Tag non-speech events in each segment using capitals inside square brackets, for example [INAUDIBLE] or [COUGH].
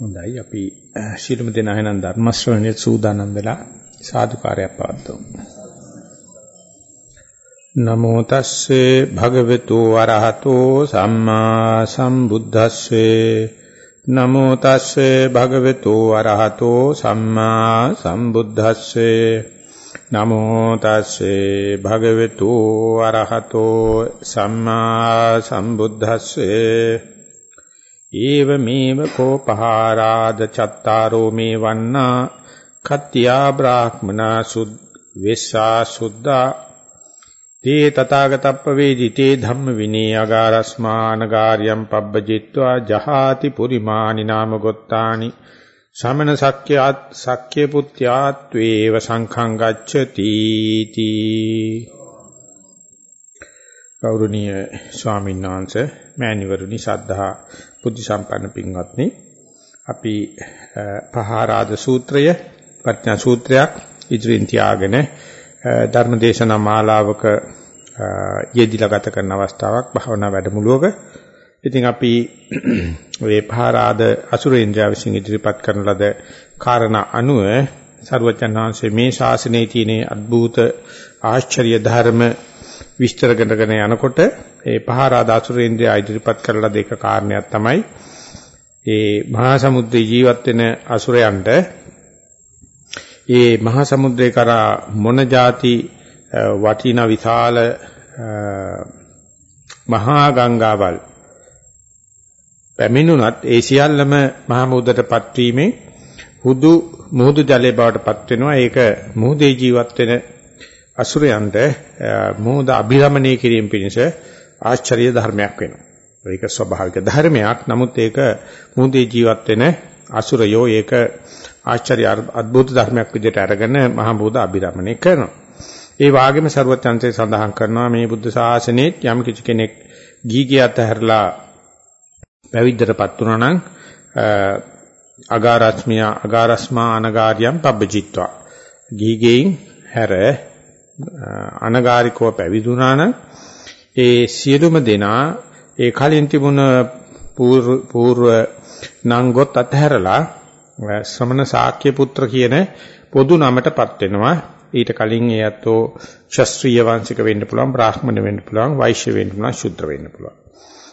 හොඳයි. අපි ශීලම දෙනා එනන් ධර්ම ශ්‍රවණයේ සූදානම් වෙලා සාදුකාරයක් පවත්වමු. නමෝ තස්සේ භගවතු වරහතෝ සම්මා සම්බුද්දස්සේ. නමෝ තස්සේ භගවතු වරහතෝ සම්මා සම්බුද්දස්සේ. නමෝ තස්සේ භගවතු වරහතෝ සම්මා සම්බුද්දස්සේ. ඒව මේව කෝපහාරාද චත්තාරෝ මේ වන්නා කත්‍යා බ්‍රාහ්මනා සුද් වෙස්සා සුද්ධා. තේ තථාගතප්ප වේදිතේ ධම්ම විනී අගාරස්මානගාරියම් පබ්බජිත්වා ජහාති පුරිමානි නාම ගොත්තානි සමන සක්්‍යාත් සක්්‍ය පුත්‍යාත්වේව සංඛං ගච්ඡති තී. ගෞරවනීය ස්වාමීන් වහන්සේ මෑණිවරුනි සද්ධා බුද්ධ සම්පන්න පින්වත්නි අපි පහාරාද සූත්‍රය ප්‍රඥා සූත්‍රයක් ඉදිරින් තියාගෙන ධර්මදේශනා මාලාවක යෙදිලා ගත කරන අවස්ථාවක් භාවනා වැඩමුළුවක. ඉතින් අපි [CLEARS THROAT] මේ පහාරාද අසුරේන්ද්‍රය විසින් ඉදිරිපත් කරන ලද කාරණා අනුව සරුවචන් වහන්සේ මේ ශාසනයේ තියෙන අద్భుත ආශ්චර්ය ධර්ම විස්තර කරගෙන යනකොට ඒ පහරා දාසුරේන්ද්‍රය ඉදිරිපත් කරලා දෙක කාරණයක් තමයි ඒ මහා සමුද්‍රයේ ජීවත් වෙන අසුරයන්ට ඒ මහා සමුද්‍රේ කරා මොන જાති වටිනා විශාල මහා ගංගාවල් පැමිණුණත් ඒ සියල්ලම මහා මුහුදටපත් වීමේ හුදු මුහුදු ජලයේ බවට පත් වෙනවා. ඒක මුහුදේ ජීවත් වෙන අසුරයන්ට මොහොත අභිරමණය කිරීම පිණිස ආශ්චර්ය ධර්මයක් වෙනවා. ඒක ස්වභාවික ධර්මයක්. නමුත් ඒක මුහුදේ ජීවත් වෙන අසුරයෝ ඒක ආශ්චර්ය අద్భుත ධර්මයක් විදිහට අරගෙන මහා බෝධ අභිරමණය කරනවා. ඒ වගේම ਸਰවත්‍යන්තේ සඳහන් කරනවා මේ බුද්ධ ශාසනයේ යම් කිසි කෙනෙක් ගීගිය අතහැරලා පැවිද්දටපත් වුණා නම් අගාරස්මිය අගාරස්මා අනගාරියම් පබ්බජිත්වා ගීගෙයින් හැර අනගාരികව පැවිදුණා නම් ඒ සියලුම දෙනා ඒ කලින් තිබුණ పూర్ව නංගොත් අතහැරලා ශ්‍රමණ ශාක්‍ය පුත්‍ර කියන පොදු නමටපත් වෙනවා. ඊට කලින් ඒ අතෝ ශාස්ත්‍රීය වංශික වෙන්න පුළුවන් බ්‍රාහ්මණ වෙන්න පුළුවන් වෛශ්‍ය වෙන්න පුළුවන් ශුද්‍ර වෙන්න පුළුවන්.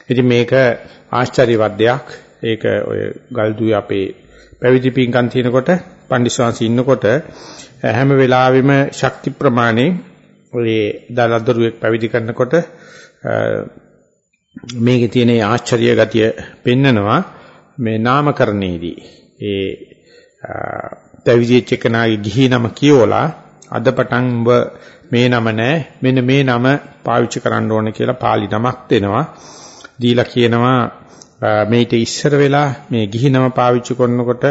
ඉතින් මේක ආශ්චර්යවත් දෙයක් ඒක ඔය ගල්දුවේ අපේ පැවිදි පින්කම් තියෙනකොට පන්දිස්වාංශ ඉන්නකොට හැම වෙලාවෙම ශක්ති ප්‍රමාණය ඔය දලදරුවෙක් පැවිදි කරනකොට මේකේ තියෙන ආශ්චර්ය ගතිය පෙන්නනවා. මේ නාමකරණයේදී ඒ පැවිදිච්ච කෙනාගේ ගිහි නම කියෝලා අද පටන් ඔබ මේ නම නෑ මෙන්න මේ නම පාවිච්චි කරන්න ඕනේ කියලා pāli නමක් දෙනවා. දීලා කියනවා මේිට ඉස්සර වෙලා මේ ගිහි නම පාවිච්චි කරනකොට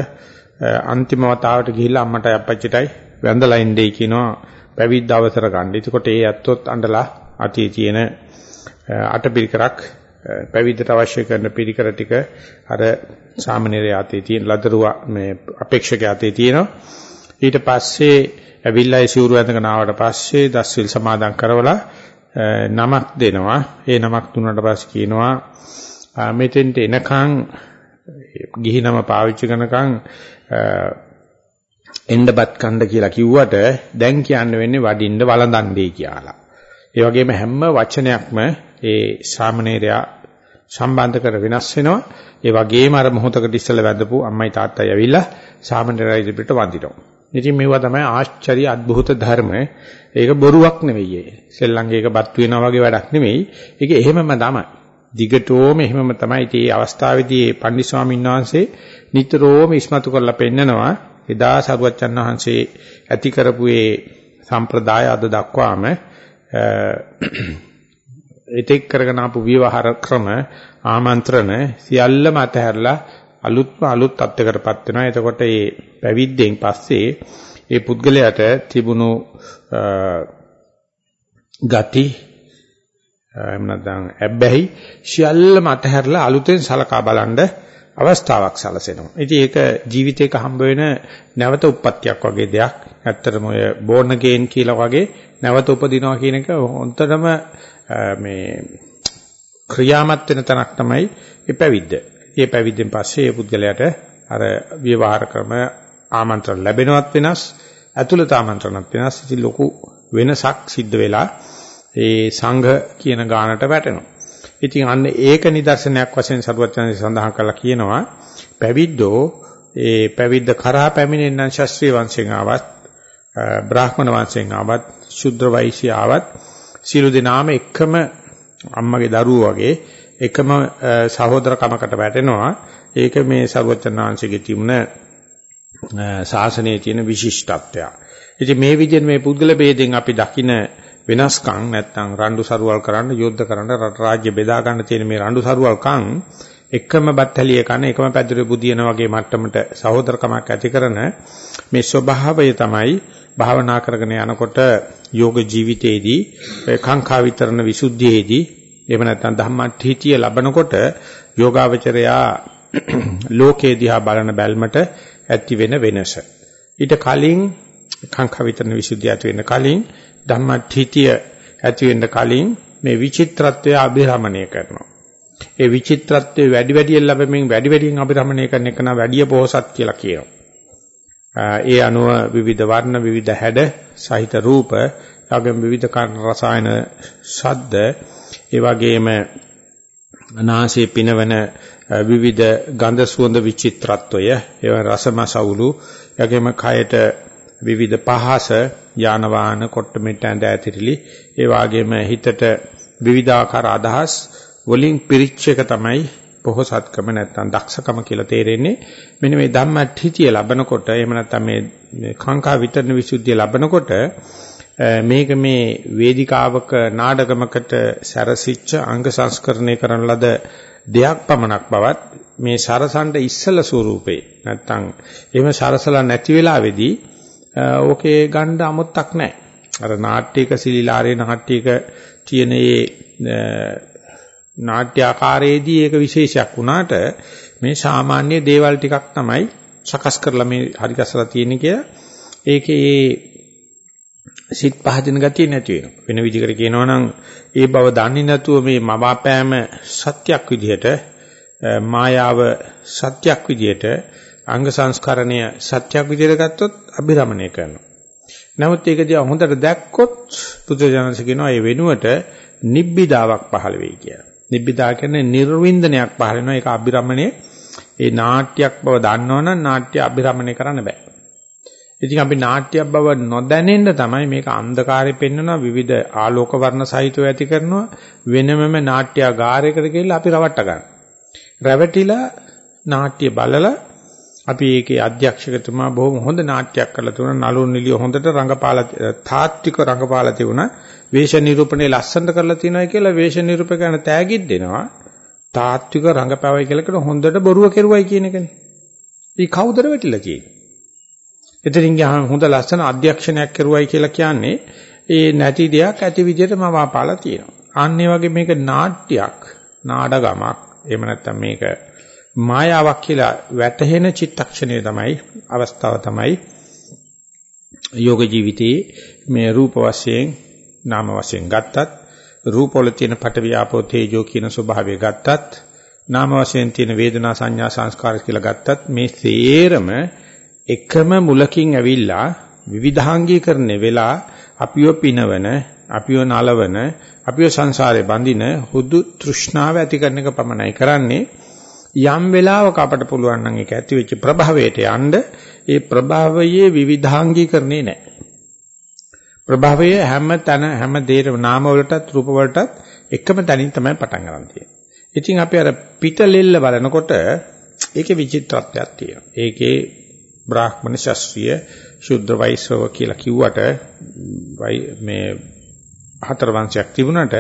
අන්තිම වතාවට ගිහිල්ලා අම්මටයි අප්පච්චිටයි වැඳලා ඉන්නේ කියනවා. පැවිද්ද අවසර ගන්න. එතකොට ඒ ඇත්තොත් අඬලා අතේ තියෙන අටපිරිකරක් පැවිද්දට අවශ්‍ය කරන පිරිකර ටික අර සාමාන්‍යරය අතේ තියෙන ලදරුවා මේ අපේක්ෂක අතේ තියෙනවා. ඊට පස්සේ ඇවිල්ලා ඒ සිවුරු ඇඳගෙන ආවට පස්සේ දස්විල් සමාදන් කරවලා නමක් දෙනවා. ඒ නමක් දුන්නාට පස්සේ කියනවා මෙතෙන්ට එනකන් ගිහි නම පාවිච්චි කරනකන් එන්නපත් කණ්ඩ කියලා කිව්වට දැන් කියන්න වෙන්නේ වඩින්න වළඳන්නේ කියලා. ඒ වගේම හැම වචනයක්ම ඒ සාමනීරයා සම්බන්ධ කර වෙනස් වෙනවා. ඒ වගේම අර මොහොතකට ඉස්සෙල්ලා වැඳපු අම්මයි තාත්තයි ඇවිල්ලා සාමනීරයා ඉදිරියට වඳිනවා. ඉතින් මේවා තමයි ආශ්චර්ය අద్භූත ධර්ම. ඒක බොරුවක් නෙවෙයි. සෙල්ලංගේක බත් වෙනවා වගේ වැඩක් නෙවෙයි. ඒක එහෙමම තමයි. දිගටෝම එහෙමම තමයි. ඉතින් මේ අවස්ථාවේදී පන්දි ස්වාමීන් වහන්සේ නිතරම ඉස්මතු කරලා පෙන්නනවා එදා සරුවච්චන් වහන්සේ ඇති කරපු ඒ සම්ප්‍රදාය අද දක්වාම ඒතෙක් කරගෙන ආපු විවහාර ක්‍රම ආමන්ත්‍රණ සියල්ලම අතහැරලා අලුත්ම අලුත් තත්යකටපත් වෙනවා. එතකොට මේ පැවිද්දෙන් පස්සේ ඒ පුද්ගලයාට තිබුණු ගති එහෙම නැත්නම් ඇබ්බැහි සියල්ලම අතහැරලා අලුතෙන් සලකා බලන්න අවස්ථාවක් සැලසෙනවා. ඉතින් ඒක ජීවිතේක හම්බ වෙන නැවත උප්පත්තියක් වගේ දෙයක්. ඇත්තටම ඔය බෝර්න් ගේන් කියලා වගේ නැවත උපදිනවා කියන එක හොන්තරම මේ ක්‍රියාමත් වෙන තැනක් තමයි මේ පැවිද්ද. මේ පැවිද්දෙන් පස්සේ මේ පුද්ගලයාට අර විවහාර ක්‍රම ආමන්ත්‍රණ ලැබෙනවත් වෙනස් ඇතුළත ආමන්ත්‍රණත් වෙනස් ඉතින් ලොකු වෙනසක් සිද්ධ වෙලා ඒ සංඝ කියන ගානට වැටෙනවා. ඉතින් අන්න ඒක නිදර්ශනයක් වශයෙන් සරුවචනසේ සඳහන් කළා කියනවා පැවිද්දෝ ඒ පැවිද්ද කරා පැමිණෙන ශාස්ත්‍රීය වංශයෙන් ආවත් බ්‍රාහ්මණ වංශයෙන් ආවත් ශුද්‍ර වෛශ්‍ය ආවත් සියලු දෙනාම එකම අම්මගේ දරුවෝ වගේ එකම සහෝදරකමකට වැටෙනවා ඒක මේ සරුවචනාංශයේ තිබුණ ශාසනයේ තියෙන විශිෂ්ටත්වය. ඉතින් මේ විදිහට මේ පුද්ගල ભેදෙන් අපි දකින වෙනස්කම් නැත්නම් රණ්ඩු සරුවල් කරන්න යුද්ධ කරන්න රට රාජ්‍ය බෙදා ගන්න තියෙන මේ රණ්ඩු සරුවල්කම් එකම බත්තලිය කන එකම පැදුරේ බුදියන වගේ මට්ටමට සහෝදරකමක් ඇති කරන මේ ස්වභාවය තමයි භාවනා කරගෙන යනකොට යෝග ජීවිතයේදී කාංකා විතරන විසුද්ධියේදී එහෙම නැත්නම් ධම්මට්ඨිතිය ලබනකොට යෝගාවචරයා [CLEARS THROAT] ලෝකේ දිහා බලන බැල්මට ඇති වෙන වෙනස. ඊට කලින් කාංකා විතරන විසුද්ධිය ඇති වෙන්න කලින් ධම්මට්ඨිතිය ඇති වෙන්න කලින් මේ විචිත්‍රත්වය අභිරමණය කරනවා. ඒ විචිත්‍රත්වයේ වැඩි වැඩියෙන් ලැබෙමින් වැඩි වැඩියෙන් අභිරමණය කරන එක නා වැඩි පොහසත් කියලා කියනවා. ඒ අනුව විවිධ වර්ණ විවිධ හැඩ සහිත රූප යගෙන් විවිධ කර්ණ රසායන ශබ්ද ඒ වගේම නාසයේ පිනවන විවිධ ගන්ධ සුවඳ විචිත්‍රත්වය ඒව රසමසවුලු යගෙම කයට විවිධ පහස යාන වාහන කොට්ට මෙට්ට ඇඳ ඇතිරිලි. ඒ වගේම හිතට විවිධාකාර අදහස් වලින් පිරිච්ච එක තමයි පොහසත්කම නැත්නම් දක්ෂකම කියලා තේරෙන්නේ. මෙන්න මේ ධම්මට්ඨිතිය ලබනකොට එහෙම නැත්නම් මේ කාංකා විතරන විසුද්ධිය ලබනකොට මේක මේ වේදිකාවක නාඩගමකට සැරසිච්ච අංග සංස්කරණය කරන ලද දෙයක් පමණක් බවත් මේ සරසණ්ඩ ඉස්සල ස්වරූපේ නැත්නම් එහෙම සරසලා නැති වෙලාවේදී ඕකේ ගණ්ඩ අමුත්තක් නැහැ. අර නාට්‍යයක සිලිලාරේ නාට්‍යයක තියෙන නාට්‍ය ආකාරයේදී ඒක විශේෂයක් වුණාට මේ සාමාන්‍ය දේවල් ටිකක් තමයි සකස් කරලා මේ හරි ගස්සලා තියෙන්නේ කියලා ඒකේ සිත් පහදින ගතිය නැති වෙනවා වෙන විදිහකට කියනවා නම් ඒ බව දන්නේ නැතුව මේ මවාපෑම සත්‍යක් විදිහට මායාව සත්‍යක් විදිහට අංග සංස්කරණය සත්‍යක් විදිහට ගත්තොත් අභිරමණය කරනවා නමුත් ඒක දිහා හොඳට දැක්කොත් පුදුජනස කියනවා ඒ වෙනුවට නිබ්බිදාවක් පහළ වෙයි කියලා නිබ්බිදා කියන්නේ නිර්වින්දනයක් පහළ වෙනවා. ඒක අභිරමණය ඒ නාට්‍යයක් බව දන්නවනම් නාට්‍ය අභිරමණය කරන්න බෑ. ඉතින් අපි නාට්‍යයක් බව නොදැනෙන්න තමයි මේක අන්ධකාරයෙන් පෙන්වනවා විවිධ ආලෝක වර්ණ සහිතව ඇති කරනවා වෙනමම නාට්‍යාගාරයකට ගිහිල්ලා අපි රවට්ට ගන්න. රැවටිලා නාට්‍ය බලලා අපි ඒකේ අධ්‍යක්ෂකතුමා බොහොම හොඳ නාට්‍යයක් කරලා තිබුණා නළුන් නිලිය හොඳට රංගපාලා තාත්වික රංගපාලා තිබුණා වේශ නිරූපණේ ලස්සනට කරලා තියෙනවා කියලා වේශ නිරූපකයන් තෑගිත් දෙනවා තාත්වික රංගපාවයි කියලා කියන හොඳට බොරුව කෙරුවයි කියන එකනේ. මේ කවුදර වෙටිලා කියන්නේ. එතනින් ගහන හොඳ ලස්සන අධ්‍යක්ෂණයක් කරුවයි කියලා කියන්නේ ඒ නැති දෙයක් ඇති විදිහට මම වාපාලා තියෙනවා. අන්න වගේ මේක නාට්‍යයක් නාඩගමක් එහෙම නැත්නම් මේක මායාවක් කියලා වැටහෙන චිත්තක්ෂණය තමයි අවස්ථාව තමයි යෝග ජීවිතයේ මේ රූප වශයෙන් නාම වශයෙන් ගත්තත් රූපවල තියෙන පට වියාපෝ තේජෝ කියන ස්වභාවය ගත්තත් නාම වශයෙන් තියෙන වේදනා සංඥා සංස්කාර කියලා ගත්තත් මේ සේරම එකම මුලකින් ඇවිල්ලා විවිධාංගීකරණය වෙලා අපිව පිනවන අපිව නලවන අපිව සංසාරේ බඳින හුදු තෘෂ්ණාව ඇති කරන එක පමණයි කරන්නේ. යම් වෙලාවක අපට පුළුවන් නම් ඒක ඇති වෙච්ච ප්‍රභවයට යන්න ඒ ප්‍රභවයේ විවිධාංගීකරණේ නැහැ. ප්‍රභවයේ හැම තැන හැම දේරම නාම වලටත් රූප වලටත් එකම තැනින් තමයි පටන් ගන්න තියෙන්නේ. ඉතින් අපි අර පිටලෙල්ල බලනකොට ඒකේ විචිත්‍රත්වයක් තියෙනවා. ඒකේ බ්‍රාහ්මණ ශාස්ත්‍රීය ශුද්ධ වෛශ්‍රව කියලා කිව්වට මේ හතර වංශයක් තිබුණාට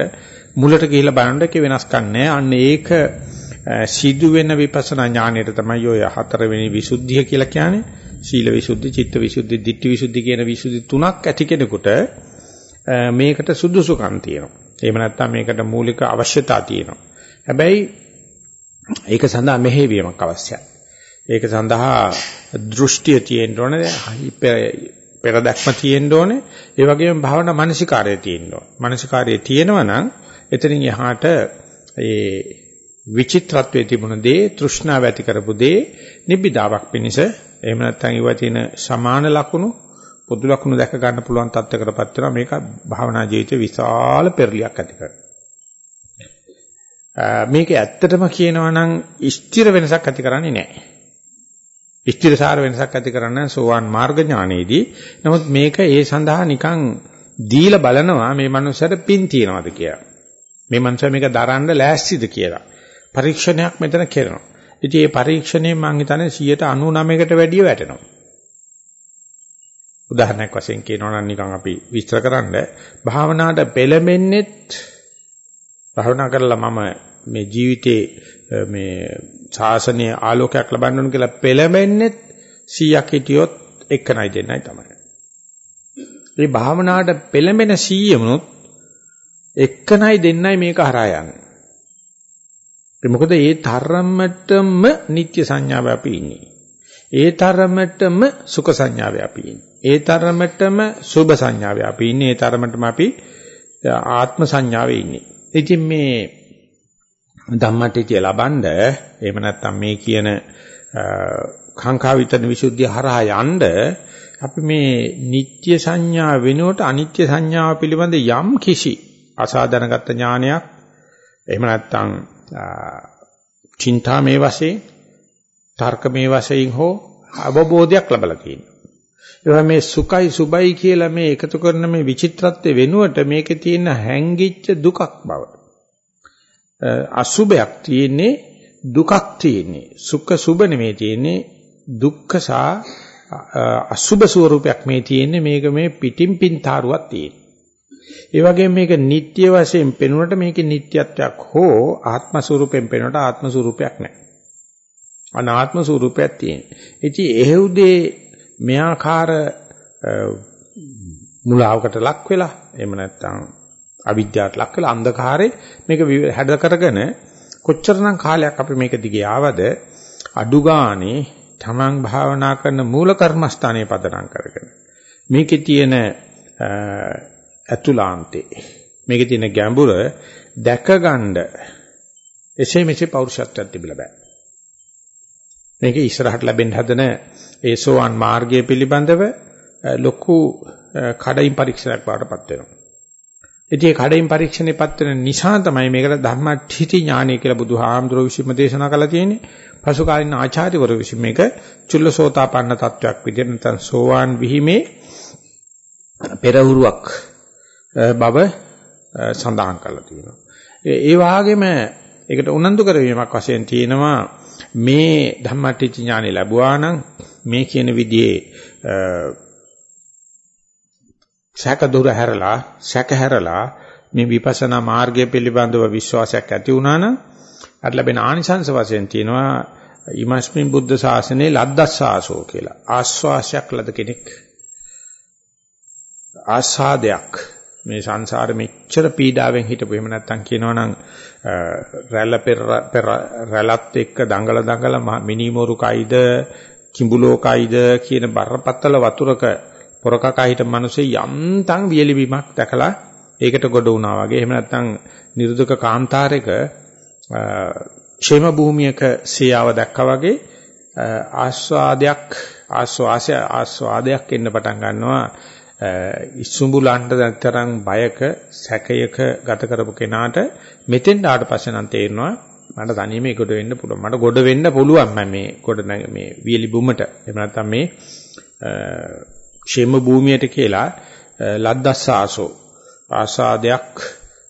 මුලට ගිහිල්ලා බලනකොට ඒකේ වෙනස්කම් නැහැ. අන්න ඒක සිදු වෙන විපස්සනා ඥාණයට තමයි ඔය හතරවෙනි විසුද්ධිය කියලා කියන්නේ. සීල විසුද්ධි, චිත්ත විසුද්ධි, ditthi විසුද්ධි කියන විසුද්ධි තුනක් ඇති කෙනෙකුට මේකට සුදුසුකම් තියෙනවා. එහෙම නැත්නම් මේකට මූලික අවශ්‍යතා තියෙනවා. හැබැයි ඒක සඳහා මෙහෙවීමක් අවශ්‍යයි. ඒක සඳහා දෘෂ්ටිය තියෙන්න ඕනේ, පෙරදක්ම තියෙන්න ඕනේ. ඒ වගේම භාවනා මානසිකාරය තියෙන්න ඕනේ. මානසිකාරය තියෙනවා නම් එතනින් එහාට ඒ විචිත්‍රත්වයේ තිබුණ දේ තෘෂ්ණාව ඇති කරපු දේ නිබ්බිදාවක් පිණිස. එහෙම නැත්නම් ඒවා තියෙන සමාන ලක්ෂණ පොදු ලක්ෂණ දැක ගන්න පුළුවන් තත්ත්වයකටපත් වෙනවා. මේක භාවනා ජීවිතේ විශාල පෙරලියක් ඇති කරනවා. මේක ඇත්තටම කියනවා නම් ස්ථිර වෙනසක් ඇති කරන්නේ නැහැ. ස්ථිරසාර වෙනසක් ඇති කරන්න සෝවාන් මාර්ග ඥානයේදී. නමුත් මේක ඒ සඳහා නිකන් දීලා බලනවා මේ මනුස්සයාට පින් තියනවාද කියලා. මේ මනුස්සයා මේක දරන්න ලෑස්තිද කියලා. පරීක්ෂණයක් මෙතන කරනවා. ඉතින් මේ පරීක්ෂණය මම හිතන්නේ 99කට වැඩිය වැටෙනවා. උදාහරණයක් වශයෙන් කියනවා නම් නිකන් අපි විස්තර කරන්න භාවනාවට පෙළඹෙන්නෙත් භාවනා කරලා මම මේ ජීවිතේ මේ ශාසනීය ආලෝකයක් ලබන්න ඕන කියලා පෙළඹෙන්නෙත් 100ක් හිටියොත් එකනයි දෙන්නයි තමයි. මේ භාවනාවට පෙළඹෙන 100 මුනොත් එකනයි දෙන්නයි මේක හරහා යන්නේ. මොකද ඒ තරමටම නිත්‍ය සංඥාව අපි ඉන්නේ. ඒ තරමටම සුඛ සංඥාවේ අපි ඉන්නේ. ඒ තරමටම සුභ සංඥාවේ අපි ඉන්නේ. ඒ තරමටම අපි ආත්ම සංඥාවේ ඉන්නේ. ඉතින් මේ ධම්මටිතිය ලබනද එහෙම නැත්නම් මේ කියන කාංකා විතන විසුද්ධිය හරහා යන්න අපි මේ නිත්‍ය සංඥා වෙනුවට අනිත්‍ය සංඥාව පිළිබඳ යම් කිසි අසාධනගත ඥානයක් එහෙම නැත්නම් චින්තා මේ වශයෙන් තර්ක මේ වශයෙන් හෝ අවබෝධයක් ලැබලා තියෙනවා. ඒවා මේ සුඛයි සුබයි කියලා මේ එකතු කරන මේ විචිත්‍රත්වය වෙනුවට මේකේ තියෙන හැංගිච්ච දුකක් බව. අසුබයක් තියෙන්නේ දුකක් තියෙන්නේ. සුඛ සුබ නෙමේ තියෙන්නේ දුක්ඛ සහ අසුබ ස්වරූපයක් මේ තියෙන්නේ මේක මේ පිටින් පින් තාරුවක් තියෙන්නේ. ඒ වගේම මේක නිට්ටය වශයෙන් පෙනුනට මේකේ නිට්ටයත්වයක් හෝ ආත්ම ස්වරූපයෙන් පෙනුනට ආත්ම ස්වරූපයක් නැහැ. අනාත්ම ස්වරූපයක් තියෙන. ඉතින් එහෙව්දේ මෙයාකාර මුලාවකට ලක් වෙලා එහෙම නැත්නම් අවිද්‍යාවට ලක් වෙලා අන්ධකාරේ මේක හැඩ කරගෙන කොච්චරනම් කාලයක් අපි මේක දිගේ ආවද අඩු ගානේ තමන් භාවනා කරන මූල කර්මස්ථානයේ පදනම් කරගෙන මේකේ තියෙන ඇතුලාන්තේ මේකේ තියෙන ගැඹුර දැකගන්න එසේ මෙසේ පෞරුෂත්වයක් තිබිලා බෑ. මේක ඉස්සරහට ලැබෙන්න හදන ඒ සෝවාන් මාර්ගය පිළිබඳව ලොකු කඩින් පරීක්ෂණයක් වඩපත් වෙනවා. ඉතින් ඒ කඩින් පරීක්ෂණයපත් වෙන නිසා තමයි මේකට ධම්මඨිති ඥානය කියලා බුදුහාමුදුරුවෝ විසින්ම දේශනා කළා තියෙන්නේ. පසු කාලින ආචාර්යවරු විසින් මේක චුල්ලසෝතාපන්න තත්වයක් විදිහට නැත්නම් සෝවාන් විහිමේ පෙරහුරුවක් බව සඳහන් කරලා තියෙනවා. ඒ වාගේම ඒකට උනන්දු කරවීමක් වශයෙන් තියෙනවා මේ ධම්මටිච්ච ඥානෙ ලැබුවා නම් මේ කියන විදිහේ සැක දුර හැරලා සැක හැරලා මේ විපස්සනා මාර්ගය පිළිබඳව විශ්වාසයක් ඇති වුණා නම් අර ලැබෙන ආනිසංස වශයෙන් තියෙනවා ඊමස්මින් බුද්ධ ශාසනයේ ලද්දස්සාසෝ කියලා. ආස්වාසයක් ලද කෙනෙක්. ආසාදයක් මේ සංසාර මෙච්චර පීඩාවෙන් හිටපු. එහෙම නැත්තම් කියනවනම් රැළ පෙර රැළත් එක්ක දඟල දඟල මිනිමෝරු කයිද කිඹුලෝ කයිද කියන බරපතල වතුරක පොරකකා හිට මිනිස්සේ යම්තම් වියලි බීමක් දැකලා ඒකට ගොඩ වුණා වගේ. එහෙම නැත්තම් නිරුදුක කාන්තාරයක ക്ഷേම භූමියක සියාව දැක්කා වගේ ආස්වාදයක් ආස්වාසය ආස්වාදයක් එන්න පටන් ගන්නවා. ඉසුඹුලන්ට දැතරම් බයක සැකයක ගත කරපු කෙනාට මෙතෙන් ආවට පස්සේ නම් තේරෙනවා මට තනියම ඒකට වෙන්න පුළුවන්. මට ගොඩ වෙන්න පුළුවන් මම මේ ගොඩ මේ වියලි බුමට එහෙම නැත්නම් මේ ക്ഷേම භූමියට කියලා ලද්දස්සාසෝ ආසාදයක්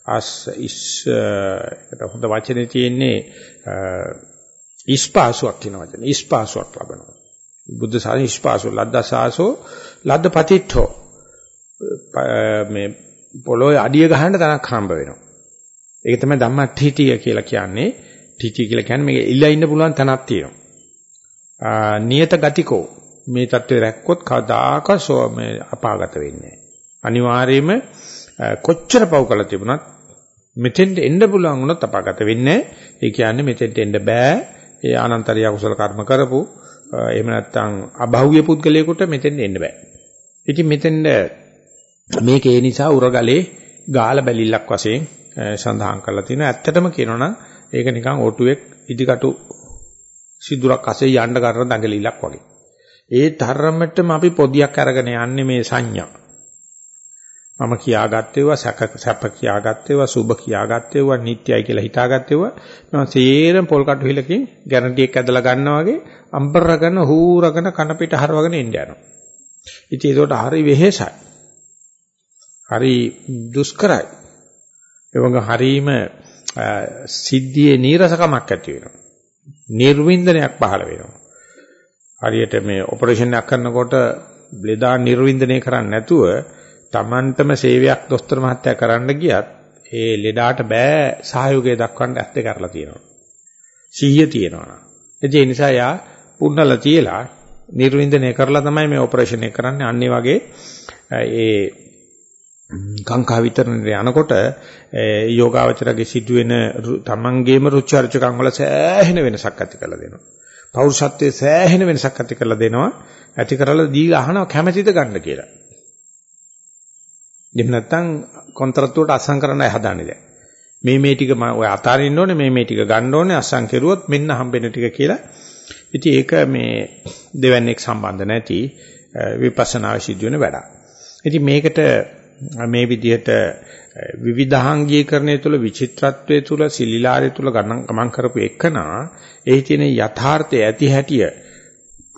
ආස් ඉස් ඒකට හොඳ වචනේ තියෙන්නේ ඉස්පාසුවක් කියන වචනේ. ඉස්පාසුවක් ලබනවා. බුද්ධ ශාසන ඉස්පාසු ලද්දසාසෝ ලද්දපතිට්ඨෝ මේ පොළොවේ අඩිය ගහන්න තනක් හම්බ වෙනවා. ඒක තමයි ධම්මඨිතිය කියලා කියන්නේ. ඨිතිය කියලා කියන්නේ මේක ඉල්ලා ඉන්න පුළුවන් තැනක් තියෙනවා. නියත ගතිකෝ මේ தත්ත්වය රැක්කොත් කවදාකවත් මේ අපාගත වෙන්නේ නැහැ. අනිවාර්යයෙන්ම කොච්චර පව් කළා තිබුණත් මෙතෙන්ට එන්න පුළුවන් වුණොත් අපාගත වෙන්නේ ඒ කියන්නේ මෙතෙන්ට එන්න බෑ. ඒ ආනන්තරිය කුසල කර්ම කරපු එහෙම නැත්නම් අභෞවිය පුද්ගලයෙකුට මෙතෙන්ට එන්න බෑ. ඉතින් මෙතෙන්ට මේක ඒ නිසා උරගලේ ගාල බැලිල්ලක් වශයෙන් සඳහන් කරලා තිනවා. ඇත්තටම කියනවනම් ඒක නිකන් ඔටුවෙක් ඉදිකටු සිදුරක් අසේ යන්න කරන දඟලිලක් වගේ. ඒ තරමටම අපි පොදියක් අරගෙන යන්නේ මේ සංඥා. මම කියාගත්තේවා සැක සැප කියාගත්තේවා සුභ කියාගත්තේවා නිට්ටයයි කියලා හිතාගත්තේවා මම සේරම පොල් කටු හිලකින් ගැරන්ටි එක ඇදලා ගන්නවා වගේ අම්බරගෙන හූරගෙන කන පිට හරවගෙන ඉන්න යනවා. ඉතින් ඒකට හරි වෙහෙසයි. හරි දුෂ්කරයි. ඒ වගේ හරීම සිද්ධියේ නීරසකමක් ඇති වෙනවා. නිර්වින්දනයක් පහළ වෙනවා. හරියට මේ ඔපරේෂන් එකක් කරනකොට බ්ලෙඩා නිර්වින්දනය කරන්නේ නැතුව Tamanටම සේවයක් දොස්තර මහත්තයා කරන්න ගියත් ඒ ලෙඩාට බෑ සහයෝගය දක්වන්න ඇත්ත කරලා තියෙනවා. සිහිය තියෙනවා. ඒ නිසා යා පුන්නලා තියලා නිර්වින්දනය කරලා තමයි මේ ඔපරේෂන් එක කරන්නේ. අන්නේ වගේ ඒ කාංකා විතරනේ යනකොට යෝගාවචරගේ සිදුවෙන තමන්ගේම රුචි අරුචිකම් වල සෑහෙන වෙනසක් ඇති කරලා දෙනවා. පෞරුෂත්වයේ සෑහෙන වෙනසක් ඇති කරලා දෙනවා. ඇති කරලා දීලා අහනවා කැමැතිද ගන්න කියලා. එහෙම නැත්නම් කොන්ත්‍රාත්තුවට අසං කරන්නයි හදාන්නේ දැන්. මේ මේ ටික මම ඔය අතාරින්න ඕනේ මේ මේ ටික ගන්න ඕනේ අසං කෙරුවොත් මෙන්න හම්බෙන ටික කියලා. ඉතින් ඒක මේ දෙවන්නේක් සම්බන්ධ නැති විපස්සනා සිද්ධ වෙන වැඩක්. ඉතින් මේකට මේ විදිහට විවිධාංගීකරණය තුළ විචිත්‍රත්වයේ තුළ සිලිලාරය තුළ ගමන් කරපු එකනා එහි තියෙන යථාර්ථය ඇති හැටිය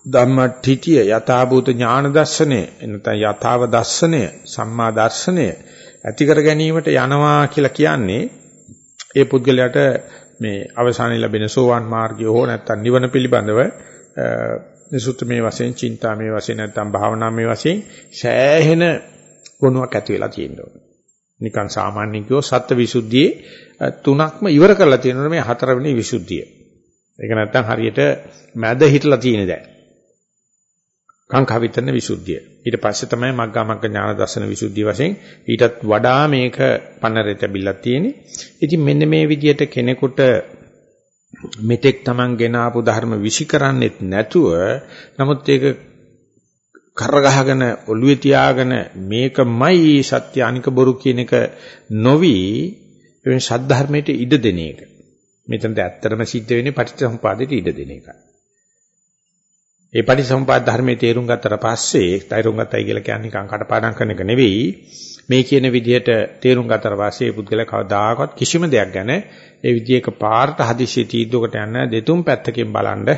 ධම්මඨිතිය යථාභූත ඥාන දර්ශනය එනතන යථාව දර්ශනය සම්මා දර්ශනය ඇති කර ගැනීමට යනවා කියලා කියන්නේ ඒ පුද්ගලයාට මේ අවසානයේ ලැබෙන සෝවාන් මාර්ගය හෝ නැත්නම් නිවන පිළිබඳව නිසුත් මේ වශයෙන් චින්තා මේ වශයෙන් නැත්නම් භාවනා මේ වශයෙන් සෑහෙන ගුණයක් ඇති වෙලා තියෙනවා. නිකන් සාමාන්‍ය කියෝ සත්‍ය විසුද්ධියේ තුනක්ම ඉවර කරලා තියෙනවා මේ හතරවෙනි විසුද්ධිය. ඒක නැත්තම් හරියට මැද හිටලා තියෙන දැන්. කාංකා විතරන විසුද්ධිය. ඊට පස්සේ තමයි මග්ගා මග්ග ඥාන දර්ශන විසුද්ධිය වශයෙන් ඊටත් වඩා මේක පන්නරෙට බිල්ලක් තියෙන්නේ. ඉතින් මෙන්න මේ විදිහට කෙනෙකුට මෙතෙක් Taman ගෙන ආපු ධර්ම විසි කරන්නෙත් නැතුව නමුත් ඒක කරගහගෙන ඔළුවේ තියාගෙන මේකමයි සත්‍ය අනික බොරු කියන එක නොවි එවැනි සද්ධර්මයට ඉඩ දෙන එක. මෙතනද ඇත්තටම සිද්ධ වෙන්නේ පටිච්චසමුපාදයට ඉඩ දෙන එකයි. ඒ පටිච්චසමුපාද ධර්මයේ තේරුම් ගත්තට පස්සේ තේරුම් ගත්තයි කියලා කියන්නේ නිකන් කටපාඩම් කරන එක නෙවෙයි. මේ කියන විදිහට තේරුම් ගත්තට පස්සේ පුද්ගලයා කවදාකවත් කිසිම දෙයක් ගැන ඒ විදිහක පාර්ථ හදිසිය තීදුවකට යන දෙතුන් පැත්තකින් බලන්න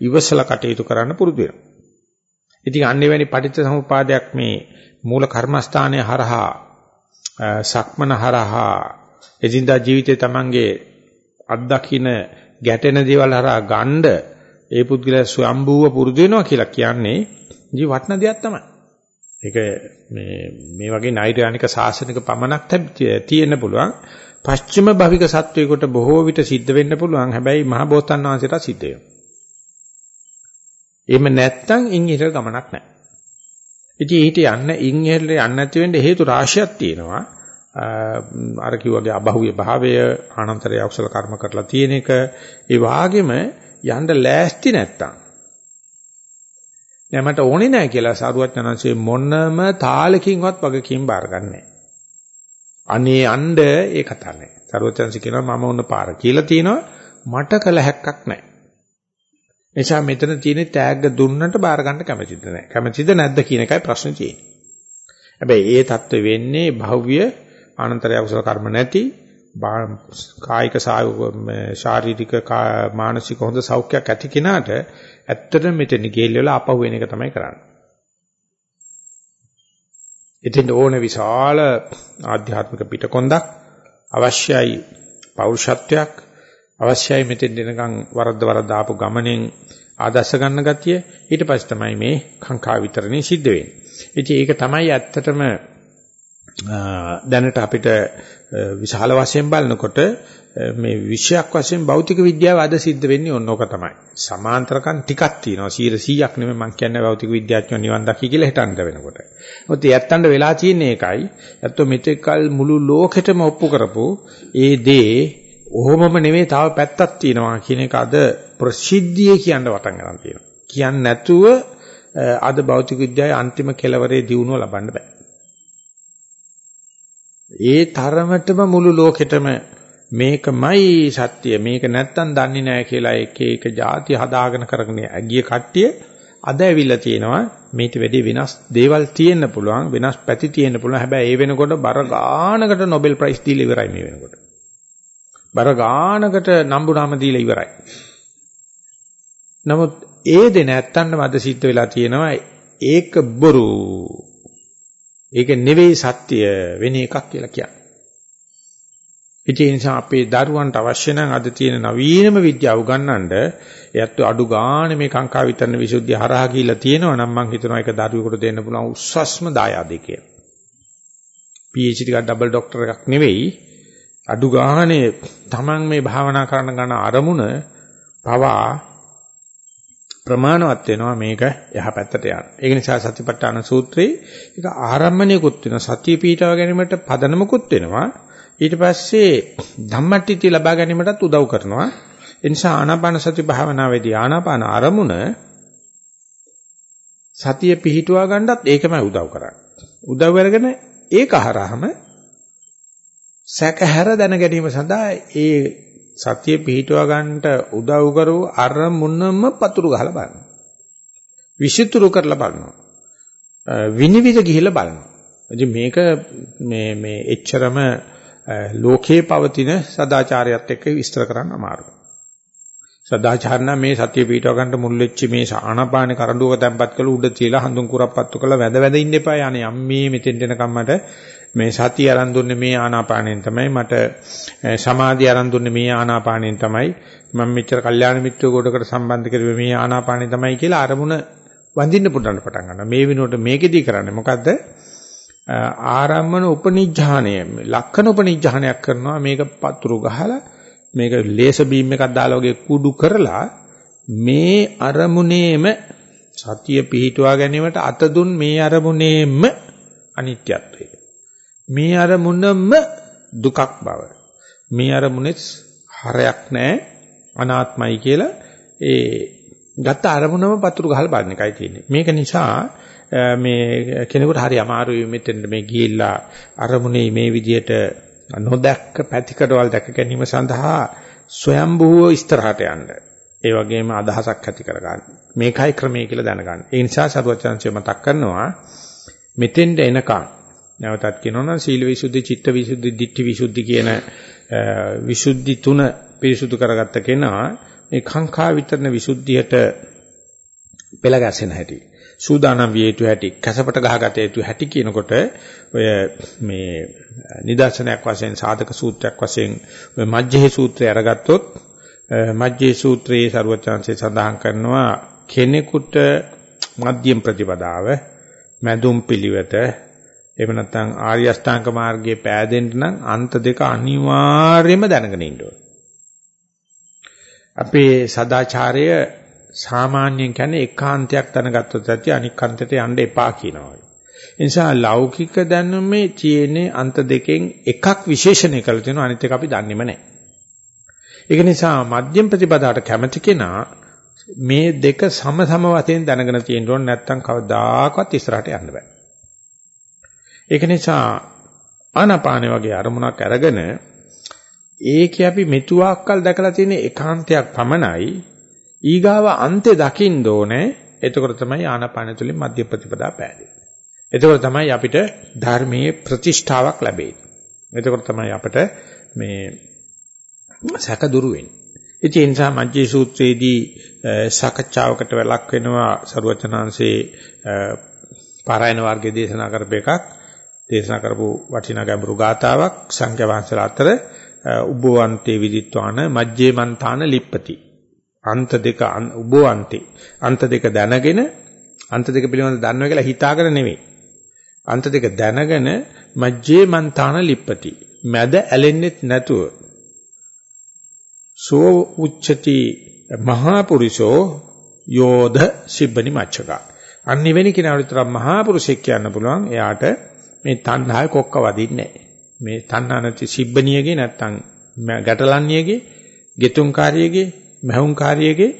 ඉවසලා කටයුතු කරන්න පුරුදු වෙනවා. ඉතින් අන්න එවැනි පටිච්ච සමුපාදයක් මේ මූල කර්මස්ථානයේ හරහා සක්මන හරහා එදින්දා ජීවිතේ තමන්ගේ අත්දකින්න ගැටෙන දේවල් හරහා ගණ්ඩ ඒ පුද්ගලයා ස්වයම්බූව පුරුදු වෙනවා කියලා කියන්නේ ජී වටන දෙයක් තමයි. ඒක මේ මේ වගේ නෛර්යානික සාසනික පමණක් තියෙන්න පුළුවන්. පශ්චිම භවික සත්වයකට බොහෝ විට සිද්ධ වෙන්න පුළුවන්. හැබැයි මහ බෝසතාණන් වහන්සේට සිද්ධ වෙනවා. එහෙම නැත්තම් ඉන් ඉහළ ගමනක් නැහැ. ඉතින් ඊට යන්න ඉන් ඉහළ යන්න නැති වෙන්න හේතු රාශියක් තියෙනවා. අර කිව්වාගේ අභෞවිය භාවය ආනන්තරය අකුසල කර්ම කරලා තියෙන එක ඒ වාගෙම යන්න ලෑස්ති නැත්තම් දැන් මට ඕනේ නැහැ කියලා සාරුවත්නන්සේ මොනම තාලකින්වත් වගකීම් බාරගන්නේ අනේ යන්න ඒ කතා නැහැ. සාරුවත්නන්සේ කියනවා මම ඔන්න පාර කියලා තිනවා මට කල හැක්කක් නැහැ. නිසා මෙතන තියෙන තෑග්ග දුන්නට බාර ගන්න කැමැතිද නැහැ. කැමැතිද නැද්ද කියන එකයි ප්‍රශ්නේ තියෙන්නේ. හැබැයි ඒ தත්ත්ව වෙන්නේ භව්‍ය ආනන්තරය කුසල කර්ම නැති කායික ශාරීරික මානසික හොඳ සෞඛ්‍යයක් ඇති කිනාට ඇත්තටම මෙතන ගිහිල් වෙලා අපහු වෙන එක තමයි කරන්නේ. ඉතින් ඕනේ විශාල ආධ්‍යාත්මික පිටකොන්දක් අවශ්‍යයි පෞරුෂත්වයක් අවශ්‍යයි මෙතෙන් දෙනකන් වරද්ද වරද්ද ආපු ගමනෙන් ආදර්ශ ගන්න ගතිය ඊට පස්සේ තමයි මේ කාංකා විතරණේ සිද්ධ වෙන්නේ. ඉතින් ඒක තමයි ඇත්තටම දැනට අපිට විශාල වශයෙන් බලනකොට මේ විෂයක් වශයෙන් භෞතික විද්‍යාව අද සිද්ධ වෙන්නේ ඕනෝක තමයි. සමාන්තරකම් ටිකක් තියෙනවා. 100ක් නෙමෙයි මම කියන්නේ භෞතික විද්‍යාඥයෝ නිවන් දකි කියලා හිතන්න වෙනකොට. මොකද යැත්තන්ට වෙලා තියෙන්නේ ඒකයි. යැත්තෝ මෙතෙක්කල් මුළු ලෝකෙටම ඔප්පු කරපු ඒ දේ ඔහොමම නෙමෙයි තව පැත්තක් තියෙනවා කියන එක අද ප්‍රසිද්ධිය කියන්න වටන් ගන්න තියෙනවා. කියන්නේ නැතුව අද භෞතික විද්‍යාවේ අන්තිම කෙලවරේ දියුණුව ලබන්න බෑ. ඒ තරමටම මුළු ලෝකෙටම මේකමයි සත්‍ය මේක නැත්තම් දන්නේ නැහැ කියලා එක එක જાති හදාගෙන කරගෙන ගිය කට්ටිය අද ඇවිල්ලා තියෙනවා මේට වැඩි වෙනස් දේවල් තියෙන්න පුළුවන් වෙනස් පැති තියෙන්න පුළුවන් හැබැයි ඒ වෙනකොට බර ගානකට Nobel Prize දීලා ඉවරයි මේ වෙනකොට බර ගානකට නම්බුනාම දීලා ඉවරයි. නමුත් ඒ දේ නැත්තන්ම අද සිද්ධ වෙලා තියෙනවා ඒක බොරු. ඒක නෙවෙයි සත්‍ය වෙන එකක් කියලා කියන්නේ. ඒ නිසා අපේ දරුවන්ට අවශ්‍ය නම් අද තියෙන නවීනම විද්‍යාව උගන්වන්න එයත් අඩු ගන්න මේ කාංකා විතරන විසුද්ධිය හරහා කියලා තියෙනවා නම් මම හිතනවා ඒක දරුවෙකුට දෙන්න පුළුවන් උස්සස්ම දායාදේ කියලා. PhD එකක් ඩබල් ડોක්ටර් එකක් නෙවෙයි. අඩු ගානේ Taman මේ භාවනා කරන ගන්න අරමුණ පවා ප්‍රමාණවත් වෙනවා මේක එහා පැත්තට යන. ඒක නිසා සතිපට්ඨාන සූත්‍රයේ ඒක ආරම්භණයකුත් වෙනවා. සතිය පීඨව ගැනීමට පදනමකුත් වෙනවා. ඊට පස්සේ ධම්මට්ටිති ලබා ගැනීමටත් උදව් කරනවා. ඒ නිසා ආනාපාන සති භාවනාවේදී ආනාපාන අරමුණ සතිය පිහිටුවා ගන්නත් ඒකමයි උදව් කරන්නේ. උදව් කරගෙන ඒක හරහම සැකහැර දැන ගැනීම සඳහා ඒ සතිය පිහිටුවා ගන්නට උදව් කරව අරමුණම පතුරු ගහලා බලනවා. විසිතුරු කරලා බලනවා. විනිවිද ගිහිල්ලා බලනවා. ඉතින් මේක මේ මේ එච්චරම ලෝකේ පවතින සදාචාරයත් එක්ක විස්තර කරන්න අමාරුයි. සදාචාරණ මේ සතිය පිටව ගන්න මුල් වෙච්ච මේ ආනාපාන කරඬුවක තැම්පත් කළ උඩ තියලා හඳුන් කුරප්පත්තු කළ වැද වැද ඉන්න එපා යන්නේ අම්මේ මෙතෙන්ට එනකම් මට මේ සතිය අරන් දුන්නේ මේ ආනාපානෙන් තමයි. මට සමාධිය අරන් දුන්නේ මේ ආනාපානෙන් තමයි. මම මෙච්චර කල්යාණ මිත්‍රයෙකු කොටකට සම්බන්ධ කරුවේ මේ ආනාපානෙ තමයි කියලා අරමුණ වඳින්න පුටන්න පටන් ගන්නවා. මේ විනෝඩ මේකෙදී කරන්නේ මොකද්ද? ආරම්මන උපනිජ්ජානය ලක්කන උපනිජ්ජානයක් කරනවා. මේක පතුරු ගහලා මේක ලේස බීම් එකක් දාලා වගේ කුඩු කරලා මේ අරමුණේම සතිය පිහිටුවා ගැනීමට අත දුන් මේ අරමුණේම අනිත්‍යත්වය. මේ අරමුණම දුකක් බව මේ අරමුණෙත් හරයක් නැහැ අනාත්මයි කියලා ඒ ගත්ත අරමුණම පතුරු ගහලා බලන එකයි තියෙන්නේ මේක නිසා මේ කෙනෙකුට හරි අමාරුයි මෙතෙන් මේ ගිහිල්ලා අරමුණේ මේ විදියට නොදැක්ක පැතිකඩවල් දැක ගැනීම සඳහා ස්වයම්බුව ඉස්තරහට යන්න. ඒ වගේම අදහසක් ඇති කරගන්න. මේකයි ක්‍රමය කියලා දැනගන්න. ඒ නිසා සරුවචාන්සිය මතක් කරනවා මෙතෙන්ට එනකන් නැවතත් කියනවනම් සීල විසුද්ධි, චිත්ත විසුද්ධි, ditthi විසුද්ධි කියන විසුද්ධි තුන පිරිසුදු කරගත්ත කෙනා මේ කාංකා විතරන විසුද්ධියට පෙළ ගැසෙන හැටි. සූදානම් විය යුතු හැටි, කැසපට ගහගත යුතු හැටි කියනකොට ඔය මේ නිදර්ශනයක් වශයෙන් සාධක සූත්‍රයක් වශයෙන් ඔය මජ්ජේ සූත්‍රය අරගත්තොත් මජ්ජේ සූත්‍රයේ ਸਰවචාන්සේ සඳහන් කරනවා කෙනෙකුට මධ්‍යම ප්‍රතිපදාව මැදුම් පිළිවෙත එහෙම නැත්නම් ආර්ය අෂ්ටාංග මාර්ගයේ පෑදෙන්න නම් අන්ත දෙක අනිවාර්යයෙන්ම දැනගෙන ඉන්න ඕනේ. අපේ සදාචාරය සාමාන්‍යයෙන් කියන්නේ එකාන්තයක් දැනගත්තොත් ඇති අනික් අන්තයට යන්න එපා කියනවා. ඒ නිසා ලෞකික දැනුමේ තියෙන්නේ අන්ත දෙකෙන් එකක් විශේෂණය කරලා තියෙනවා අනිත් එක අපි දන්නේම නැහැ. ඒක නිසා මධ්‍යම ප්‍රතිපදාවට කැමති කෙනා මේ දෙක සම සම වශයෙන් දැනගෙන තියෙන්න ඕනේ නැත්නම් කවදාකවත් ඉස්සරහට යන්න බෑ. ඒක නිසා ආනාපානේ වගේ අරමුණක් අරගෙන ඒකේ අපි මෙතුආක්කල් දැකලා තියෙන ඒකාන්තයක් පමණයි ඊගාව අන්තේ දකින්න ඕනේ. එතකොට තමයි ආනාපාන තුලින් මධ්‍ය ප්‍රතිපදා පෑදෙන්නේ. එතකොට තමයි අපිට ධර්මයේ ප්‍රතිෂ්ඨාවක් ලැබෙන්නේ. එතකොට තමයි අපිට මේ සැක දුරු වෙන්නේ. ඉතින් ඒ නිසා මජ්ජේ සූත්‍රයේදී සාකච්ඡාවකට ලක් වෙනවා සරුවචනාංශේ පාරායන වර්ගයේ දේශනා කරපු එකක් දේශනා කරපු වටිනා ගැඹුරු ගාතාවක් සංඛ්‍යා වංශල අතර උබ්බවන්තේ විදිත්වාන මජ්ජේ මන්තාන ලිප්පති. අන්ත දෙක උබෝන්ති අන්ත දෙක දැනගෙන අන්ත දෙක පිළිබඳව දන්නවා කියලා හිතාගෙන නෙවෙයි අන්ත දෙක දැනගෙන මජ්ජේ මන්තාන ලිප්පති. මැද ඇලෙන්නෙත් නැතුව සෝ උච්චති මහා පුරුෂෝ යෝධ සිබ්බනි මච්චක අනිවෙනි කෙනාට විතර මහා පුරුෂයෙක් කියන්න පුළුවන්. එයාට මේ තණ්හාවේ කොක්ක වදින්නේ මේ තණ්හා නැති සිබ්බනියගේ නැත්තම් ගැටලන්නියගේ ගෙතුම්කාරියගේ මහුම්කාරියගේ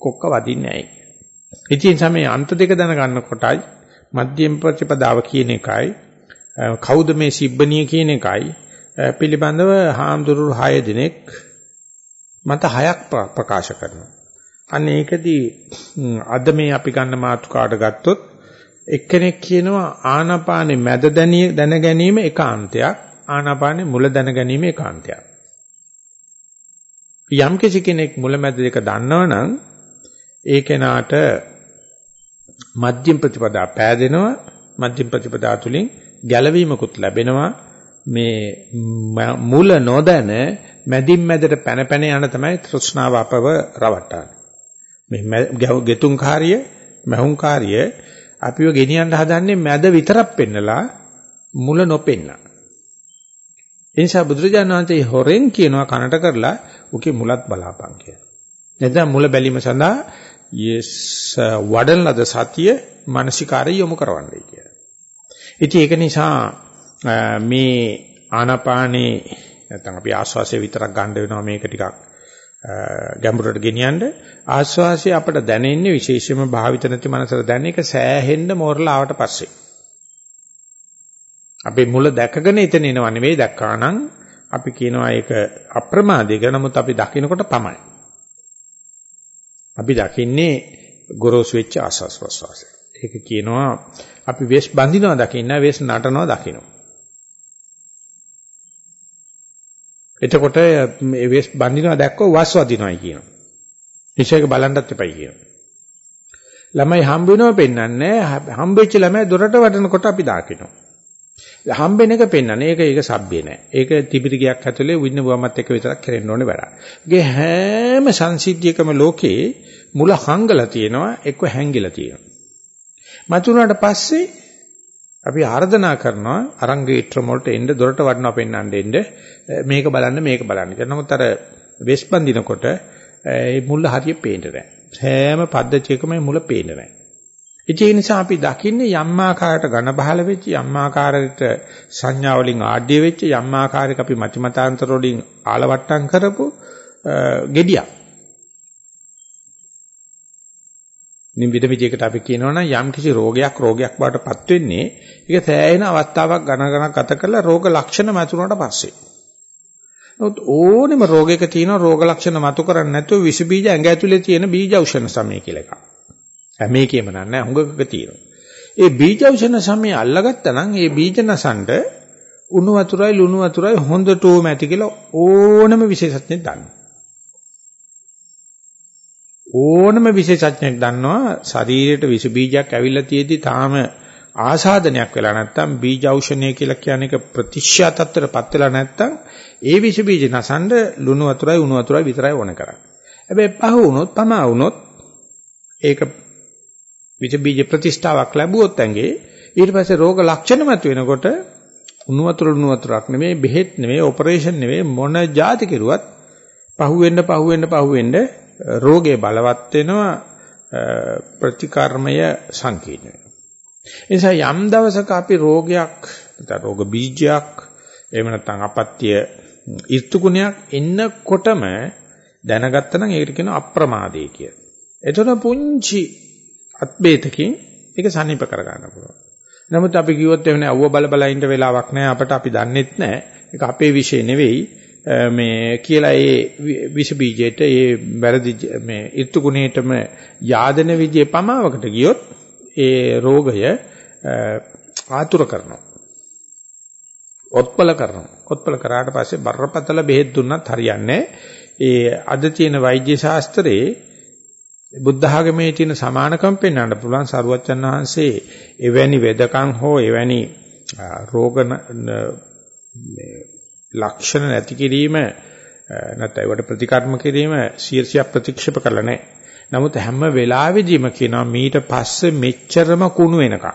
කොක්ක වදින්නේ නැහැ. ඉතින් සමේ අන්ත දෙක දැනගන්න කොටයි මධ්‍යම ප්‍රතිපදාව කියන එකයි කවුද මේ සිබ්බණිය කියන එකයි පිළිබඳව හාමුදුරුවෝ 6 දිනක් මත 6ක් ප්‍රකාශ කරනවා. අන්න ඒකදී අද මේ අපි ගන්න මාතෘකාවට ගත්තොත් එක්කෙනෙක් කියනවා ආනාපානෙ මැද දැන ගැනීම ඒකාන්තයක් ආනාපානෙ මුල දැන ගැනීම ඒකාන්තයක්. යම් කෙනෙක් මුල මැද දෙක දන්නවනම් ඒ කෙනාට මධ්‍යම ප්‍රතිපදා පෑදෙනවා. මධ්‍යම ප්‍රතිපදා තුලින් ගැලවීමකුත් ලැබෙනවා. මේ මුල නොදැන මැදින් මැදට පැන පැන යන තමයි තෘෂ්ණාව අපව රවට්ටන්නේ මේ ගෙතුම් කාර්ය මහුම් කාර්ය අපිව ගෙනියන්න හදන්නේ මැද විතරක් පෙන්නලා මුල නොපෙන්න. ඒ නිසා බුදුරජාණන් වහන්සේ හොරෙන් කියනවා කනට කරලා උකේ මුලත් බලාපන් කියලා. නැත්නම් මුල බැලීම සඳහා yes වඩන ලද සතිය මානසිකාරය යොමු කරවන්නයි කියලා. ඉතින් ඒක නිසා මේ ආනාපානේ නැත්නම් අපි ආස්වාසිය විතරක් ගන්න වෙනවා මේක ටිකක් ගැඹුරට ගෙනියන්න ආස්වාසිය අපිට දැනෙන්නේ විශේෂයෙන්ම භාවිත නැති මනසට දැනෙන එක සෑහෙන්න මෝරලා ආවට පස්සේ. අපි මුල දැකගෙන එතන එනව නෙවෙයි දැක්කා නම් අපි කියනවා ඒක අප්‍රමාදයක නමුත් අපි දකිනකොට පමයි. අපි දකින්නේ ගොරෝසු වෙච්ච ආස්වාස් ප්‍රස්වාසය. ඒක කියනවා අපි වෙස් බඳිනවා දකින්න වෙස් නටනවා දකින්න. එතකොට මේ වෙස් බඳිනවා දැක්කෝ වස් වදිනවායි කියනවා. නිශ්චයක බලන්නත් එපයි කියනවා. ළමයි හම්බ වෙනව පෙන්වන්නේ හම්බෙච්ච ළමයි දොරට වඩනකොට අපි දාකිනවා. හම්බෙන එක පෙන්වන්නේ. ඒක ඒක සබ්බේ නෑ. ඒක තිබිරිගයක් ඇතුලේ වින්න බුවමත් එක විතරක් කරෙන්න ඕනේ වැඩ. ඒකේ හැම සංසිද්ධියකම ලෝකේ මුල හංගලා තියෙනවා එක්ක හැංගිලා තියෙනවා. මතුණාට පස්සේ අපි ආර්දනා කරනවා අරංගේට්‍රම වලට එන්න දොරට වඩනවා පෙන්වන්න එන්න මේක බලන්න මේක බලන්න. නමුත් අර වෙස් බඳිනකොට ඒ මුල හරිය පේන්නේ නැහැ. හැම පද්ධතියකම මුල පේන්නේ නැහැ. ඒ නිසා අපි දකින්නේ යම් ආකාරයකට ඝන බහල වෙච්ච යම් ආකාරයකට සංඥා වලින් ආඩ්‍ය වෙච්ච යම් ආකාරයක අපි මතිමතාන්තර වලින් ආලවට්ටම් කරපු gediya. නිවිද විදිහකට අපි කියනවනම් යම් කිසි රෝගයක් රෝගයක් බවටපත් වෙන්නේ ඒක සෑහෙන අවස්ථාවක් ගණන ගණන් ගත කරලා රෝග ලක්ෂණ මතුනට පස්සේ. නමුත් ඕනෙම රෝගයක තියෙන රෝග ලක්ෂණ මතු කරන්නේ නැතුව විස බීජ ඇඟ ඇතුලේ තියෙන බීජ ඖෂධ සමය කියලා එකක්. හැමේකෙම නෑ හුඟකක තියෙනවා. ඒ බීජ ඖෂධ සමය අල්ලගත්තා නම් ඒ බීජ නසන්ඩ උණු වතුරයි ලුණු වතුරයි හොඳටම ඇති කියලා ඕනම විශේෂඥයෙක් දන්නවා. ඕනම විශේෂඥයෙක් දන්නවා ශරීරයට විස බීජයක් ඇවිල්ලා තියෙද්දි තාම ආසාදනයක් වෙලා නැත්තම් බීජ ඖෂධය කියලා කියන එක ප්‍රතිශ්‍යා තත්ත්වයටපත් වෙලා නැත්තම් ඒ විස බීජ නසන්න ලුණු වතුරයි උණු වතුරයි විතරයි ඕන කරන්නේ. හැබැයි පහ වුණොත් පමා වුණොත් ඒක විස බීජ ප්‍රතිෂ්ඨාවක් ලැබුවොත් ඇඟේ ඊට පස්සේ රෝග ලක්ෂණ මත වෙනකොට උණු වතුර උණු වතුරක් නෙමෙයි බෙහෙත් නෙමෙයි ඔපරේෂන් නෙමෙයි මොන જાති කෙරුවත් පහුවෙන්න පහුවෙන්න පහුවෙන්න රෝගේ බලවත් වෙනවා ප්‍රතිකර්මය සංකීර්ණ වෙනවා. ඒ නිසා යම් දවසක අපි රෝගයක් නැත්නම් රෝග බීජයක් එහෙම නැත්නම් අපත්‍ය ඍතුගුණයක් එන්නකොටම දැනගත්තා නම් ඒකට කියනවා අප්‍රමාදේ කියලා. එතන පුංචි අත්බේතකින් ඒක සනීප කර ගන්න පුළුවන්. නමුත් අපි කිව්වොත් එවනේ අවුව බල බල ඉන්න වෙලාවක් නැහැ අපට අපි දන්නෙත් නැහැ. ඒක අපේ විශ්ේ නෙවෙයි. මේ කියලා ඒ විස බීජයට ඒ වැරදි මේ ඍතු ගුණයටම yaadena විදිය පමාවකට ගියොත් ඒ රෝගය ආතුර කරනවා. ඔත්පල කරනවා. ඔත්පල කරාට පස්සේ බරපතල බෙහෙත් දුන්නත් හරියන්නේ ඒ අද තියෙන වෛද්‍ය ශාස්ත්‍රයේ බුද්ධ ආගමේ තියෙන සමානකම් පෙන්වන්න පුළුවන් සරුවච්චන් වහන්සේ එවැනි වෙදකම් හෝ එවැනි රෝග ලක්ෂණ නැති කිරීම නැත්නම් ඒවට ප්‍රතිකර්ම කිරීම සියසියක් ප්‍රතික්ෂේප කරලා නැහැ. නමුත් හැම වෙලාවෙදීම කියනවා මීට පස්සේ මෙච්චරම කුණු වෙනකම්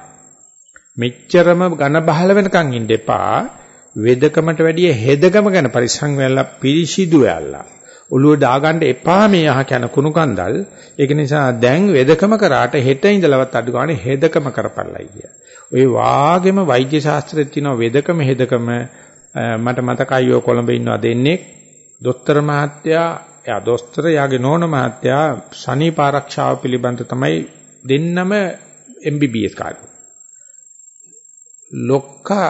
මෙච්චරම ඝන බහල වෙනකම් ඉන්න එපා. වෙදකමට වැඩිය හෙදකම ගැන පරිස්සම් වෙලා පිරිසිදු වෙලා. ඔළුව දාගන්න එපා මේ අහ කන කුණු කන්දල්. ඒක නිසා දැන් වෙදකම කරාට හෙට ඉඳලවත් අඩු ගානේ හෙදකම කරපළයි කිය. ওই වාගෙම වෛද්‍ය ශාස්ත්‍රයේ තියෙන වෙදකම හෙදකම මට මතකයි ඔය කොළඹ ඉන්නවා දෙන්නේ දොස්තර මහත්තයා එයා දොස්තර යාගේ නෝන මහත්තයා සනීප ආරක්ෂාව පිළිබඳ තමයි දෙන්නම MBBS කාර්යය. ලොක්කා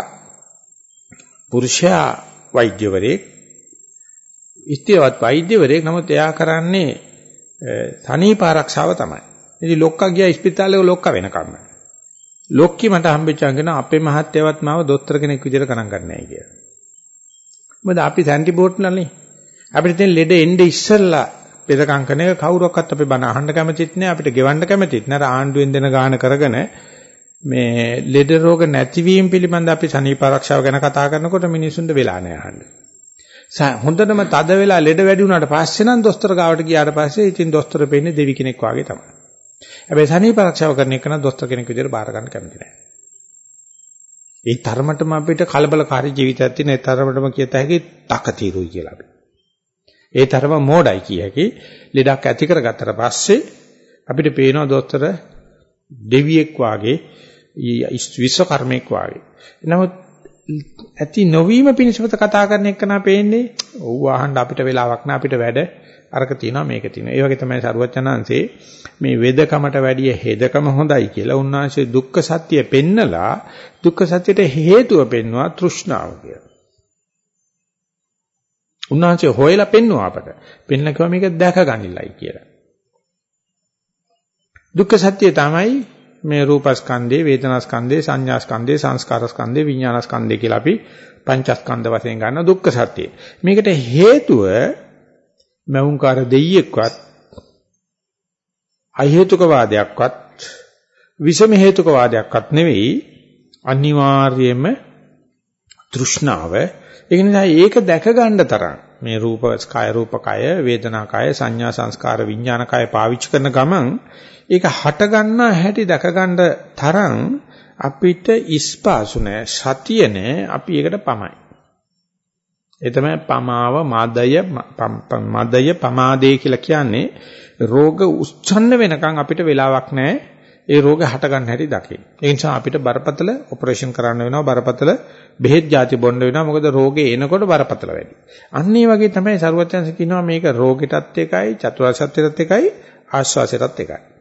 පුරුෂයා වෛද්‍යවරයෙක්. ස්ථිරවත් වෛද්‍යවරයෙක්. නමුත් එයා කරන්නේ තනීප ආරක්ෂාව තමයි. ඉතින් ලොක්කා ගියා ස්පිතාලේ ලොක්කා වෙනකම්ම. ලොක්කි මට හම්බෙච්චාගෙන අපේ මහත්තයවත් මාව දොස්තර කෙනෙක් විදිහට ගණන් ගන්නෑ කියලා. මොකද අපි සැන්ටි බෝට් නල්නේ. අපිට දැන් ලෙඩ එන්නේ ඉස්සෙල්ලා පෙරකම් කරන එක කවුරක්වත් අපේ බණ අහන්න කැමතිත් නෑ අපිට ගෙවන්න කැමතිත් නෑ ආණ්ඩුවෙන් දෙන ගාන කරගෙන මේ ලෙඩ රෝග නැතිවීම පිළිබඳ අපි සනීප ආරක්ෂාව ගැන කතා කරනකොට මිනිසුන්ට වෙලා නෑ අහන්න. හොඳටම තද වෙලා ලෙඩ වැඩි වුණාට පස්සේ නම් දොස්තර ගාවට ගියාට පස්සේ ඉතින් දොස්තර පෙන්නේ දෙවි කෙනෙක් වගේ තමයි. හැබැයි සනීප ආරක්ෂාව කරන එක නම් දොස්තර කෙනෙක් විදිහට බාර ගන්න කැමති නෑ. ඒ තරමටම අපිට කලබලකාරී ජීවිතයක් තියෙන ඒ තරමටම කියත හැකි තකතිරුයි කියලා අපි. ඒ තරම මෝඩයි කිය හැකි ලෙඩක් ඇති කරගත්තට පස්සේ අපිට පේනවා දොස්තර දෙවියෙක් වාගේ විශ්වකර්මෙක් වාගේ. නමුත් ඇති නොවීම පිණිසපත කතා කරන එක නා පේන්නේ ඔව් අහන්න අපිට වෙලාවක් නෑ අපිට වැඩ අරක තියෙනවා මේක තියෙනවා. ඒ වගේ තමයි සරුවචනාංශේ මේ වෙදකමට වැඩිය හෙදකම හොඳයි කියලා උන්වහන්සේ දුක්ඛ සත්‍ය පෙන්නලා දුක්ඛ සත්‍යට හේතුව පෙන්වුවා තෘෂ්ණාව කියලා. උන්වහන්සේ හොයලා පෙන්වුවා අපට. පෙන්න කිව්වා මේක දැක ගනින්නයි කියලා. දුක්ඛ සත්‍ය තමයි මේ රූපස්කන්ධේ, වේදනාස්කන්ධේ, සංඥාස්කන්ධේ, සංස්කාරස්කන්ධේ, විඥානස්කන්ධේ කියලා අපි පංචස්කන්ධ වශයෙන් ගන්න දුක්ඛ සත්‍ය. මේකට හේතුව මෞංකාර දෙයියෙක්වත් අහේතුක වාදයක්වත් විෂම හේතුක වාදයක්වත් නෙවෙයි අනිවාර්යයෙන්ම තෘෂ්ණාව. ඒ නිසා ඒක දැක ගන්න තරම් මේ රූප කාය රූප කය වේදනා කය සංඥා සංස්කාර විඥාන කය පාවිච්චි කරන ගමන් ඒක හට ගන්න හැටි දැක ගන්න තරම් අපිට ඉස්පාසු නැහැ සතිය නැහැ අපි ඒකට පමයි. ඒ තමයි පමාව මදය මදය පමාදේ කියලා කියන්නේ රෝග උච්ඡන්න වෙනකන් අපිට වෙලාවක් නැහැ ඒ රෝග හට ගන්න හැටි දකින්න. ඒ නිසා අපිට බරපතල ඔපරේෂන් කරන්න වෙනවා බරපතල බෙහෙත් ಜಾති බොන්න වෙනවා මොකද රෝගේ එනකොට බරපතල වැඩි. අන්න ඒ වගේ තමයි සරුවචන්ස කියනවා මේක රෝගෙටත් එකයි චතුරාර්ය සත්‍යයටත් එකයි ආශ්වාසයටත් එකයි.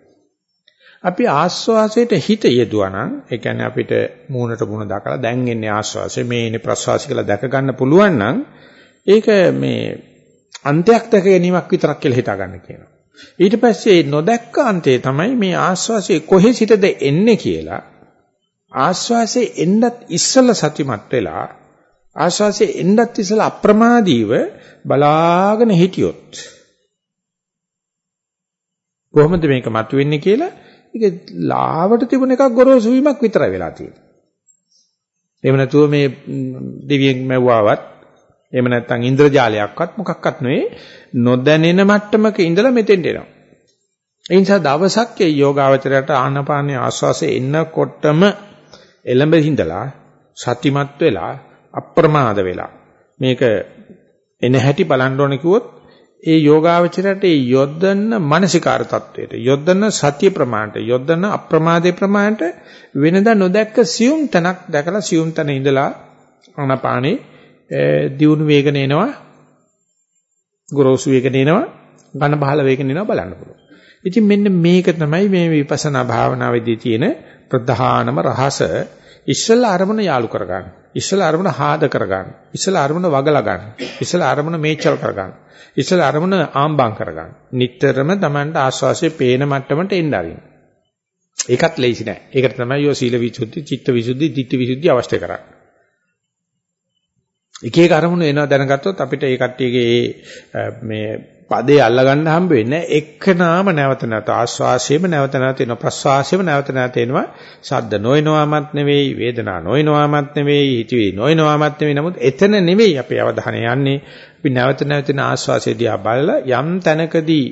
අපි ආශ්වාසයට හිත යෙදුවා නම් ඒ කියන්නේ අපිට මූණට මූණ දාකලා දැන් එන්නේ ආශ්වාසය මේ ඉන්නේ ප්‍රශ්වාසය කියලා දැක ගන්න පුළුවන් නම් ඒක මේ අන්තයක් දැක ගැනීමක් විතරක් කියලා හිතා ගන්න කියනවා. ඊට පස්සේ නොදැක්ක අන්තේ තමයි මේ ආශ්වාසය කොහේ සිටද එන්නේ කියලා ආශ්වාසයේ එන්නත් ඉස්සලා සතිමත් වෙලා ආශ්වාසයේ එන්නත් ඉස්සලා අප්‍රමාදීව බලාගෙන හිටියොත් කොහොමද මේක මතුවෙන්නේ කියලා ඒක ලාවට තිබුණ එකක් ගොරෝසු වීමක් විතරයි වෙලා තියෙන්නේ. එහෙම නැතුව මේ දෙවියන් මැව්වාවත් එහෙම නැත්නම් ඉන්ද්‍රජාලයක්වත් මොකක්වත් නෙවෙයි නොදැනෙන මට්ටමක ඉඳලා මෙතෙන්ට එනවා. ඒ නිසා දවසක් ඒ යෝගාවචරයට ආනපානයේ ආස්වාසේ එන්නකොටම එළඹ හිඳලා සතිමත් වෙලා අප්‍රමාද වෙලා මේක එන හැටි බලන්න ඕනේ කිව්වොත් ඒ යෝගාවචරයට ඒ යොදන්න මානසිකාර තත්වයට යොදන්න සතිය ප්‍රමාණයට යොදන්න අප්‍රමාදේ ප්‍රමාණයට වෙනදා නොදැක්ක සියුම් තනක් දැකලා සියුම් තන ඉඳලා ආනපානේ දියුණු වේගන එනවා ගොරෝසු වේගන එනවා ඝන බහල වේගන එනවා බලන්න පුළුවන්. ඉතින් මෙන්න මේක තමයි මේ විපස්සනා භාවනාවේදී තියෙන ප්‍රධානම රහස. ඉස්සෙල්ලා අරමුණ යාලු කරගන්න. ඉස්සෙල්ලා අරමුණ හාද කරගන්න. ඉස්සෙල්ලා අරමුණ වගලා ගන්න. ඉස්සෙල්ලා අරමුණ මේචල් කරගන්න. ඉස්සෙල්ලා අරමුණ ආම්බම් කරගන්න. නිටතරම Tamanට ආස්වාසිය පේන මට්ටමට එන්න ආරින්න. ඒකත් ලේසි නෑ. ඒකට තමයි යෝ සීල විසුද්ධි, චිත්ත විසුද්ධි, ditthi විසුද්ධි අවශ්‍ය කරන්නේ. එක එක අරමුණු එනවා දැනගත්තොත් අපිට ඒ කට්ටියගේ මේ පදේ අල්ලගන්න හම්බ වෙන්නේ එක්කනාම නැවත නැවත ආස්වාසියම නැවත නැවත එනවා ප්‍රස්වාසියම නැවත නැවත එනවා. ශබ්ද නොයනවාමත් නෙවෙයි වේදනා නොයනවාමත් නෙවෙයි හිතවි නොයනවාමත් නෙවෙයි. නමුත් එතන නෙවෙයි අපේ අවධානය යන්නේ. අපි නැවත නැවත ආස්වාසිය දිහා බලලා යම් තැනකදී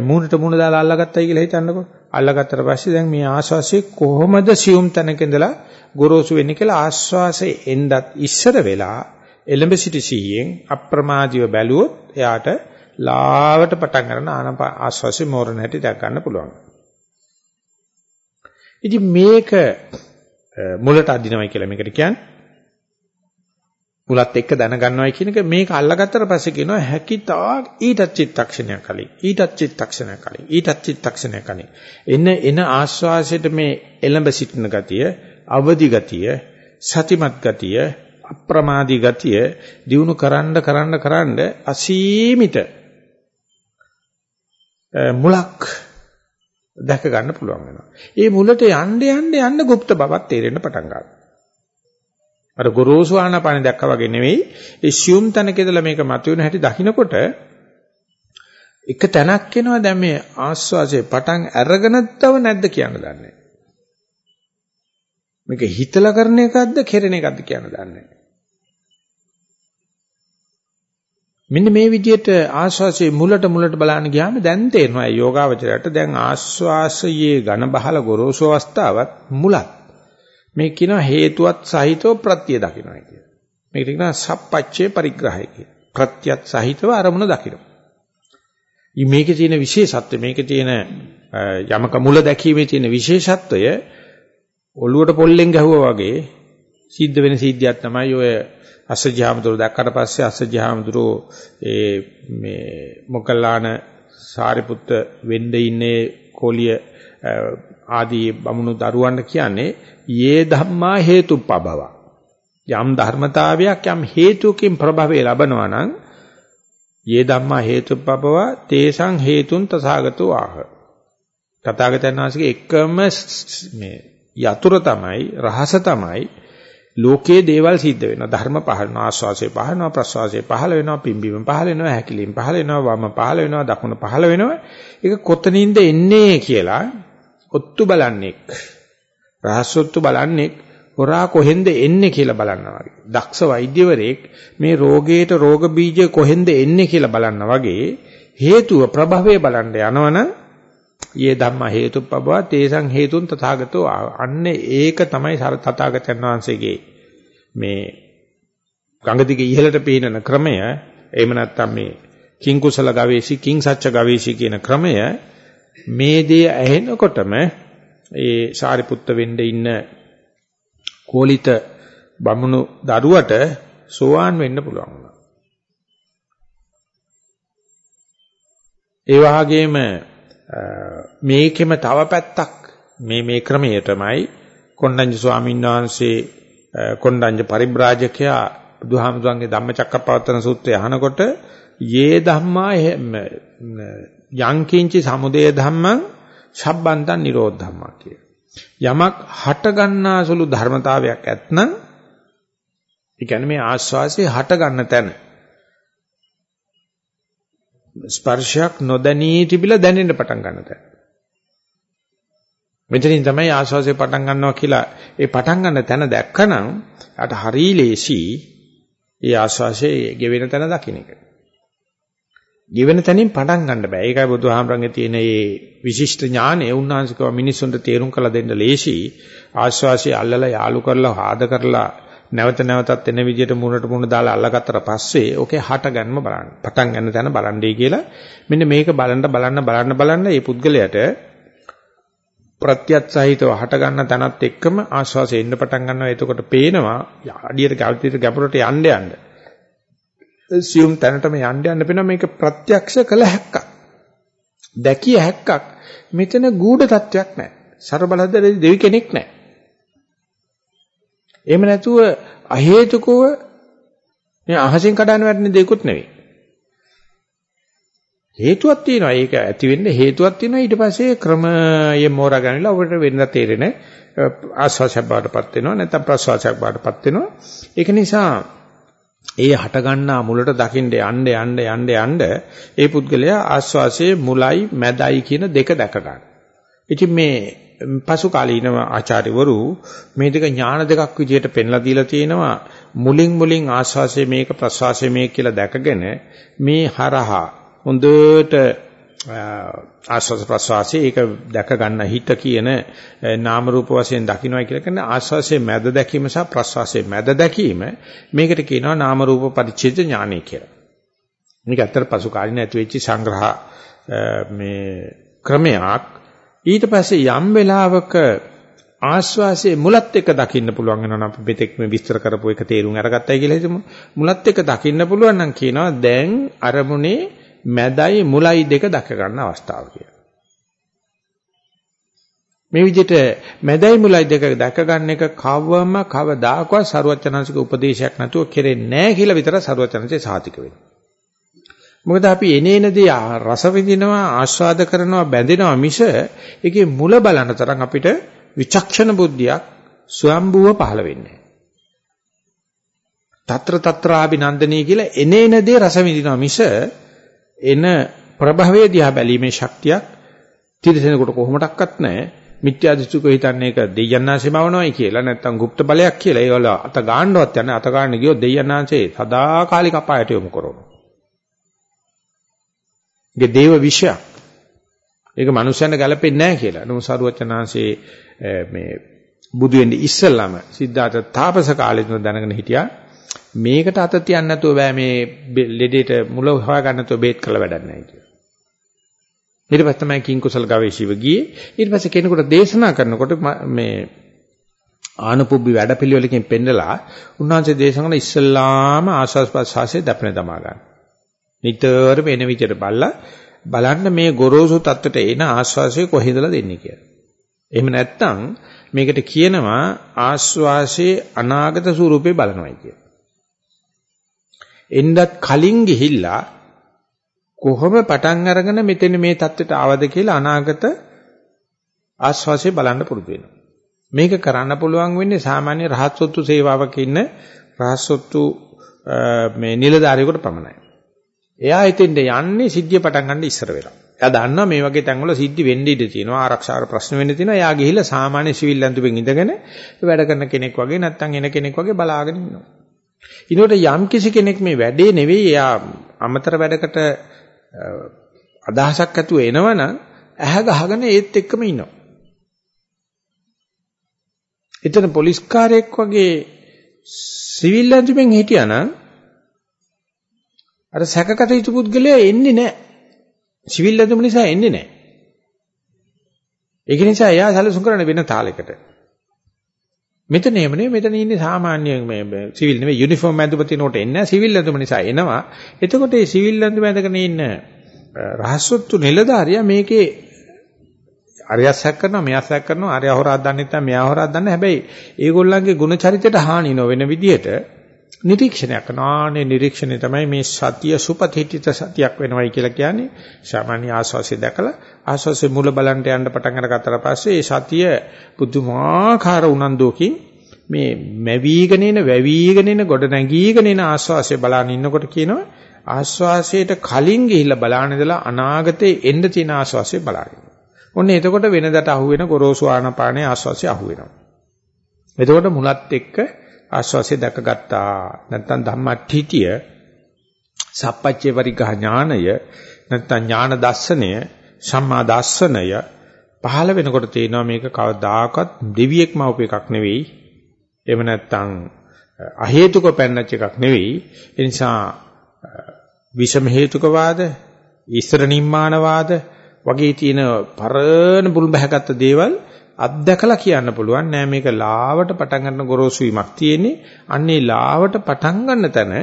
මූණට මූණ දාලා අල්ලගත්තයි කියලා හිතන්නකෝ. අල්ලගත්තට පස්සේ දැන් මේ ආස්වාසිය කොහොමද සියුම් තැනක ඉඳලා ගොරෝසු වෙන්නේ කියලා ආස්වාසේ එන්නත් ඉස්සර වෙලා එලඹ සිටි සීයෙන් අප්‍රමාදීව බැලුවොත් එයාට ලාවට පටන් ගන්න ආනප ආස්වාසිය මෝරණ හැටි දැක් ගන්න පුළුවන්. ඉතින් මේක මුලට අදිනවයි කියලා මේකට කියන්නේ. මුලත් එක්ක දැනගන්නවයි කියන එක මේක අල්ලගත්තට පස්සේ කියනවා හැකිතා ඊටත් චිත්තක්ෂණයක් කලින් ඊටත් චිත්තක්ෂණයක් කලින් ඊටත් චිත්තක්ෂණයක් කලින් එන එන ආස්වාසයට මේ එළඹ සිටින ගතිය අවදි ගතිය සතිමත් ගතිය අප්‍රමාදී ගතිය දිනු කරන්න කරන්න කරන්න අසීමිත මුලක් දැක ගන්න පුළුවන් වෙනවා. ඒ මුලට යන්න යන්න යන්න গুপ্ত බවක් තේරෙන්න පටන් ගන්නවා. අර ගොරෝසු ආනාපාන දැක්කා වගේ නෙවෙයි ඒ සියුම් තැනක ඉඳලා මේක මතුවෙන හැටි දකින්නකොට එක තැනක් එනවා දැන් මේ ආස්වාසේ පටන් අරගෙනත්ව නැද්ද කියන්න දන්නේ මේක හිතලා කරන එකක්ද කෙරෙන එකක්ද කියන්න දන්නේ මෙන්න මේ විදිහට ආස්වාසේ මුලට මුලට බලන්න ගියාම දැන් තේරෙනවා යෝගාවචරයට දැන් ආස්වාසයේ ඝන බහල ගොරෝසු අවස්ථාවත් මුලත් මේ කියන හේතුවත් සහිතව ප්‍රත්‍ය දකින්නයි කියන. මේකට කියනවා සප්පච්චේ පරිග්‍රහය කියන. ප්‍රත්‍යත් සහිතව අරමුණ දකින්න. මේකේ තියෙන විශේෂත්වය මේකේ තියෙන යමක මුල දැකීමේ තියෙන විශේෂත්වය ඔළුවට පොල්ලෙන් ගැහුවා වගේ සිද්ධ වෙන සිද්ධියක් තමයි ඔය අසජ්ජාමතුරු දැක්කට පස්සේ අසජ්ජාමතුරු ඒ මේ මොකල්ලාන සාරිපුත්ත වෙන්න ඉන්නේ කෝලිය ආදී බමුණු දරුවන්ට කියන්නේ යේ ධම්මා හේතුප්පබව යම් ධර්මතාවයක් යම් හේතුකින් ප්‍රභවය ලබනවා නම් යේ ධම්මා හේතුප්පබව තේසං හේතුන් තථාගතෝ ආහ. තථාගතයන් වහන්සේගේ එකම මේ යතුරු තමයි රහස තමයි ලෝකයේ දේවල් සිද්ධ වෙනවා ධර්ම පහළ ආස්වාසේ පහළ වෙනවා ප්‍රස්වාසේ පහළ වෙනවා පිම්බීම පහළ වෙනවා හැකිලිම් පහළ වෙනවා වම පහළ වෙනවා දකුණ පහළ වෙනවා ඒක කොතනින්ද එන්නේ කියලා ඔත්තු බලන්නේක් රහසොත්තු බලන්නේක් හොරා කොහෙන්ද එන්නේ කියලා බලනවා වගේ. දක්ෂ වෛද්‍යවරයෙක් මේ රෝගයට රෝග බීජ කොහෙන්ද එන්නේ කියලා බලනවා වගේ හේතුව ප්‍රභවය බලන්න යනවනම් යේ ධම්ම හේතුප්පබව තේසං හේතුන් තථාගතෝ අන්නේ ඒක තමයි තථාගතයන් වහන්සේගේ මේ ගංග දිගේ ඉහළට පීනන ක්‍රමය එහෙම නැත්නම් මේ කිං කුසල ගවේෂි කිං සච්ච ගවේෂි කියන ක්‍රමය මේ දේ ඇහෙනකොටම ඒ සාරිපුත්ත වෙන්න ඉන්න කෝලිත බමුණු දරුවට සෝවාන් වෙන්න පුළුවන් වුණා. ඒ වගේම මේකෙම තව පැත්තක් මේ මේ ක්‍රමයේ තමයි කොණ්ඩඤ්ඤ ස්වාමීන් වහන්සේ කොණ්ඩඤ්ඤ පරිබ්‍රාජකයා බුදුහාමුදුරන්ගේ ධම්මචක්කප්පවත්තන සූත්‍රය අහනකොට යේ ධම්මා යංකින්චි සමුදය ධම්මං සබ්බන්තං නිරෝධ ධම්මා කිය. යමක් හට ගන්නාසුළු ධර්මතාවයක් ඇත්නම් ඒ කියන්නේ මේ ආස්වාසිය හට ගන්න තැන ස්පර්ශයක් නොදැනී තිබිලා දැනෙන්න පටන් ගන්න තැන. මෙතනින් තමයි ආස්වාසිය පටන් ගන්නවා කියලා ඒ පටන් ගන්න තැන දැක්කනම් යාට හරි ලේසි ඒ ආස්වාසියේ ගෙවෙන තැන දකින්න එක. ගෙවෙන තැනින් පටන් ගන්න බෑ. ඒකයි බුදුහාමරංගේ තියෙන මේ විශිෂ්ට ඥානය උන්වහන්සේකව මිනිස්සුන්ට තේරුම් කරලා දෙන්න ලේසි. ආශ්වාසය අල්ලලා යාලු කරලා ආද කරලා නැවත නැවතත් එන විදිහට මුණට මුණ දාලා අල්ලගත්තට පස්සේ ඕකේ හට ගන්නම බලන්න. පටන් ගන්න තැන බලන්නේ කියලා මෙන්න මේක බලන්න බලන්න බලන්න බලන්න මේ පුද්ගලයාට ප්‍රත්‍යත් සහිතව හට ගන්න තැනත් එක්කම ආශ්වාසය එන්න පටන් ගන්නවා. එතකොට පේනවා අඩියට ගැඹුරට යන්න යන්න සියුම් තැනටම යන්න යන්න පේනවා මේක ප්‍රත්‍යක්ෂ කළ හැක්කක්. දැකිය හැක්කක්. මෙතන ගූඪ තත්වයක් නැහැ. ਸਰබලද්ද දෙවි කෙනෙක් නැහැ. එහෙම නැතුව අහේතුකව මේ අහසෙන් කඩන වැටෙන දෙයක්වත් නෙවෙයි. හේතුවක් තියෙනවා. ඒක ඇති වෙන්න හේතුවක් තියෙනවා. ඊට පස්සේ ක්‍රමයෙන් මෝරා ගන්නලා ඔබට වෙන්න තේරෙන ආස්වාසයක් බාටපත් වෙනවා. නැත්නම් ප්‍රසවාසයක් බාටපත් වෙනවා. ඒක නිසා ඒ හට ගන්නා මුලට දකින්න යන්න යන්න යන්න යන්න ඒ පුද්ගලයා ආස්වාසයේ මුලයි මැදයි කියන දෙක දැක ගන්න. ඉතින් මේ පසු කාලීන ආචාර්යවරු මේ දෙක ඥාන දෙකක් විදිහට පෙන්ලා දීලා තියෙනවා මුලින් මුලින් ආස්වාසයේ මේක ප්‍රස්වාසයේ මේක කියලා දැකගෙන මේ හරහා හොඳට ආස්වාද ප්‍රසවාසයේ ඒක දැක ගන්න හිත කියන නාම රූප වශයෙන් දකින්නයි කියලා කියන ආස්වාසයේ මැද දැකීම සහ ප්‍රසවාසයේ මැද දැකීම මේකට කියනවා නාම රූප පරිච්ඡේද ඥානය කියලා. මේක ඇත්තට පසු කාලින ඇති වෙච්ච සංග්‍රහ මේ ක්‍රමයක් ඊට පස්සේ යම් වෙලාවක ආස්වාසේ මුලත් එක දකින්න පුළුවන් වෙනවා අපි මෙතෙක් මේ විස්තර කරපු එක තේරුම් අරගත්තයි කියලා හිතමු. මුලත් එක දකින්න පුළුවන් නම් කියනවා දැන් අරමුණේ මැදයි මුලයි දෙක දක ගන්න අවස්ථාව කියලා. මේ විදිහට මැදයි මුලයි දෙක දැක ගන්න එක කවම කවදාකවත් ਸਰුවචනංශික උපදේශයක් නැතුව කෙරෙන්නේ නැහැ කියලා විතර ਸਰුවචනංශේ සාතික වෙනවා. මොකද අපි එනේන දේ රස විඳිනවා ආස්වාද කරනවා බැඳෙනවා මිස ඒකේ මුල බලන තරම් අපිට විචක්ෂණ බුද්ධියක් ස්වයම්බුව පහළ වෙන්නේ తත්‍ර తත්‍රාభిනන්දනී කියලා එනේන දේ රස විඳිනවා මිස එන ප්‍රභවයේ දිහා බැලීමේ ශක්තියක් තිරසෙනෙකුට කොහොමඩක්වත් නැහැ. මිත්‍යා දෘෂ්ටික හිතන්නේ ඒක දෙයයන්ාංශේමවනොයි කියලා නැත්නම් গুপ্ত බලයක් කියලා. ඒවල අත ගන්නවත් යන අත ගන්න ගියොත් දෙයයන්ාංශේ සදාකාලික අපායට යොමු කරනවා. ඒක දේව විෂයක්. ඒක මනුස්සයන්ට ගැලපෙන්නේ නැහැ කියලා. නමුත් සරුවචනාංශේ මේ බුදු වෙන්නේ ඉස්සල්ලාම සිද්ධාර්ථ තාපස කාලේ තුන දැනගෙන හිටියා. මේකට අත තියන්න නැතුව බෑ මේ ලෙඩේට මුල හොයා ගන්න නැතුව බේත් කළ වැඩක් නැහැ කියලා. ඊට පස්සේ තමයි කිං කුසල ගවේෂීව ගියේ. ඊට පස්සේ කෙනෙකුට දේශනා කරනකොට මේ ආනුපුබ්බි වැඩපිළිවෙලකින් පෙන්නලා උන්වහන්සේ දේශනා කරන ඉස්සල්ලාම ආස්වාස් ප්‍රසආසයේ දපන දමා ගන්න. නිතර වෙන විදිහට බලලා බලන්න මේ ගොරෝසු தත්තට එන ආස්වාසය කොහෙදලා දෙන්නේ කියලා. එහෙම නැත්නම් මේකට කියනවා ආස්වාසයේ අනාගත ස්වරූපේ බලනවායි කියලා. එන්නත් කලින් ගිහිල්ලා කොහොම පටන් අරගෙන මෙතන මේ தත්ත්වයට ආවද කියලා අනාගත ආස්වාසිය බලන්න පුරුදු වෙනවා. මේක කරන්න පුළුවන් වෙන්නේ සාමාන්‍ය රහත්සොත්තු සේවාවක ඉන්න රහත්සොත්තු මේ නිලධාරියෙකුට පමණයි. එයා හිතෙන්ද යන්නේ සිද්ධිය පටන් ගන්න ඉස්සර වෙලා. එයා දන්නවා මේ වගේ තැන්වල සිද්ධි වෙන්න ඉඩ තියෙනවා ආරක්ෂාර ප්‍රශ්න වෙන්න තියෙනවා. එයා ගිහිල්ලා සාමාන්‍ය සිවිල් ඇඳුමින් ඉඳගෙන වැඩ කරන කෙනෙක් වගේ නැත්තම් එන කෙනෙක් වගේ බලාගෙන ඉන්නවා. ඊනොට යම් කිසි කෙනෙක් මේ වැඩේ නෙවෙයි එයා අමතර වැඩකට අදහසක් ඇතුව එනවනම් ඇහැ ගහගෙන ඒත් එක්කම ඉන්නවා. එතන පොලිස් කාර්යයක් වගේ සිවිල් ඇඳුමින් හිටියානම් අර සැකකට යුතු පුද්ගලයා එන්නේ නැහැ. සිවිල් ඇඳුම නිසා එන්නේ නැහැ. ඒක නිසා එයා සැලසුම් කරන වෙන තාලයකට. මෙතන එහෙම නෙවෙයි මෙතන ඉන්නේ සාමාන්‍ය මේ සිවිල් නෙවෙයි යුනිෆෝම් ඇඳුම තිනකොට එන්නේ සිවිල් ඇඳුම නිසා එනවා. එතකොට මේ සිවිල් ඇඳුම ඇඳගෙන ඉන්න රහස්සොත්තු නිලධාරියා මේකේ අරයස්සක් කරනවා මෙයස්සක් කරනවා අරය හොරාක් දන්නේ නැත්නම් මෙයා හොරාක් දන්නේ හැබැයි ඒගොල්ලන්ගේ ගුණ චරිතයට හානි නොවන විදිහට නිරීක්ෂණයක් කරනවා නිරීක්ෂණය තමයි මේ සතිය සුපතිහිත සතියක් වෙනවයි කියලා කියන්නේ සාමාන්‍ය ආස්වාසිය දැකලා ආස්වාසිය මුල බලන්න යන්න පටන් අරගත්තට පස්සේ ඒ සතිය පුදුමාකාර උනන්දුවකින් මේ මැවිගෙන එන වැවිගෙන එන ගොඩ නැගීගෙන එන ආස්වාසිය බලන ඉන්නකොට කියනවා ආස්වාසයට කලින් ගිහිල්ලා බලන ඉඳලා අනාගතේ එන්න තියෙන ආස්වාසිය බලන්න. ඔන්න එතකොට වෙනදට අහුවෙන ගොරෝසු ආනපානේ ආස්වාසිය අහුවෙනවා. එතකොට මුලත් එක්ක ආස්වාසිය දැකගත්තා. නැත්තම් ධම්මට්ඨිතිය සප්පච්චේ පරිග්‍රහ ඥානය නැත්තම් ඥාන දර්ශනය සම්මා දර්ශනය පහළ වෙනකොට තේනවා මේක කවදාකවත් දෙවියෙක්ම උප එකක් නෙවෙයි. එහෙම නැත්තම් අහේතුක පැන්නච්ච එකක් නෙවෙයි. ඒ නිසා විෂම හේතුකවාද, ඊශ්වර නිම්මානවාද වගේ තියෙන පරණ බුල් බහගත්ත දේවල් අත්දකලා කියන්න පුළුවන් නෑ මේක ලාවට පටන් ගන්න ගොරෝසු වීමක් තියෙන්නේ අන්නේ ලාවට පටන් ගන්න තැන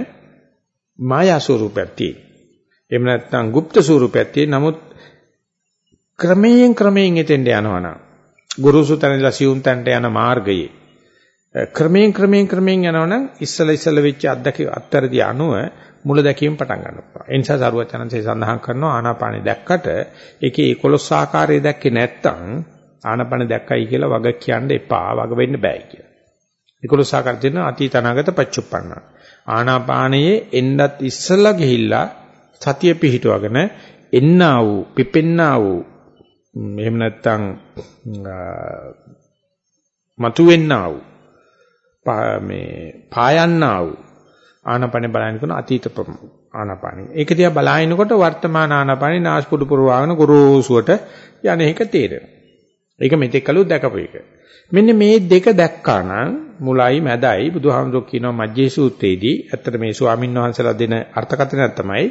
මායා ස්වරූපයක් තියෙන. එහෙම නැත්නම් গুপ্ত ස්වරූපයක් තියෙන. නමුත් ක්‍රමයෙන් ක්‍රමයෙන් එතෙන්ට යනවනම් ගොරෝසු තැනලා සියුම් තැනට යන මාර්ගයේ ක්‍රමයෙන් ක්‍රමයෙන් ක්‍රමයෙන් යනවනම් ඉස්සල ඉස්සල වෙච්ච අත්දැක අත්තරදී අනුව මුල දැකීම පටන් ගන්නවා. ඒ නිසා සරුවචනන්සේ සඳහන් කරනවා ආනාපානෙ දැක්කට ඒකේ 11 ආකාරය දැක්කේ නැත්තම් ආනාපානෙ දැක්කයි කියලා වග කියන්න එපා. වග වෙන්න බෑ කියලා. 11 ආකාර තියෙන අතීත අනාගත පච්චුප්පන්න. ආනාපානයේ එන්නත් ඉස්සලා ගිහිල්ලා සතිය පිහිටවගෙන එන්නා වූ පිපෙන්නා වූ එහෙම නැත්තම් මතුවෙන්නා වූ මේ පායන්නා වූ ආනාපානේ බලන කරන අතීත ආනාපානේ. ඒක දිහා බලනකොට වර්තමාන ආනාපානේ නාස්පුඩු පුරවාගෙන ගොරෝසුවට යන එක තේරෙනවා. ඒක මෙතෙක් කලුත් දැකපු එක. මෙන්න මේ දෙක දැක්කා නම් මුලයි මැදයි බුදුහාමුදුරුවෝ කියනවා මජ්ජේ සූත්‍රයේදී ඇත්තට මේ ස්වාමීන් වහන්සේලා දෙන අර්ථකථනයක් තමයි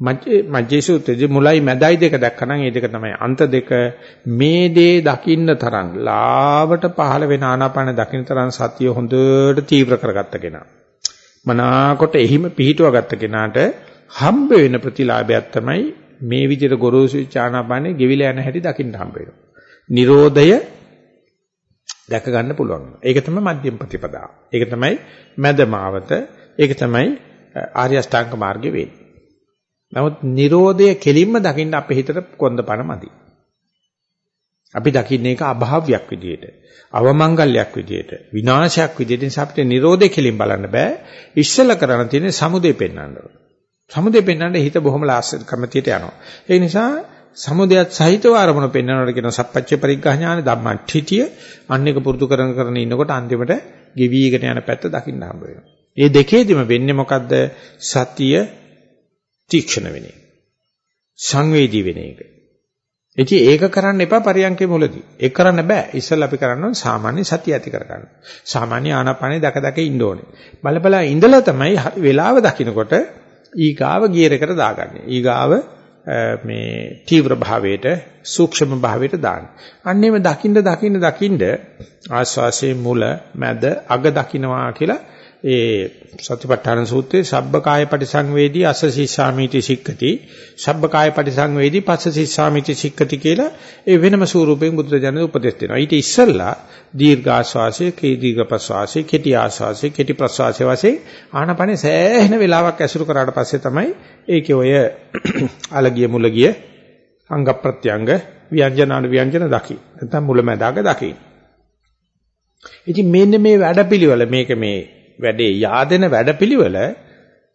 මජ්ජේ මජ්ජේ සූත්‍රයේදී මුලයි මැදයි දෙක දැක්කනම් ඒ දෙක තමයි අන්ත දෙක මේ දේ දකින්න තරම් ලාවට පහළ වෙන ආනාපාන දකින්න තරම් සතිය හොඳට තීව්‍ර කරගත්ත කෙනා මනාකොට එහිම පිහිටුවා ගත්ත කෙනාට හම්බ වෙන ප්‍රතිලාභයක් තමයි මේ විදිහට ගොරෝසු චානාපානේ ගෙවිලා යන හැටි දකින්න හම්බ වෙනවා. Nirodhaය දැක ගන්න පුළුවන්. ඒක තමයි මධ්‍යම ප්‍රතිපදාව. ඒක තමයි මැදමාවත. ඒක තමයි ආර්ය අෂ්ටාංග මාර්ගය වෙන්නේ. නමුත් Nirodha කෙලින්ම දකින්න අපේ හිතට කොන්දපණ මදි. අපි දකින්නේ ඒක අභාව්‍යයක් විදියට, අවමංගල්‍යයක් විදියට, විනාශයක් විදියට නිසා අපිට Nirodha කෙලින් බලන්න බෑ. ඉස්සල කරණ තියෙන්නේ සමුදේ පෙන්වන්න ඕන. සමුදේ පෙන්වන්න හිත බොහොම ලාස්ට් කමතියට යනවා. ඒ නිසා සමුදයත් සහිතව ආරමුණ පෙන්වනකොට කියන සප්පච්ච පරිග්‍රහ ඥාන ධම්මට්ඨිතිය අන්න එක පුරුදු කරන කරන ඉන්නකොට අන්තිමට ගෙවිගෙන යන පැත්ත දකින්න හම්බ වෙනවා. මේ දෙකේදිම වෙන්නේ මොකද්ද? සතිය තීක්ෂණ වෙන එක. සංවේදී වෙන එක. ඉතින් ඒක කරන්න එපා පරියන්කේ මුලදී. ඒක කරන්න බෑ. ඉස්සෙල්ලා අපි කරන්න ඕනේ සාමාන්‍ය සතිය ඇති කරගන්න. සාමාන්‍ය ආනාපානේ දක දක ඉන්න ඕනේ. බලබලා ඉඳලා තමයි වෙලාව දකින්නකොට ඊගාව ගියර එකට දාගන්නේ. ඊගාව මේ තීව්‍ර භාවයට සූක්ෂම භාවයට දාන්න. අන්නේම දකින්න දකින්න දකින්න ආස්වාසේ මුල මැද අග දකින්නවා කියලා ඒ සතිපට්ඨාන සූත්‍රයේ සබ්බකාය පටිසංවේදී අස්ස සිස්සාමිති සික්කති සබ්බකාය පටිසංවේදී පස්ස සිස්සාමිති සික්කති කියලා ඒ වෙනම ස්වරූපයෙන් බුදුරජාණන් උපදෙස් දෙනවා. ඊට ඉස්සෙල්ලා දීර්ඝ ආශ්වාසය, දීර්ඝ ප්‍රශ්වාසය, කෙටි ආශ්වාසය, කෙටි ප්‍රශ්වාසය වශයෙන් ආනපනේ සෑහෙන වෙලාවක් ඇසුරු කරාට පස්සේ තමයි ඒකේ ඔය [CLEARS THROAT] අලගිය මුලගිය අංග ප්‍රත්‍යංග ව්‍යංජන අනු ව්‍යංජන දකි. නැත්නම් මුලැමැදාක දකි. ඉතින් මෙන්න මේ වැඩපිළිවෙල මේක මේ වැඩේ yaadෙන වැඩපිළිවෙල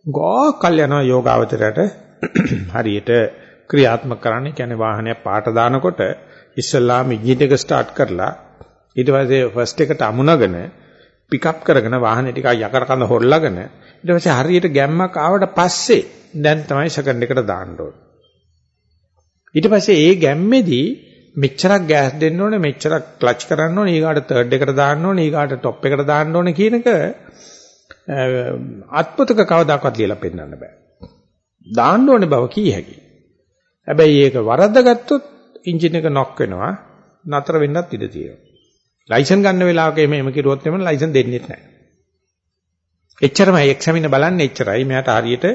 ගෝකල් යනවා යෝගාවචරයට [CLEARS THROAT] හරියට ක්‍රියාත්මක කරන්න කියන්නේ වාහනයක් පාට දානකොට ඉස්සල්ලාම ඉංජින් එක ස්ටාර්ට් කරලා ඊට පස්සේ ෆස්ට් එකට අමුණගෙන පිකප් කරගෙන වාහනේ ටිකක් යකඩ කඳ හොල්ලාගෙන ඊට පස්සේ හරියට ගැම්මක් ආවට පස්සේ දැන් තමයි සෙකන්ඩ් එකට දාන්න ඕනේ. ඊට පස්සේ ඒ ගැම්මේදී මෙච්චරක් ගෑස් දෙන්න ඕනේ මෙච්චරක් ක්ලච් කරන්න ඕනේ ඊගාට තර්ඩ් එකට දාන්න ඕනේ ඊගාට টොප් එකට දාන්න ඕනේ කියන එක අත්පොතක කවදාකවත් ලියලා පෙන්නන්න බෑ. දාන්න ඕනේ බව කී හැකියි. හැබැයි ඒක වරද්දාගත්තොත් එන්ජින් එක නොක් වෙනවා නතර වෙන්නත් ඉඩ තියෙනවා. ලයිසන් ගන්න වෙලාවක එහෙම එහෙම කිරුවොත් එමන් ලයිසන් දෙන්නේ නැහැ. එච්චරමයි එක්සැමින බලන්නේ එච්චරයි. මෙයාට හරියට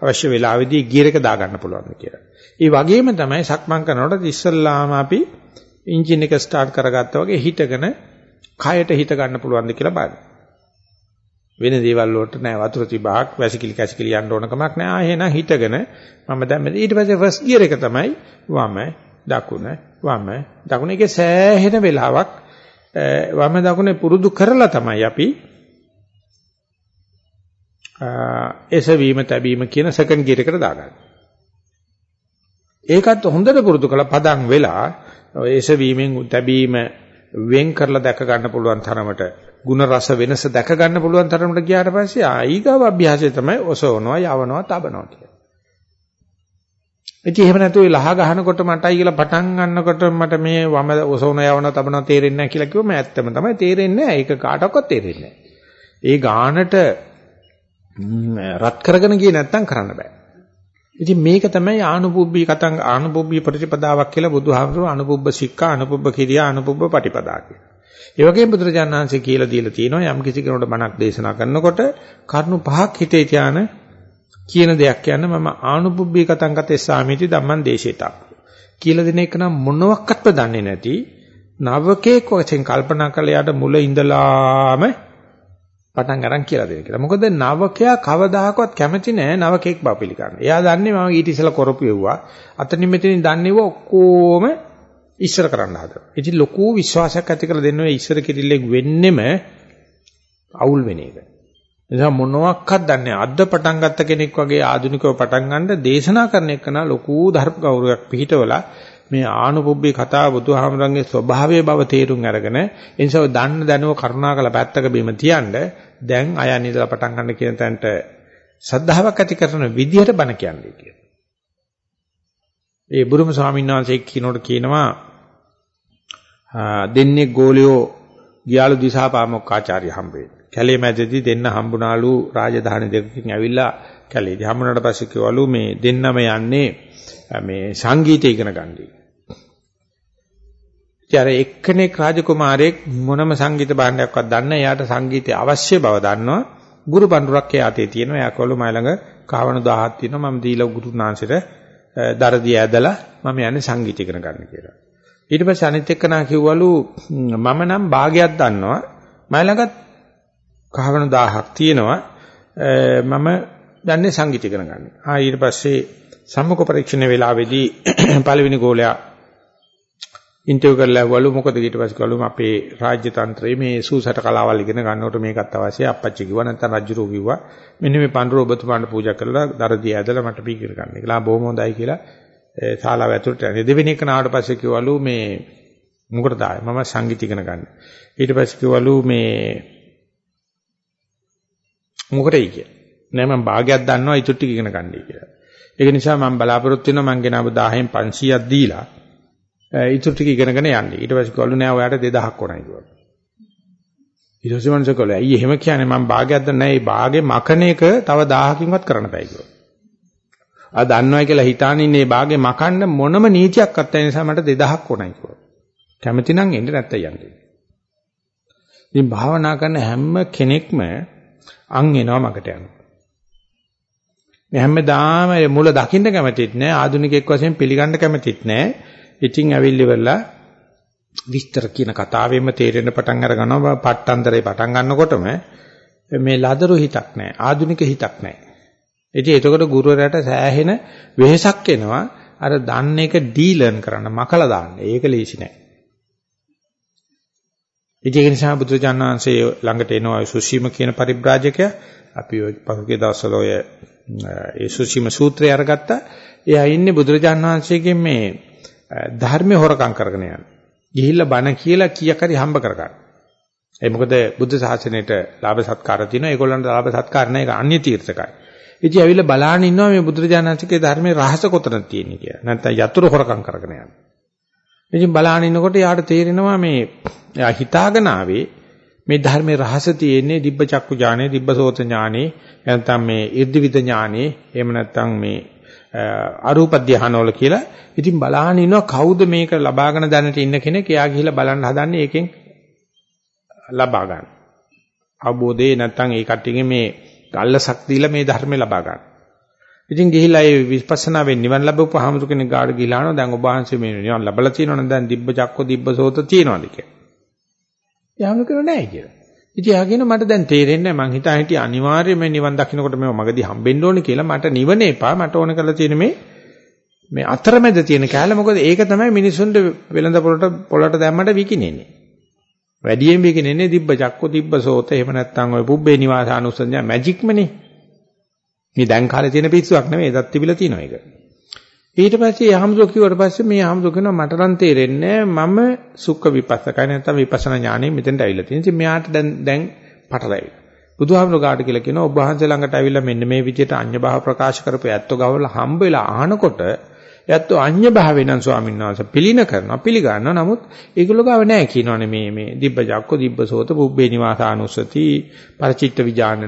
අවශ්‍ය වෙලාවෙදී ගියර් එක දාගන්න පුළුවන් කියලා. ඒ වගේම තමයි සක්මන් කරනකොට ඉස්සල්ලාම අපි එන්ජින් එක ස්ටාර්ට් කරගත්තා වගේ හිටගෙන කයට හිට ගන්න පුළුවන්ද කියලා බලන්න. වෙන දේවල් වලට නෑ. වතුර තිබහක් වැසිකිලි කැසිකිලි යන්න ඕන කමක් නෑ. ආ එහෙනම් හිටගෙන මම දැන් ඊට පස්සේ ෆස්ට් ගියර් එක තමයි වම දකුණ වම. දකුණ එකේ සෑහෙන වෙලාවක් වම දකුණේ පුරුදු කරලා තමයි අපි එසවීම තැබීම කියන සෙකන්ඩ් ගියර් එකට දාගන්නේ. ඒකත් හොඳට පුරුදු කළා පදන් වෙලා එසවීමෙන් තැබීම වෙන් කරලා දැක ගන්න පුළුවන් තරමට ಗುಣ රස වෙනස දැක ගන්න පුළුවන් තරමට ගියාට පස්සේ ආයිගව අභ්‍යාසය තමයි ඔසවනවා යවනවා තබනවා කියන්නේ. ඉතින් එහෙම නැතුව ලහ ගහනකොට මටයි කියලා පටන් ගන්නකොට මට මේ වම ඔසවන යවන තබන තේරෙන්නේ නැහැ කියලා කිව්වම ඇත්තම තමයි තේරෙන්නේ නැහැ. ඒක කාටවත් තේරෙන්නේ ඒ ගානට රත් කරගෙන ගියේ නැත්තම් කරන්න බෑ. ඉතින් මේක තමයි ආනුපුබ්බී කතං ආනුපුබ්බී ප්‍රතිපදාවක් කියලා බුදුහාමුදුරුවෝ අනුපුබ්බ සික්ඛා අනුපුබ්බ කිරියා අනුපුබ්බ පටිපදා කියලා. ඒ වගේම බුදුරජාණන් වහන්සේ කියලා දීලා තියෙනවා යම් කිසි කෙනෙකුට බණක් දේශනා කරනකොට කරුණු පහක් හිතේ තියාන කියන දෙයක් කියන්න මම ආනුපුබ්බී කතං කතේ සාමිති ධම්මං දේශේතා කියලා දෙන එක නම් මොනවත්ක්වත් දන්නේ නැති නවකේක වශයෙන් කල්පනා කරලා යාට මුල ඉඳලාම පටන් අරන් කියලා දෙන්න කියලා. මොකද නවකයා කවදාහකවත් කැමති නෑ නවකෙක් බව පිළිගන්න. එයා දන්නේ මම ඊට ඉස්සෙල්ලා කරපු එව්වා. අතනින් මෙතනින් දන්නේව ඔක්කොම ඉස්සර කරන්න හදනවා. ඉතින් ලොකු විශ්වාසයක් ඇති කරලා දෙන්න ඔය ඉස්සර කිරිල්ලෙන් වෙන්නෙම අවුල් වෙන එක. නිසා මොනවාක්වත් දන්නේ අද්ද පටන් ගත්ත කෙනෙක් වගේ ආධුනිකව පටන් ගන්න දේශනා කරන එක නා ලොකු ධර්ම ගෞරවයක් පිහිටවලා මේ ආනුපුබ්බේ කතාව බුදුහාමරංගේ ස්වභාවයේ බව තේරුම් අරගෙන එනිසා දන්න දැනුව කරුණාකල පැත්තක බීම තියන්න දැන් අයන් ඉඳලා පටන් ගන්න කියන තැනට සද්ධාාවක් ඇති කරන විදිහට බණ කියන්නේ කියලා. ඒ බුරුම ස්වාමීන් වහන්සේ කියනකොට කියනවා දෙන්නේ ගෝලියෝ ගියාලු දිසාපාමොක්කාචාර්ය හම්බෙන්නේ. කැලේ මැදදී දෙන්න හම්බුනාලු රාජධානි දෙකකින් ඇවිල්ලා කැලේදී හම්බුනාට පස්සේ කිව්වලු මේ දෙන්නම යන්නේ මේ සංගීතය ඉගෙන ගන්නයි. ඊට එක්කෙනෙක් රාජකුමාරයෙක් මොනම සංගීත භාණ්ඩයක්වත් දන්නේ නැහැ. එයාට සංගීතය අවශ්‍ය බව දන්නවා. ගුරු බණ්ඩුරක් එයාතේ තියෙනවා. එයා කවලු මයි ළඟ කාවණ 1000ක් තියෙනවා. මම දීලා ගුරුනාංශයට දරදී ඇදලා මම යන්නේ සංගීත ඉගෙන ගන්න කියලා. ඊට පස්සේ අනිත් එක්කනා කිව්වලු මම නම් භාගයක් දන්නවා. මම ළඟත් කහවණු 1000ක් තියෙනවා. මම දන්නේ සංගීත ඉගෙන ගන්න. ආ ඊට පස්සේ සම්මුඛ පරීක්ෂණ වේලාවේදී [CLEARS THROAT] පළවෙනි ගෝලයා ඉන්ටර්විව් කරලා වළු මොකද ඊට පස්සේ කළු අපේ රාජ්‍ය තන්ත්‍රයේ මේ සූසට කලාවල් ඉගෙන ගන්නකොට මේකත් අවශ්‍යයි අප්පච්චි කිව්වා නැත්නම් රජුරෝ කිව්වා මෙන්න මේ පඬුර ඔබතුමාට පූජා කරලා දරදී ඇදලා මට පීකර ගන්න. ඒකලා බොහොම හොඳයි කියලා ශාලාව ඇතුළට යන්නේ. දෙවෙනි එක නාවට පස්සේ කිව්වලු මේ මොකටද ආයේ මම සංගීත ඉගෙන ගන්න. ඊට පස්සේ කිව්වලු මේ මොකටයි කියලා. නෑ මම භාගයක් දන්නවා ඊටු ටික ඉගෙන ගන්නයි කියලා. ඒක නිසා මම බලාපොරොත්තු වෙනවා මං ගෙනාව 1000න් 500ක් දීලා ඊටු ටික ඉගෙනගෙන යන්නේ. ඊට පස්සේ කිව්වලු නෑ ඔයාලට 2000ක් ඕනයි කිව්වා. ඊට පස්සේ මං සකෝල ඇයි එහෙම කියන්නේ මම භාගයක් දන්නේ නෑ. මේ භාගේ මකන එක තව 1000කින්වත් කරන්න බෑ කිව්වා. ආ දන්නවයි කියලා හිතාන ඉන්නේ භාගේ මකන්න මොනම නීතියක් අත්හැර නිසා මට 2000ක් ඕනයි කිව්වා. කැමති නම් එන්න නැත්තම් යන්න. ඉතින් භාවනා කරන හැම කෙනෙක්ම අන් එනවා මකට යනවා. මේ හැමදාම මුල දකින්න කැමතිත් නෑ ආධුනිකෙක් වශයෙන් පිළිගන්න කැමතිත් නෑ. ඉතින් ඇවිල්ලිවලා විස්තර කියන කතාවෙම තේරෙන්න පටන් අර ගන්නවා පට්ටන්තරේ පටන් ගන්නකොටම මේ ලදරු හිතක් නෑ ආධුනික හිතක් නෑ. ඉතින් එතකොට ගුරුවරයාට සෑහෙන වෙහෙසක් එනවා අර දන්න එක ඩීලර්න් කරන්න මකලා දාන්න. ඒක ලේසි නෑ. ඉතින් ඒ නිසා බුදුරජාණන් වහන්සේ ළඟට එනවා සුසීම කියන පරිබ්‍රාජකයා අපි ඔය පහුගිය දවස්වල ඔය ඒ සුසීම සූත්‍රය අරගත්තා. එයා ඉන්නේ බුදුරජාණන් වහන්සේගෙන් මේ ධර්මයේ හොරකම් කරගෙන යන. ගිහිල්ලා බණ කියලා කීයක් හරි හම්බ කරගන්න. ඒ මොකද බුද්ධ ශාසනයට ලාභ සත්කාර තියෙනවා. ඒගොල්ලන්ට ලාභ සත්කාර නැහැ. ඒක අන්‍ය තීර්ථකයි. ඉතින් ඇවිල්ලා බලාගෙන ඉන්නවා මේ බුදුරජාණන් වහන්සේගේ ධර්මයේ රහස කොතනද තියෙන්නේ කියලා. නැත්නම් යතුරු හොරකම් කරගෙන යන. ඉතින් බලාගෙන ඉන්නකොට යාට තේරෙනවා මේ එයා හිතාගෙන ආවේ මේ ධර්මයේ රහස තියෙන්නේ දිබ්බ චක්කු ඥානෙ, දිබ්බ සෝත ඥානෙ, නැත්නම් මේ 이르දිවිද ඥානෙ, එහෙම නැත්නම් මේ අරූප ධානවල කියලා. ඉතින් බලාගෙන ඉන්නවා කවුද මේක ලබාගෙන දැනට ඉන්න කෙනෙක්. එයා ගිහිල්ලා බලන්න හදන්නේ ඒකෙන් ලබා ගන්න. අවබෝධේ නැත්නම් ඒ කට්ටියගේ මේ ගල්ලසක් දීලා මේ ධර්මේ ලබා ගන්න. ඉතින් ගිහිල්ලා ඒ විපස්සනාවෙන් නිවන් ලැබපු හාමුදුර කෙනෙක් ගාඩ ගිහිලා අහනවා දැන් ඔබ වහන්සේ මේ නිවන් ලැබලා තියෙනවනේ දැන් දිබ්බ චක්ක දිබ්බ සෝත තියෙනවද කියලා. යාම කරන්නේ නැහැ කියලා. ඉතින් එයා කියන මට දැන් තේරෙන්නේ නැහැ මං හිතා හිටිය අනිවාර්යයෙන්ම නිවන් දකින්නකොට මේව මගදී හම්බෙන්න ඕනේ කියලා මට නිවන එපා මට ඕන කරලා තියෙන මේ මේ අතරමැද තියෙන කැල මොකද ඒක තමයි මිනිසුන්ට වෙළඳ පොළට පොළට දැම්මට විකිනෙන්නේ. වැඩියෙන් විකිනෙන්නේ දිබ්බ චක්ක දිබ්බ සෝත එහෙම නැත්නම් ඔය පුබ්බේ නිවාසානුසඤ්ඤා මැජික්මනේ. මේ දැන් කාලේ තියෙන පිස්සුවක් නෙමෙයි ඒකත් තිබිලා තියෙනවා ඒක. ඊට පස්සේ යහම්සෝ කිව්වට පස්සේ මේ යහම්සෝ කියනවා මට නම් තේරෙන්නේ මම සුඛ විපස්සකයි නැත්නම් විපස්සනා ඥානෙ මෙතෙන්ට ඇවිල්ලා තියෙනවා. ඉතින් මෙයාට දැන් දැන් පටලැවි. බුදුහාමුදුර ගාට කියලා කියනවා ඔබ වහන්සේ ළඟට ඇවිල්ලා මෙන්න මේ විදිහට අඤ්ඤ භාව ප්‍රකාශ කරපු ඇත්තෝ ගවලා හම්බ වෙලා අහනකොට ඇත්තෝ අඤ්ඤ භාවේ නම් ස්වාමීන් වහන්සේ පිළින කරනවා පිළිගන්නවා නමුත් ඒගොල්ලෝ ගාව නැහැ කියනවනේ මේ මේ දිබ්බ ජක්ක දිබ්බ සෝත පුබ්බේ නිවාසානුස්සති පරචිත්ත විජානන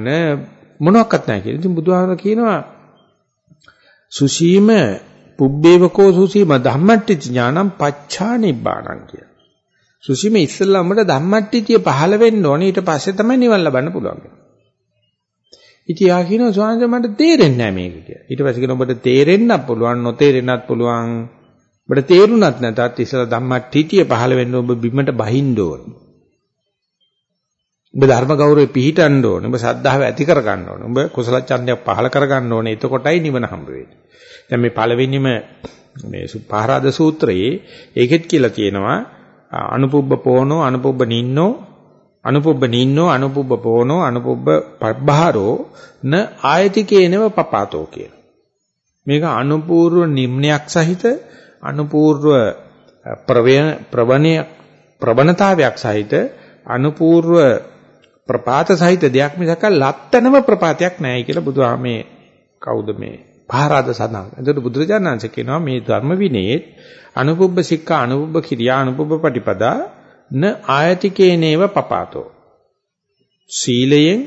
මොනවත් නැහැ කියලා. ඉතින් බුදුහාමුදුර කියනවා සුසීම පුබ්බේවකෝ සුසීම ධම්මට්ටි ඥානම් පච්චා නිබ්බාණං කිය. සුසීම ඉස්සල්ලාමට ධම්මට්ටිතිය පහළ වෙන්න ඕනේ ඊට පස්සේ තමයි නිවන් ලබන්න පුළුවන්. ඉතින් යා කියනවා ස්වාමීන් මට තේරෙන්නේ නැහැ මේක කියලා. ඊට පස්සේ කියනවා ඔබට තේරෙන්නත් පුළුවන් නොතේරෙන්නත් පුළුවන්. ඔබට තේරුණත් නැතත් ඉස්සලා ධම්මට්ටිතිය පහළ වෙන්න ඔබ බිමට බහින්න ඕනේ. ඔබ ධර්ම ගෞරවය පිහිටන්න ඕනේ. ඔබ සද්ධාව ඇති කර ගන්න ඕනේ. ඔබ කුසල ඡන්දයක් පහළ කර ගන්න ඕනේ. එතකොටයි නිවන හම්බ වෙන්නේ. දැන් මේ පළවෙනිම මේ පහරාද සූත්‍රයේ ඒකෙත් කියලා තියෙනවා අනුපුබ්බ පෝනෝ අනුපුබ්බ නින්නෝ අනුපුබ්බ නින්නෝ අනුපුබ්බ පෝනෝ අනුපුබ්බ පබ්බහරෝ න ආයතිකේනව පපාතෝ කියලා. මේක අනුපූර්ව නිම්නයක් සහිත අනුපූර්ව ප්‍රවණය ප්‍රවණතාවයක් සහිත අනුපූර්ව ප්‍රපාත සහිත දෙයක් මිසක ලත්තනම ප්‍රපාතයක් නැහැ කියලා බුදුහාමේ කවුද මේ පහරාද සඳහන්. එතකොට බුදුරජාණන් වහන්සේ කියනවා මේ ධර්ම විනයේ අනුපුබ්බ සික්ඛා අනුපුබ්බ කිරියා අනුපුබ්බ පටිපදා න ආයතිකේනේව පපාතෝ. සීලයෙන්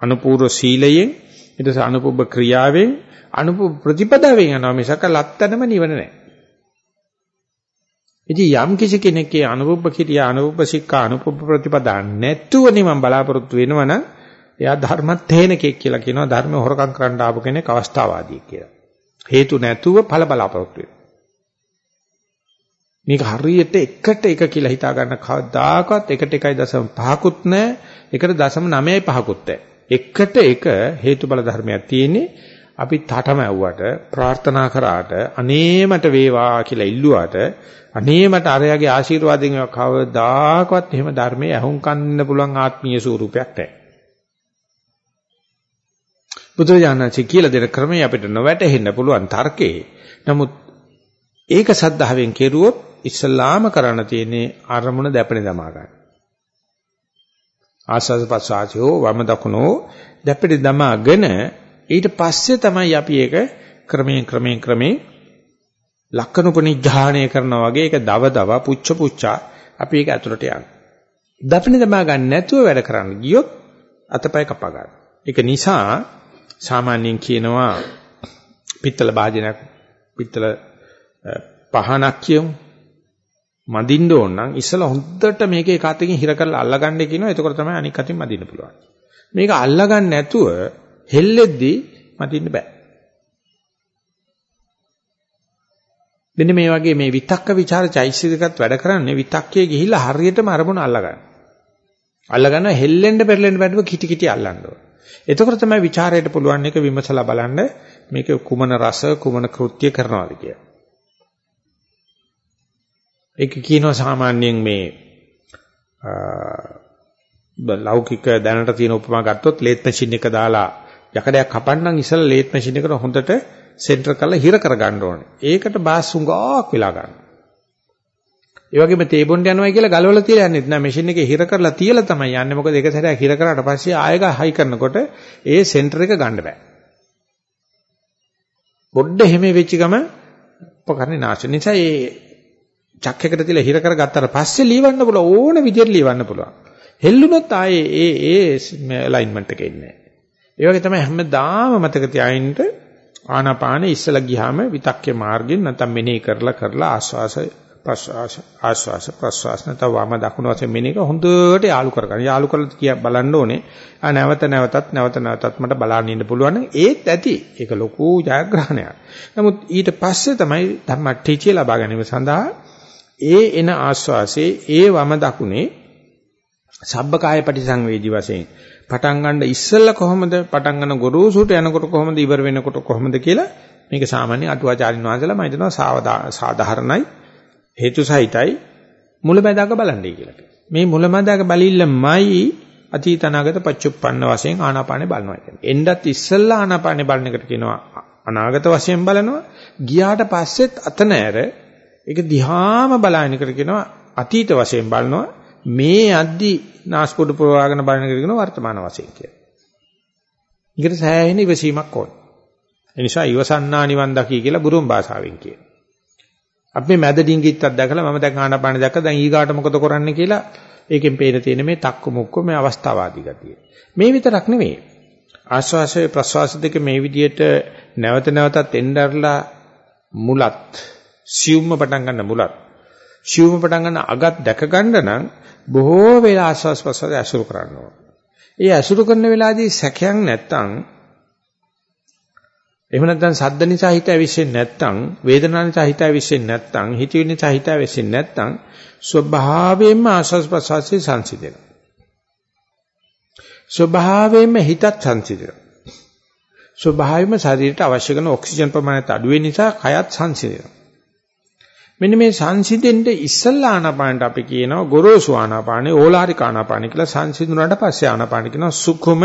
අනුපූර්ව සීලයෙන් ඊට පස්සේ අනුපුබ්බ ක්‍රියාවෙන් අනුපුබ්බ ප්‍රතිපදාවෙන් යනවා මිසක ලත්තනම නිවන නැහැ. ඉතින් යම් කිසි කෙනෙක්ගේ අනුපුබ්බ කිරියා අනුපුබ්බ සික්ඛා අනුපුබ්බ ප්‍රතිපදා නැතුව නිවන් බලාපොරොත්තු වෙනවනම් එයා ධර්මතේනකෙක් කියලා කියනවා ධර්ම හොරකම් කරන්න ආපු කෙනෙක් අවස්ථාවාදී කියලා. හේතු නැතුව ඵල බලාපොරොත්තු මේක හරියට එකට එක කියලා හිතා ගන්න කවදාකවත් එකට 1.5කුත් නැහැ. එකට 0.95කුත් නැහැ. එකට එක හේතුබල ධර්මයක් තියෙන්නේ අපි තටම ඇව්වට ප්‍රාර්ථනා කරාට අනේ මට වේවා කියලා ඉල්ලුවාට අනේ මට අරයාගේ ආශිර්වාදයෙන් කවදාකවත් එහෙම ධර්මයේ අහුන් කන්න පුළුවන් ආත්මීය ස්වරූපයක් නැහැ. බුදුරජාණන්සේ කියලා දෙන ක්‍රමය අපිට නොවැටහෙන්න පුළුවන් තර්කේ. නමුත් ඒක සද්ධාවෙන් කෙරුවොත් ඉස්සලාම කරන්න තියෙන්නේ අරමුණ දැපෙන දමා ගන්න. ආස්වාද පස්සාචෝ වම දකුණෝ දැපෙන දමාගෙන ඊට පස්සේ තමයි අපි ඒක ක්‍රමයෙන් ක්‍රමයෙන් ක්‍රමයෙන් ලක්කනුපනිඥාණය කරනවා වගේ ඒක දව දව පුච්ච පුච්චා අපි ඒක ඇතුළට යනවා. දපණ දමා ගන්න නැතුව වැඩ කරන්න ගියොත් අතපය කපා ගන්න. ඒක නිසා සාමාන්‍යයෙන් කියනවා පිත්තල භාජනයක් පිත්තල පහනක් කියමු මදින්න ඕන නම් ඉස්සලා හොද්දට මේක එක අතකින් හිර කරලා අල්ලගන්න කියනවා. එතකොට තමයි අනික් අතින් මදින්න පුළුවන්. මේක අල්ලගන්න නැතුව හෙල්ලෙද්දී මදින්න බෑ. මෙන්න මේ වගේ මේ විතක්ක ਵਿਚාර චෛසිකකත් වැඩ කරන්නේ විතක්කේ ගිහිල්ලා හරියටම අරමුණ අල්ලගන්න. අල්ලගන්න හෙල්ලෙන්න පෙරලෙන්න බැටුව කිටි කිටි අල්ලන්න ඕන. එතකොට තමයි ਵਿਚාරයට පුළුවන් එක විමසලා බලන්න මේක කුමන රස කුමන කෘත්‍ය කරනවාද කියලා. ඒක කියනවා සාමාන්‍යයෙන් මේ ලෞකික දැනට තියෙන උපමා ගත්තොත් ලේත් මැෂින් එක දාලා යකඩයක් කපන්නම් ඉස්සෙල්ලා ලේත් මැෂින් එකට හොඳට සෙන්ටර් කරලා හිර කරගන්න ඕනේ. ඒකට බාස් හුඟක් වෙලා ගන්නවා. ඒ වගේම තේ බොන්න යනවා කියලා ගලවලා තියලා යන්නේ නැහැ. මැෂින් එකේ හිර කරලා තියලා තමයි යන්නේ. මොකද ඒක සැරයක් හිර කරාට පස්සේ ආයෙක හයි කරනකොට ඒ සෙන්ටර් එක ගන්න බෑ. පොඩ්ඩ හැම වෙච්ච ගම උපකරණේ නැශ නිසා ඒ චක් එකට තියලා හිර කරගත්තාට පස්සේ ලියවන්න පුළුවන් ඕන විදිහට ලියවන්න පුළුවන්. හෙල්ලුනොත් ආයේ ඒ ඒ ඇලයින්මන්ට් එකේ ඉන්නේ. ඒ වගේ තමයි හැමදාම මතක තියාගන්න ආනාපාන ඉස්සලා ගියාම විතක්කේ මාර්ගෙන් නැත්නම් මෙනෙහි කරලා කරලා ආස්වාසය ප්‍රශ්වාස ආශ්වාස ප්‍රශ්වාස නැත්නම් වම දකුණු වශයෙන් මෙන්න එක හොඳට යාලු කරගන්න. යාලු කරලා කිය බලන්න ඕනේ. ආ නැවත නැවතත් නැවත නැවතත් මට බලන්න ඉන්න පුළුවන් නම් ඒත් ඇති. ඒක ලොකු ජයග්‍රහණයක්. නමුත් ඊට පස්සේ තමයි ධම්මට්ඨිචිය ලබා ගැනීම සඳහා ඒ එන ආශ්වාසයේ ඒ වම දකුණේ සබ්බකාය පටිසංවේදී වශයෙන් පටන් ගන්න ඉස්සෙල්ලා කොහොමද පටන් ගන්න ගොරෝසුට යනකොට කොහොමද ඉවර වෙනකොට කොහොමද කියලා මේක සාමාන්‍ය අටුවාචාරින් වහන්සේලා මම හිතනවා සාධාරණයි හේතු සහිතයි මුලැමැදාක බලන්නේ කියලා. මේ මුලැමැදාක බලILLමයි අතීත අනාගත පච්චුප්පන්න වශයෙන් ආනාපානෙ බලනවා කියන්නේ. එන්නත් ඉස්සෙල්ලා ආනාපානෙ බලන එකට කියනවා අනාගත වශයෙන් බලනවා. ගියාට පස්සෙත් අත නැර ඒක දිහාම බලන එකට කියනවා අතීත වශයෙන් බලනවා. මේ අද්දි නාස්පුඩු ප්‍රවාහගෙන බලන එකට කියනවා වර්තමාන වශයෙන් කියලා. ඊකට සෑහෙන ඉවසීමක් ඕන. ඒ නිසා ඉවසන්නා නිවන් දකි කියලා බුරුම් භාෂාවෙන් කියනවා. අපි මේ මැද ඩිංගිත්තක් දැකලා මම දැන් ආනාපාන දැක්ක දැන් ඊගාට මොකද කරන්නේ කියලා ඒකෙන් පේන තියෙන මේ තක්කු මුක්කු මේ අවස්ථාවාදී ගතිය. මේ විතරක් නෙවෙයි. ආශ්වාසය ප්‍රශ්වාස දෙක මේ විදිහට නැවත නැවතත් එnderලා මුලත් සියුම්ම පටන් ගන්න මුලත් සියුම්ම පටන් ගන්න අගත් දැක ගන්න නම් බොහෝ වෙලා ආශ්වාස ප්‍රශ්වාස ඇසුරු කරන්න ඕන. ඒ ඇසුරු කරන වෙලාවේදී සැකයක් නැත්තම් එහෙම නැත්නම් සද්ද නිසා හිත ඇවිස්සෙන්නේ නැත්නම් වේදනාව නිසා හිත ඇවිස්සෙන්නේ නැත්නම් හිතවිලි නිසා හිත ඇවිස්සෙන්නේ නැත්නම් ස්වභාවයෙන්ම ආස්වාස් ප්‍රසවාසයේ සංසිඳෙනවා. ස්වභාවයෙන්ම හිතත් සංසිඳෙනවා. ස්වභාවයෙන්ම ශරීරයට අවශ්‍ය කරන ඔක්සිජන් ප්‍රමාණයත් අඩු වෙන නිසා කයත් සංසිඳෙනවා. මෙන්න මේ සංසිඳෙන්න ඉස්සල්ලා ආනාපානට අපි කියනවා ගොරෝසු ආනාපානේ ඕලාරික ආනාපානේ කියලා සංසිඳුණාට පස්සේ ආනාපාන කියනවා සුඛම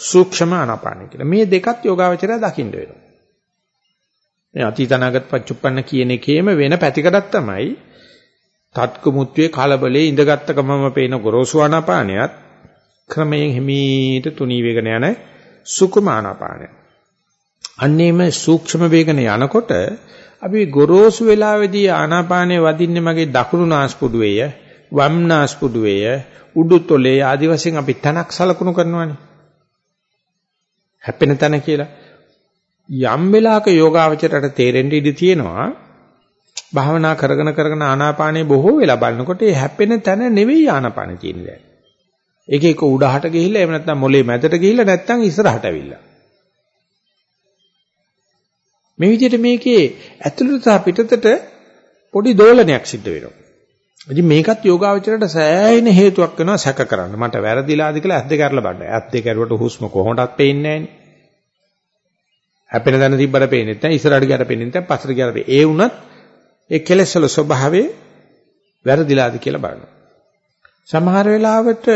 සූක්ෂම ආනාපාන කියලා. මේ දෙකත් යෝගාවචරය දකින්න වෙනවා. මේ අතීතනාගත පච්චුප්පන්න කියන එකේම වෙන පැතිකඩක් තමයි තත්කුමුත්වේ කලබලේ ඉඳගත්ත ගමම පේන ගොරෝසු ආනාපානයත් ක්‍රමයෙන් හිමීට තුනී වේගන යන සුකුම ආනාපානය. අන්නේම සූක්ෂම වේගන යනකොට අපි ගොරෝසු වෙලාවේදී ආනාපානය වදින්නේ මගේ දකුණු නාස්පුඩුවේය වම් නාස්පුඩුවේය උඩුතොලේ ආදි වශයෙන් අපි තනක් සලකුණු කරනවානේ. හැපෙන තැන කියලා. යම් වෙලාවක යෝගාවචරයට තේරෙන්න ඉඩ තියෙනවා භාවනා කරගෙන කරගෙන ආනාපානේ බොහෝ වෙලා බලනකොට ඒ හැපෙන තැන නෙවෙයි ආනාපාන කියන්නේ. ඒක එක උඩහට ගිහිල්ලා එහෙම නැත්නම් මොලේ මැදට ගිහිල්ලා නැත්නම් ඉස්සරහට ඇවිල්ලා. මේ විදිහට මේකේ ඇතුළත සහ පිටතට පොඩි දෝලනයක් සිද්ධ වෙනවා. ඉතින් මේකත් යෝගාවචරයට සෑහෙන හේතුවක් වෙනවා සැක කරන්න. මට වැරදිලාද කියලා ඇස් දෙක අරලා බලන්න. ඇස් දෙක ඇරුවට හුස්ම කොහොමදත් පේන්නේ නැහනේ. හැපෙන දන තිබ්බට පේන්නේ නැහැ. ඉස්සරහට ගියට පේන්නේ නැහැ. පස්සට ගියට පේන්නේ. ඒ වුණත් ඒ කෙලෙස් වල ස්වභාවය වැරදිලාද කියලා බලනවා. සමහර වෙලාවට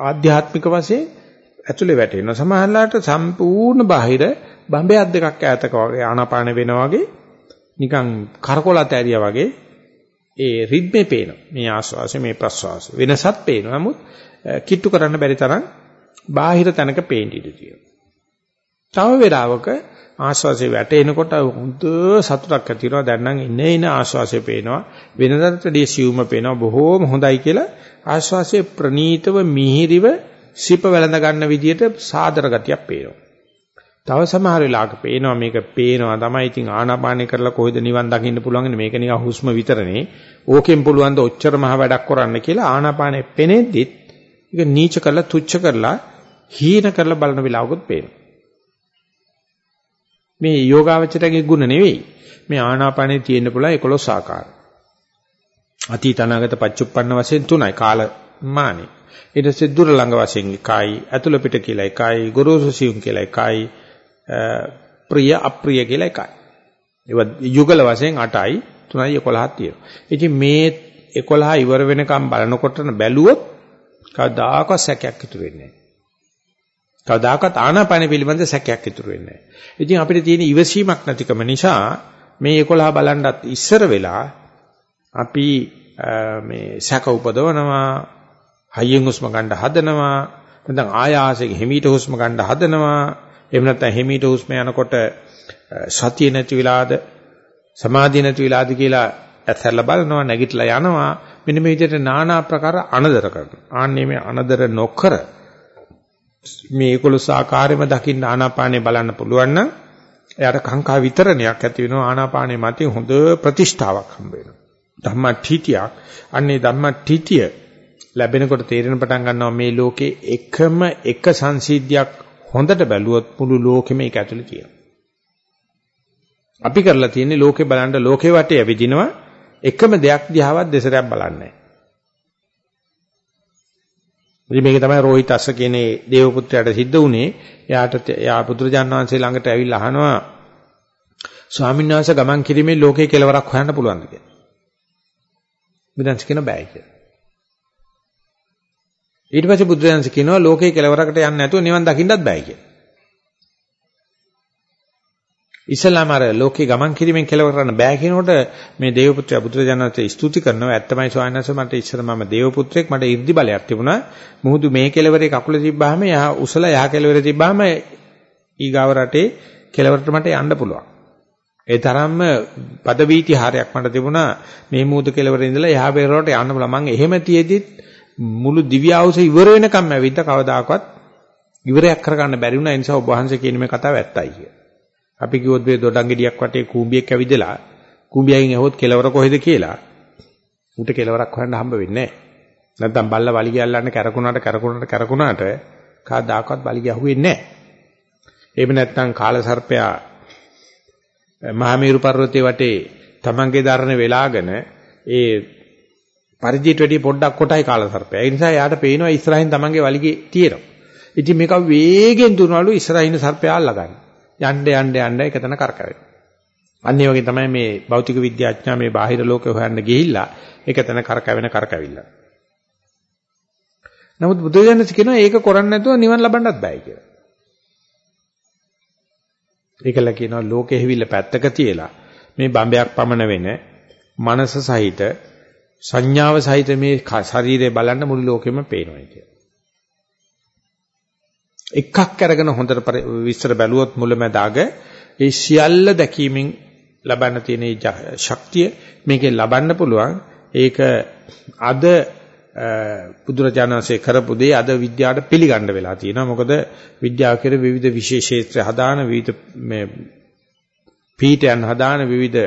ආධ්‍යාත්මික වශයෙන් ඇතුලේ වැටෙනවා. සමහරලාට සම්පූර්ණ බාහිර බම්බයක් දෙකක් ඈතක වගේ ආනාපාන වෙනා වගේ නිකන් කරකොලත ඇරියා වගේ ඒ රිද්මේ පේනවා. මේ ආස්වාසය මේ ප්‍රස්වාසය. වෙනසක් පේනවා. නමුත් කිට්ටු කරන්න බැරි තරම් බාහිර තැනක පේන්න ඉඩ තියෙනවා. තව වෙලාවක ආශ්වාසය වැටෙනකොට හොඳ සතුටක් ඇති වෙනවා. දැන් නම් ඉන්නේ ඉන ආශ්වාසය පේනවා. වෙනදටදී සියුම පේනවා. බොහෝම හොඳයි කියලා ආශ්වාසයේ ප්‍රනීතව මිහිරිව සිප වැළඳ ගන්න විදියට සාදර ගතියක් පේනවා. තව සමහර වෙලාවක පේනවා මේක පේනවා තමයි ඉතින් ආනාපානය කරලා කොහෙද නිවන් දකින්න පුළුවන් මේක නිකන් හුස්ම විතරනේ. ඕකෙන් පුළුවන් ද ඔච්චර මහ වැඩක් කරන්න කියලා ආනාපානෙ පෙනෙද්දිත් ඒක නීච කරලා තුච්ච කරලා හීන කරලා බලන වෙලාවකුත් පේනවා. මේ යෝගාවචරයේ ගුණ නෙවෙයි. මේ ආනාපානේ තියෙන්න පුළුවන් 11 ආකාර. අතීත අනාගත පච්චුප්පන්න වශයෙන් තුනයි කාල මානෙ. ඊට පස්සේ දුර ළඟ වශයෙන් එකයි, අතුල පිට කියලා එකයි, ගොරෝසු සියුම් කියලා එකයි, ප්‍රිය අප්‍රිය කියලා එකයි. ඒවා යුගල වශයෙන් 8යි, 3යි 11ක් තියෙනවා. ඉතින් මේ 11 ඉවර වෙනකම් බලනකොට බැලුවොත් කවදාකවත් සැකයක් ඉතුරු වෙන්නේ නැහැ. කවදාකවත් ආනාපාන පිළිබඳ සැකයක් ඉතුරු වෙන්නේ නැහැ. ඉතින් අපිට තියෙන ඉවසීමක් නැතිකම නිසා මේ 11 බලන්නත් ඉස්සර වෙලා අපි මේ සැක උපදවනවා, හයියෙන් හුස්ම ගන්න හදනවා, නැත්නම් ආයාසයෙන් හිමීට හුස්ම ගන්න හදනවා, එහෙම නැත්නම් හිමීට හුස්ම යනකොට සතිය නැති වෙලාද, සමාධිය නැති වෙලාද කියලා ඇත්තරලා බලනවා, නැගිටලා යනවා. මෙන්න මේ විදිහට নানা ආකාර අනදර කරනවා. ආන්නේ මේ අනදර නොකර මේ 11 ආකාරයෙන්ම දකින්න ආනාපානේ බලන්න පුළුවන් නම් එයාට කාංකා විතරණයක් ඇති වෙනවා ආනාපානේ මතින් හොඳ ප්‍රතිෂ්ඨාවක් හම්බ වෙනවා ධම්මඨිතියක් අන්නේ ධම්මඨිතිය ලැබෙනකොට තේරෙන පටන් ගන්නවා මේ ලෝකේ එකම එක සංසිද්ධියක් හොඳට බැලුවොත් මුළු ලෝකෙම ඒක ඇතුලේ තියෙනවා අපි කරලා තියෙන්නේ ලෝකේ බලන්න ලෝකේ වටේ ඇවිදිනවා එකම දෙයක් දිහාවත් දෙසරයක් බලන්නේ ඉතින් මේක තමයි රෝහිත අස්ස කියන්නේ දේව පුත්‍රයාට සිද්ධ වුණේ. එයාට එයා පුත්‍රජාන වහන්සේ ළඟට ඇවිල්ලා අහනවා ස්වාමීන් වහන්සේ ගමන් කිරීමේ ලෝකේ කෙලවරක් හොයන්න පුළුවන්ද කියලා. බුදුන්ස් කියන බෑ කියලා. ඊට පස්සේ බුදුරජාණන් කියනවා ලෝකේ කෙලවරකට යන්නේ නැතුව නිවන් දකින්නත් බෑ කියලා. ඉස්ලාම අර ලෝකේ ගමන් කිරීමෙන් කෙලවර කරන්න බෑ කියනකොට මේ දේවපුත්‍රයා බුදුරජාණන්ට ස්තුති කරනවා. ඇත්තමයි ස්වාමීන් වහන්සේ මට ඉස්සර මම දේවපුත්‍රයෙක් මට 이르දි බලයක් තිබුණා. මුහුදු මේ කෙලවරේ කකුල තිබ්බාම යහ උසල යහ කෙලවරේ තිබ්බාම ඊගාව රටේ කෙලවරට මට යන්න පුළුවන්. ඒ තරම්ම පදවීති හරයක් මට තිබුණා. මේ මුහුදු කෙලවරේ ඉඳලා යහ බේරවට යන්න පුළුවන්. මම එහෙම තියේදිත් මුළු දිව්‍ය ආවුස ඉවර වෙනකම් ඇවිත් කවදාකවත් ඉවරයක් කරගන්න බැරි වුණා ඒ නිසා ඔබ වහන්සේ කියන මේ කතාව ඇත්තයි කියලා අපි කිව්වොත් මේ දොඩංගෙඩියක් වටේ කූඹියක් ඇවිදලා කූඹියකින් ඇහුවොත් කෙලවර කොහෙද කියලා උට කෙලවරක් හොයන්න හම්බ වෙන්නේ නැහැ. නැත්නම් බල්ල වලිගය අල්ලන්න කැරකුණාට කැරකුණාට කැරකුණාට කවදාකවත් වලිගය අහුවෙන්නේ නැහැ. එහෙම නැත්නම් කාල සර්පයා මහමේරු පර්වතයේ වටේ තමන්ගේ දරණ වෙලාගෙන ඒ පරිජිට වැඩි පොඩ්ඩක් කොටයි කාල සර්පයා. ඒ නිසා යාට පේනවා ඉස්සරහින් තමන්ගේ වලිගේ තියෙනවා. ඉතින් මේක වේගෙන් දුරනලු ඉස්සරහින් සර්පයා අල්ලගන්න. යන්න යන්න යන්න එක තැන කරකැවෙනවා. අන්න ඒ වගේ තමයි මේ භෞතික විද්‍යාඥයා මේ බාහිර ලෝකේ හොයන්න ගිහිල්ලා ඒක තැන කරකැවෙන කරකැවිල්ල. නමුත් බුදුදහම කියනවා ඒක කරන්නේ නැතුව නිවන් ලබන්නත් බෑ කියලා. ඒකල කියනවා ලෝකෙ හිවිල්ල පැත්තක තියලා මේ බම්බයක් පමන වෙන මනස සහිත සංඥාව සහිත මේ ශරීරය බලන්න මුළු ලෝකෙම පේනවා කියලා. එකක් අරගෙන හොඳට විස්තර බැලුවොත් මුලැමැදාග ඒ සියල්ල දැකීමෙන් ලබන්න තියෙන ශක්තිය මේකෙන් ලබන්න පුළුවන් ඒක අද බුදුරජාණන්සේ කරපු දේ අද විද්‍යාවට පිළිගන්න වෙලා තියෙනවා මොකද විද්‍යාව කෙරේ විවිධ විශේෂ ක්ෂේත්‍ර හදාන විවිධ මේ පීඨයන් හදාන විවිධ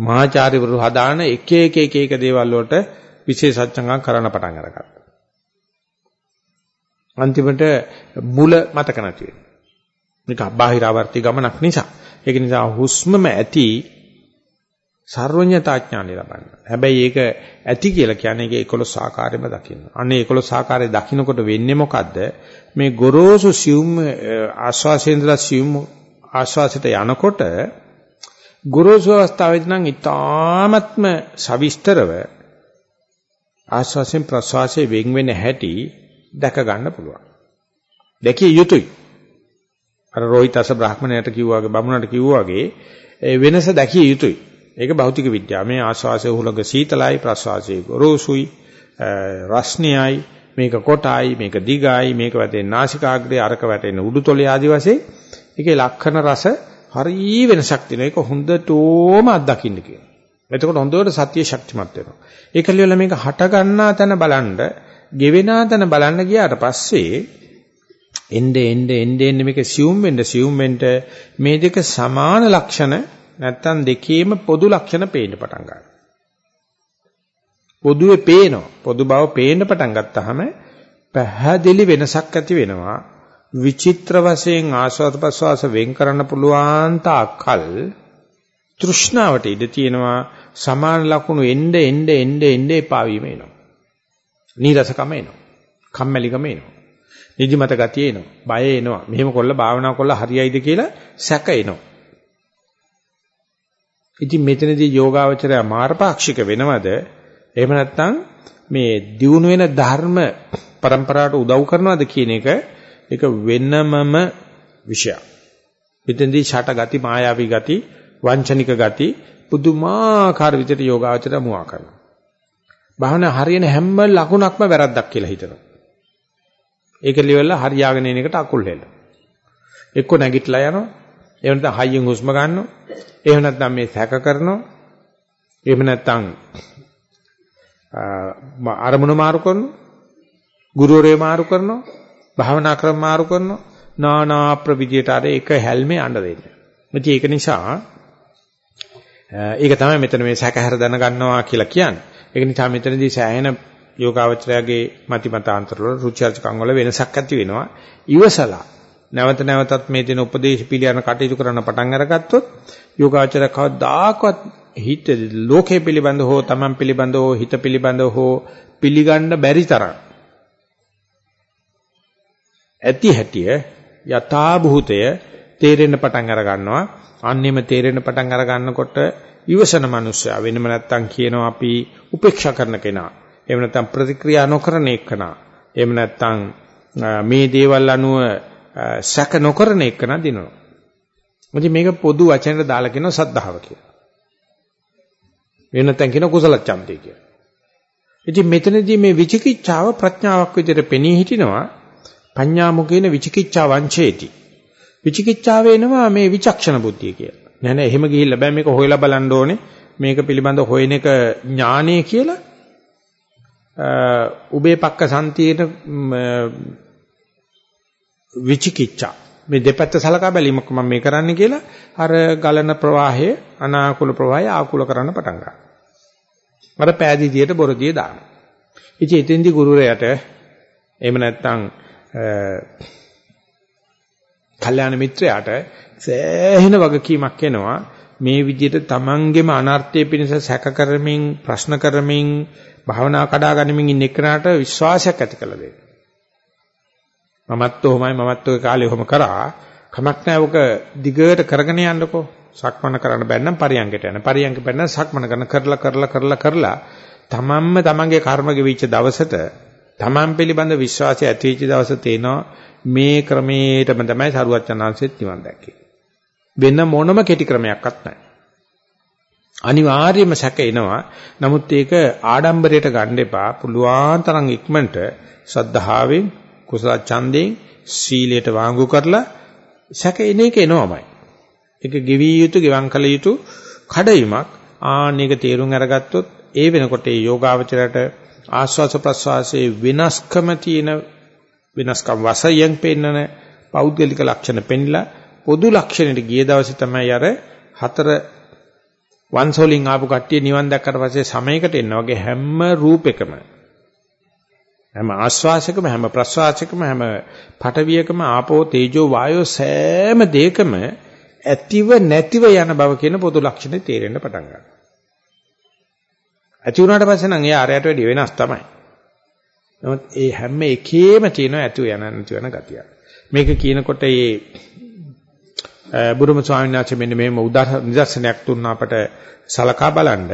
මහාචාර්යවරු හදාන එක එක එක එක දේවල් වලට විශේෂඥකම් කරන්න පටන් අරගත්තා අන්තිමට මුල මතක නැති වෙනවා. මේක බාහිරාවර්ති ගමනක් නිසා. ඒක නිසා හුස්මම ඇති සර්වඥතා ඥානෙ ලබන්න. හැබැයි ඒක ඇති කියලා කියන්නේ ඒක 11 ආකාරයෙන්ම දකින්න. අනේ 11 ආකාරයේ දකින්නකොට වෙන්නේ මොකද්ද? මේ ගොරෝසු සියුම් ආස්වාසේන්ද්‍ර සියුම් ආස්වාසයට යනකොට ගොරෝසු අවස්ථාවේදී නම් ඊ타ත්ම සවිස්තරව ආස්වාසෙන් ප්‍රසවාසයේ වෙන් වෙන හැටි දැක ගන්න පුළුවන්. දැකිය යුතුයි. අර රෝහිතස බ්‍රාහ්මණයට කිව්වාගේ බමුණට කිව්වාගේ ඒ වෙනස දැකිය යුතුයි. ඒක භෞතික විද්‍යාව. මේ ආස්වාසය හුලඟ සීතලයි ප්‍රස්වාසයේ ගොරෝසුයි රස්නියයි මේක කොටයි මේක දිගයි මේක වැටෙන නාසිකාග්‍රේ අරක වැටෙන උඩුතොලේ ආදි වශයෙන් ඒකේ ලක්ෂණ රස හරි වෙනසක් තියෙනවා. ඒක හොඳටම අත්දකින්න කියනවා. එතකොට හොඳට සත්‍ය ශක්තිමත් වෙනවා. ඒක ලියලා මේක හට ගන්නා තැන බලන්න, ගෙවෙනා තැන බලන්න ගියාට පස්සේ එnde එnde එnde එnde මේක සියුම් වෙන්න සියුම් වෙන්න මේ දෙක සමාන ලක්ෂණ නැත්තම් දෙකේම පොදු ලක්ෂණ පේන්න පටන් ගන්නවා. පොදුවේ පේනවා. පොදු බව පේන්න පටන් ගත්තාම පැහැදිලි වෙනසක් ඇති වෙනවා. විචිත්‍ර වශයෙන් ආස්වාද ප්‍රසවාස වෙන් කරන්න පුළුවන් තාකල් තෘෂ්ණාවට ඉඩ තියෙනවා සමාන ලක්ෂණ එnde එnde එnde එnde එපා වීම එනවා. නීරසකම එනවා. කම්මැලිකම එනවා. නිදිමත ගතිය එනවා. බය එනවා. මෙහෙම කොල්ල භාවනා කොල්ල හරියයිද කියලා සැක එනවා. ඉතින් මෙතනදී යෝගාවචරය මාර්ගපාක්ෂික වෙනවද? එහෙම නැත්නම් මේ දියුණු වෙන ධර්ම પરම්පරාවට උදව් කරනවද කියන එක ඒක වෙනමම විෂයක්. මෙතනදී ෂට ගති, මායාවී ගති, වංචනික ගති පුදුමාකාර විදිහට යෝගාවචරය මුවා කරනවා. භාවනා හරියන හැම ලකුණක්ම වැරද්දක් කියලා හිතනවා. ඒක livelලා හරියාගෙන එන එකට අකුල් හෙල. එක්ක නැගිටලා යනවා. එහෙම නැත්නම් හයියෙන් හුස්ම ගන්නවා. එහෙම නැත්නම් මේ සැක කරනවා. එහෙම නැත්නම් අරමුණ මාරු කරනවා. ගුරුවරේ මාරු කරනවා. භාවනා ක්‍රම මාරු කරනවා. නානා ප්‍රවිදියට අර එක හැල්මේ අඬ දෙන්න. මොකද ඒක නිසා ඒක තමයි මෙතන මේ සැකහැර දැනගන්නවා කියලා කියන්නේ. ඒක නිසා මෙතනදී සෑහෙන යෝගාවචරයාගේ මතිමතාන්තර වල රුචර්ජකම් වල වෙනසක් ඇති වෙනවා. ඉවසලා නැවත නැවතත් මේ දෙන උපදේශ පිළියන කටයුතු කරන්න පටන් අරගත්තොත් යෝගාචර කවදාකවත් හිත ලෝකේ පිළිබඳ හෝ තමන් පිළිබඳ හෝ හිත පිළිබඳ හෝ පිළිගන්න බැරි තරම් ඇති හැටිය යථා භූතය තේරෙන්න පටන් අර ගන්නවා අන්නෙම තේරෙන්න පටන් අර ගන්නකොට ඉවසන මනුස්සයා වෙනම නැත්තම් කියනවා අපි උපේක්ෂා කරන කෙනා එහෙම නැත්නම් ප්‍රතික්‍රියා නොකරන එකනා. එහෙම නැත්නම් මේ දේවල් අනුව සැක නොකරන එකනා දිනනවා. මොකද මේක පොදු වචනෙට දාලා කියන සද්ධාව කියලා. වෙන නැත්නම් කියන කුසල ඡන්දය කියලා. ඉතින් මෙතනදී මේ විචිකිච්ඡාව ප්‍රඥාවක් විදිහට පෙනී හිටිනවා. පඤ්ඤා මුකේන විචිකිච්ඡා වංචේති. විචිකිච්ඡාව වෙනවා මේ විචක්ෂණ බුද්ධිය කියලා. නෑ නෑ එහෙම ගිහිල්ලා බෑ මේක හොයලා බලන්න ඕනේ. මේක පිළිබඳ හොයන එක ඥානය කියලා උබේ පක්ක සම්තියේන විචිකිච්ඡා මේ දෙපැත්ත සලකා බැලීමක් මම මේ කරන්නේ කියලා අර ගලන ප්‍රවාහය අනාකූල ප්‍රවාහය ආකූල කරන්න පටන් ගන්නවා. මට පෑදීදියට බොරදියේ දානවා. ඉතින් එතෙන්දී ගුරුවරයාට එහෙම නැත්නම් කල්යාණ මිත්‍රයාට සෑහෙන වගකීමක් එනවා මේ විදිහට තමන්ගේම අනර්ථය පිණිස සැක කරමින් ප්‍රශ්න කරමින් භාවනා කඩා ගනිමින් ඉන්න එක්කනට විශ්වාසයක් ඇති කළ දෙන්න. මමත් ඔහොමයි මමත් ඔය කාලේ ඔහොම කරා. කමක් නැහැ ඔක දිගට කරගෙන යන්නකෝ. සක්මන කරන්න බැන්නම් පරියංගට යන. පරියංග බැන්න සක්මන කරන කරලා කරලා කරලා කරලා තමන්ම තමන්ගේ කර්ම ගෙවිච්ච දවසට තමන් පිළිබඳ විශ්වාසය ඇති වෙච්ච දවස තේනවා මේ ක්‍රමයටම තමයි සරුවච්චන්හන්සෙත් නිවන් දැක්කේ. වෙන මොනම කෙටි ක්‍රමයක්වත් නැහැ. අනිවාර්යයෙන්ම සැක එනවා. නමුත් ඒක ආඩම්බරයට ගන්න එපා. පුළුවන් තරම් ඉක්මනට සද්ධාවෙන් කුසල ඡන්දයෙන් සීලයට වාංගු කරලා සැක එන එක එනවමයි. ඒක ගෙවි යුතු, ගෙවම් කළ යුතු කඩයිමක්. ආන්න ඒක තේරුම් අරගත්තොත් ඒ වෙනකොට ඒ යෝගාවචරයට ආස්වාස ප්‍රස්වාසයේ වෙනස්කම තියෙන වෙනස්කම් වශයෙන් පෙන්නන පෞද්ගලික ලක්ෂණ පෙන්නලා පොදු ලක්ෂණයට ගිය දවසේ තමයි අර හතර වන්සෝලින් ආපු කට්ටිය නිවන් දැක්කට පස්සේ සමයකට එන්න වගේ හැම රූපෙකම හැම ආස්වාසයකම හැම ප්‍රස්වාසයකම හැම පටවියකම ආපෝ තේජෝ වායෝ සෑම දෙයකම ඇතිව නැතිව යන බව කියන පොදු ලක්ෂණ තේරෙන්න පටන් ගන්නවා. ඇති වුණාට පස්සේ නම් එයා අරයට වැඩි වෙනස් තමයි. නමුත් ඒ හැම එකේම තියෙන ඇතු යන නැති වෙන ගතිය. මේක කියනකොට ඒ බුදුම ස්වාමීන් වහන්සේ මෙන්න මේම උදාහරණ නිදර්ශනයක් දුන්නා අපට සලකා බලන්න.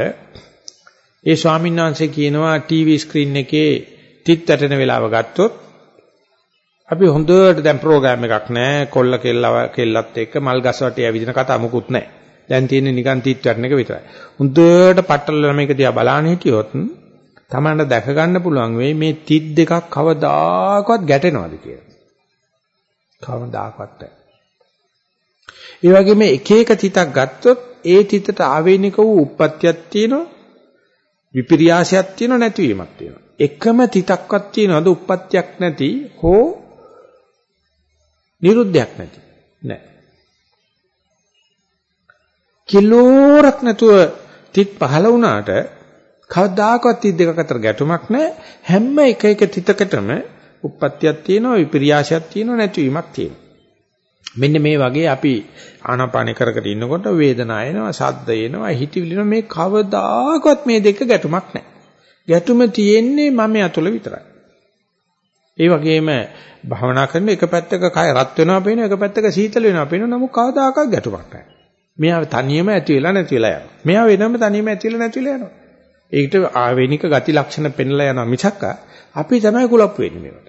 ඒ ස්වාමීන් වහන්සේ කියනවා ටීවී ස්ක්‍රීන් එකේ තිත් වැටෙන වෙලාව ගත්තොත් අපි හොඳට දැන් ප්‍රෝග්‍රෑම් එකක් නැහැ කොල්ල කෙල්ලව කෙල්ලත් එක්ක මල් ගස් වටේ ඇවිදින කතා මොකුත් නැහැ. දැන් තියෙන්නේ නිකන් තිත් වැටෙන එක විතරයි. හොඳට පట్టල මේක දිහා බලාන හිටියොත් තමන්ට දැක ගන්න පුළුවන් වෙයි මේ තිත් දෙකක් කවදාකවත් ගැටෙනවද කියලා. කවදාකවත් නැහැ. ඒ වගේම එක එක තිතක් ගත්තොත් ඒ තිතට ආවේනික වූ උප්පත්තියක් තියෙනවා විපිරියාසයක් තියෙනවා නැතිවීමක් තියෙනවා. එකම තිතක්වත් තියෙනවද උප්පත්තියක් නැති හෝ නිරුද්ධයක් නැති නෑ. කිලෝරක් නැතුව තිත් පහළ වුණාට කවදාකවත් තිත් දෙකක් අතර ගැටුමක් නැහැ හැම එක එක තිතකටම උප්පත්තියක් තියෙනවා විපිරියාසයක් තියෙනවා නැතිවීමක් තියෙනවා මෙන්න මේ වගේ අපි ආනාපාන කර කර ඉන්නකොට වේදනාව එනවා, ශබ්ද එනවා, හිතවිලි එනවා මේ කවදාකවත් මේ දෙක ගැටුමක් නැහැ. ගැටුම තියෙන්නේ මම ඇතුළ විතරයි. ඒ වගේම භවනා කරන එක පැත්තක කය රත් වෙනවා පේන එක පැත්තක සීතල වෙනවා පේන නමුත් කවදාකවත් ගැටුමක් නැහැ. මෙයා තනියම ඇති වෙලා නැති වෙලා යනවා. මෙයා වෙනම තනියම ඇති වෙලා නැති වෙලා යනවා. ඒකට ආවේනික ගති ලක්ෂණ පෙන්ලා යනවා මිසක් අපි තමයි කුලප්පු වෙන්නේ මේවට.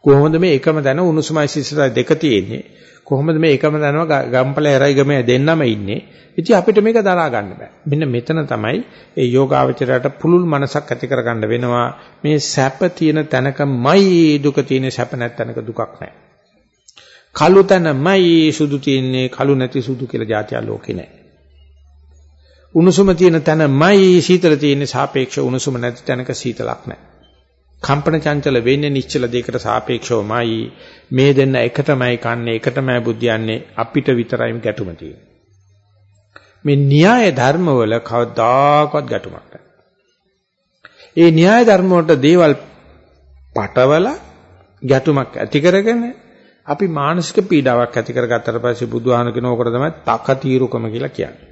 කොහොමද මේ එකම දැන උණුසුමයි සිසිලයි දෙක තියෙන්නේ? කොහොමද මේ එකම දනව ගම්පල ඇරයි ගමේ දෙන්නම ඉන්නේ. ඉතින් අපිට මේක දරා ගන්න බෑ. මෙන්න මෙතන තමයි ඒ යෝගාවචරයට පුළුල් මනසක් ඇති කරගන්න වෙනවා. මේ සැප තියෙන තැනකමයි දුක තියෙන සැප නැත්නක දුකක් නැහැ. කළු තැනමයි සුදු තියෙන්නේ කළු නැති සුදු කියලා જાතිය ලෝකේ නැහැ. උණුසුම තියෙන තැනමයි සීතල තියෙන්නේ සාපේක්ෂ උණුසුම නැති තැනක සීතලක් නැහැ. කම්පන චංචල වෙන්නේ නිශ්චල දෙයකට සාපේක්ෂවමයි මේ දෙන්න එකටමයි කන්නේ එකටමයි බුද්ධියන්නේ අපිට විතරයි ගැටුම තියෙන්නේ මේ න්‍යාය ධර්මවල කවදාකවත් ගැටුමක් නැහැ ඒ න්‍යාය ධර්ම වලට දේවල් පටවල ගැටුමක් ඇති කරගෙන අපි මානසික පීඩාවක් ඇති කරගත්තට පස්සේ බුදුහාම කියන ඕකට තමයි තක తీරුකම කියලා කියන්නේ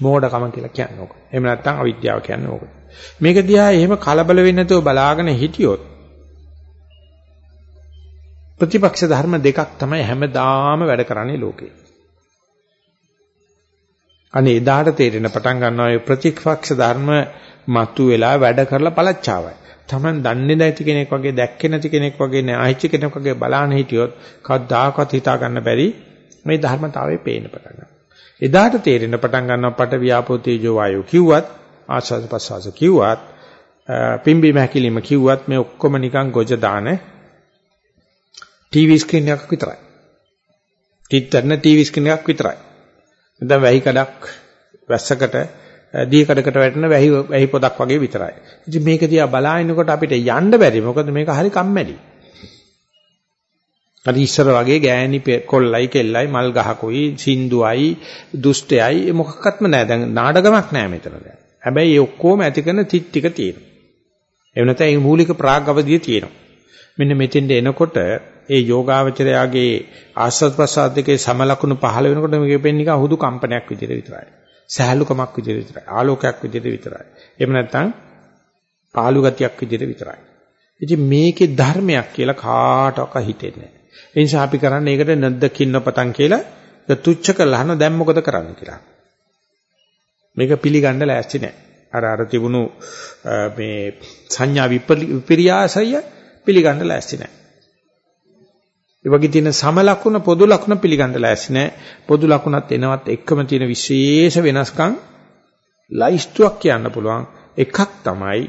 මෝඩකම කියලා කියන්නේ ඕක. එහෙම නැත්නම් අවිද්‍යාව කියන්නේ ඕක. මේක දිහා එහෙම කලබල වෙන්නේ නැතුව බලාගෙන හිටියොත් ප්‍රතිපක්ෂ ධර්ම දෙකක් තමයි හැමදාම වැඩ කරන්නේ ලෝකේ. අනේ එදාට තේරෙන පටන් ගන්නවා මේ ප්‍රතිපක්ෂ ධර්ම මතු වෙලා වැඩ කරලා පළච්චාවයි. Taman දන්නේ නැති කෙනෙක් වගේ දැක්කේ නැති කෙනෙක් වගේ නැහිච්ච කෙනෙක් වගේ බලාන හිටියොත් කවදාකවත් හිතා ගන්න බැරි මේ ධර්මතාවය පේන්න පටන් ගන්නවා. එදාට තේරෙන පටන් ගන්නවා පට ව්‍යාපෝ තේජෝ වායෝ කිව්වත් ආස්වාද ප්‍රසවාස කිව්වත් පිම්බි මහකිලිම කිව්වත් මේ ඔක්කොම නිකන් ගොජ දාන ටීවී ස්ක්‍රීන් එකක් විතරයි. ටිටර්න ටීවී ස්ක්‍රීන් එකක් විතරයි. නැත්නම් වැහි කඩක් වැස්සකට දී කඩකට වැටෙන වැහි වැහි පොදක් වගේ විතරයි. ඉතින් මේක දිහා බලාගෙනකොට අපිට යන්න බැරි. මොකද මේක හරි කම්මැලි. අර ඉස්සර වගේ ගෑණි කොල්ලයි කෙල්ලයි මල් ගහකුයි සින්දුවයි දුෂ්ටයයි මොකක්වත්ම නැහැ. දැන් නාඩගමක් නැහැ මෙතන දැන්. හැබැයි ඒ ඔක්කොම ඇති කරන තිත් ටික තියෙනවා. ඒ වෙනත ඒ මූලික ප්‍රාග් අවධිය තියෙනවා. මෙන්න මෙතෙන්ට එනකොට ඒ යෝගාවචරයාගේ ආස්වාද ප්‍රසාද දෙකේ සමලකුණු පහළ වෙනකොට මේක වෙන්නේ නිකන් හුදු කම්පනයක් විදිහට විතරයි. සහැල්ලුකමක් විදිහට විතරයි. ආලෝකයක් විදිහට විතරයි. එහෙම නැත්නම් පාළු ගතියක් විදිහට විතරයි. ඉතින් මේකේ ධර්මයක් කියලා කාටවත් හිතෙන්නේ නැහැ. ඒ නිසා අපි කරන්නේ ඒකට නැද්දකින්න පතන් කියලා තුච්ච කරලා අහන දැන් මොකද කරන්න කියලා. මේක පිළිගන්න ලෑස්ති නැහැ. අර අර තිබුණු මේ සංඥා විපර්යාසය පිළිගන්න ලෑස්ති නැහැ. ඒ වගේ තියෙන සම ලකුණ පොදු ලකුණ පිළිගන්න ලෑස්ති නැහැ. පොදු ලකුණත් එනවත් එක්කම තියෙන විශේෂ වෙනස්කම් ලයිස්තුවක් කියන්න පුළුවන්. එකක් තමයි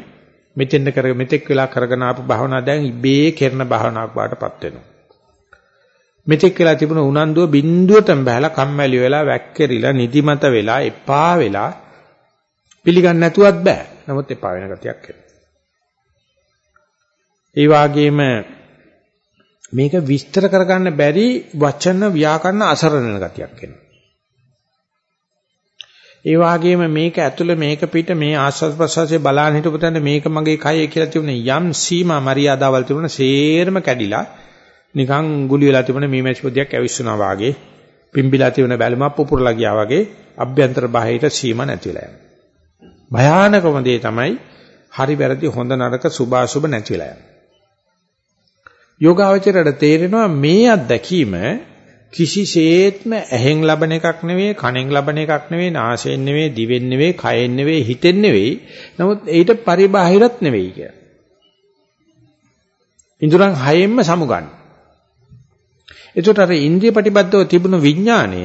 මෙතෙන්ද කර මෙතෙක් වෙලා කරගෙන ආපු භාවනා දැන් ඉබේ කරන භාවනාවක් බාටපත් වෙනවා. මෙතෙක් වෙලා තිබුණ උනන්දුව බින්දුවටම බහලා කම්මැලි වෙලා වැක්කිරිලා නිදිමත වෙලා එපා වෙලා පිළිගන්න නැතුවත් බෑ. නමුත් එපා වෙන ගතියක් එනවා. ඒ වගේම මේක විස්තර කරගන්න බැරි වචන ව්‍යාකරණ අසරණ වෙන ගතියක් එනවා. ඒ වගේම මේක ඇතුළේ මේක පිට මේ ආස්වාද ප්‍රසවාසයේ බලාන හිටපු තැන මේක මගේ කයයි කියලා තිබුණේ යම් සීමා මරියාදාවල් තිබුණ සේරම කැඩිලා නිකන් ගුලි වෙලා තිබුණ මීමැසි පොදියක් ඇවිස්සුනා වාගේ පිම්බිලා තිබුණ බැලුමක් පුපුරලා ගියා වගේ අභ්‍යන්තර බාහිර සීම නැති වෙලා යනවා. භයානකම දේ තමයි හරි වැරදි හොඳ නරක සුභාසුභ නැති වෙලා යනවා. යෝගාවචරයට තේරෙනවා මේ අත්දැකීම කිසිසේත්ම ඇහෙන් ලබන එකක් නෙවෙයි, කනෙන් ලබන එකක් නෙවෙයි, නාසයෙන් නෙවෙයි, දිවෙන් නෙවෙයි, කයෙන් නෙවෙයි, හිතෙන් නෙවෙයි. නමුත් ඊට පරිබාහිරත් නෙවෙයි කිය. ඉන්ද්‍රයන් හයෙන්ම සමුගන්න. එතකොට අර ඉන්ද්‍රිය ප්‍රතිබද්ධව තිබුණු විඥාණය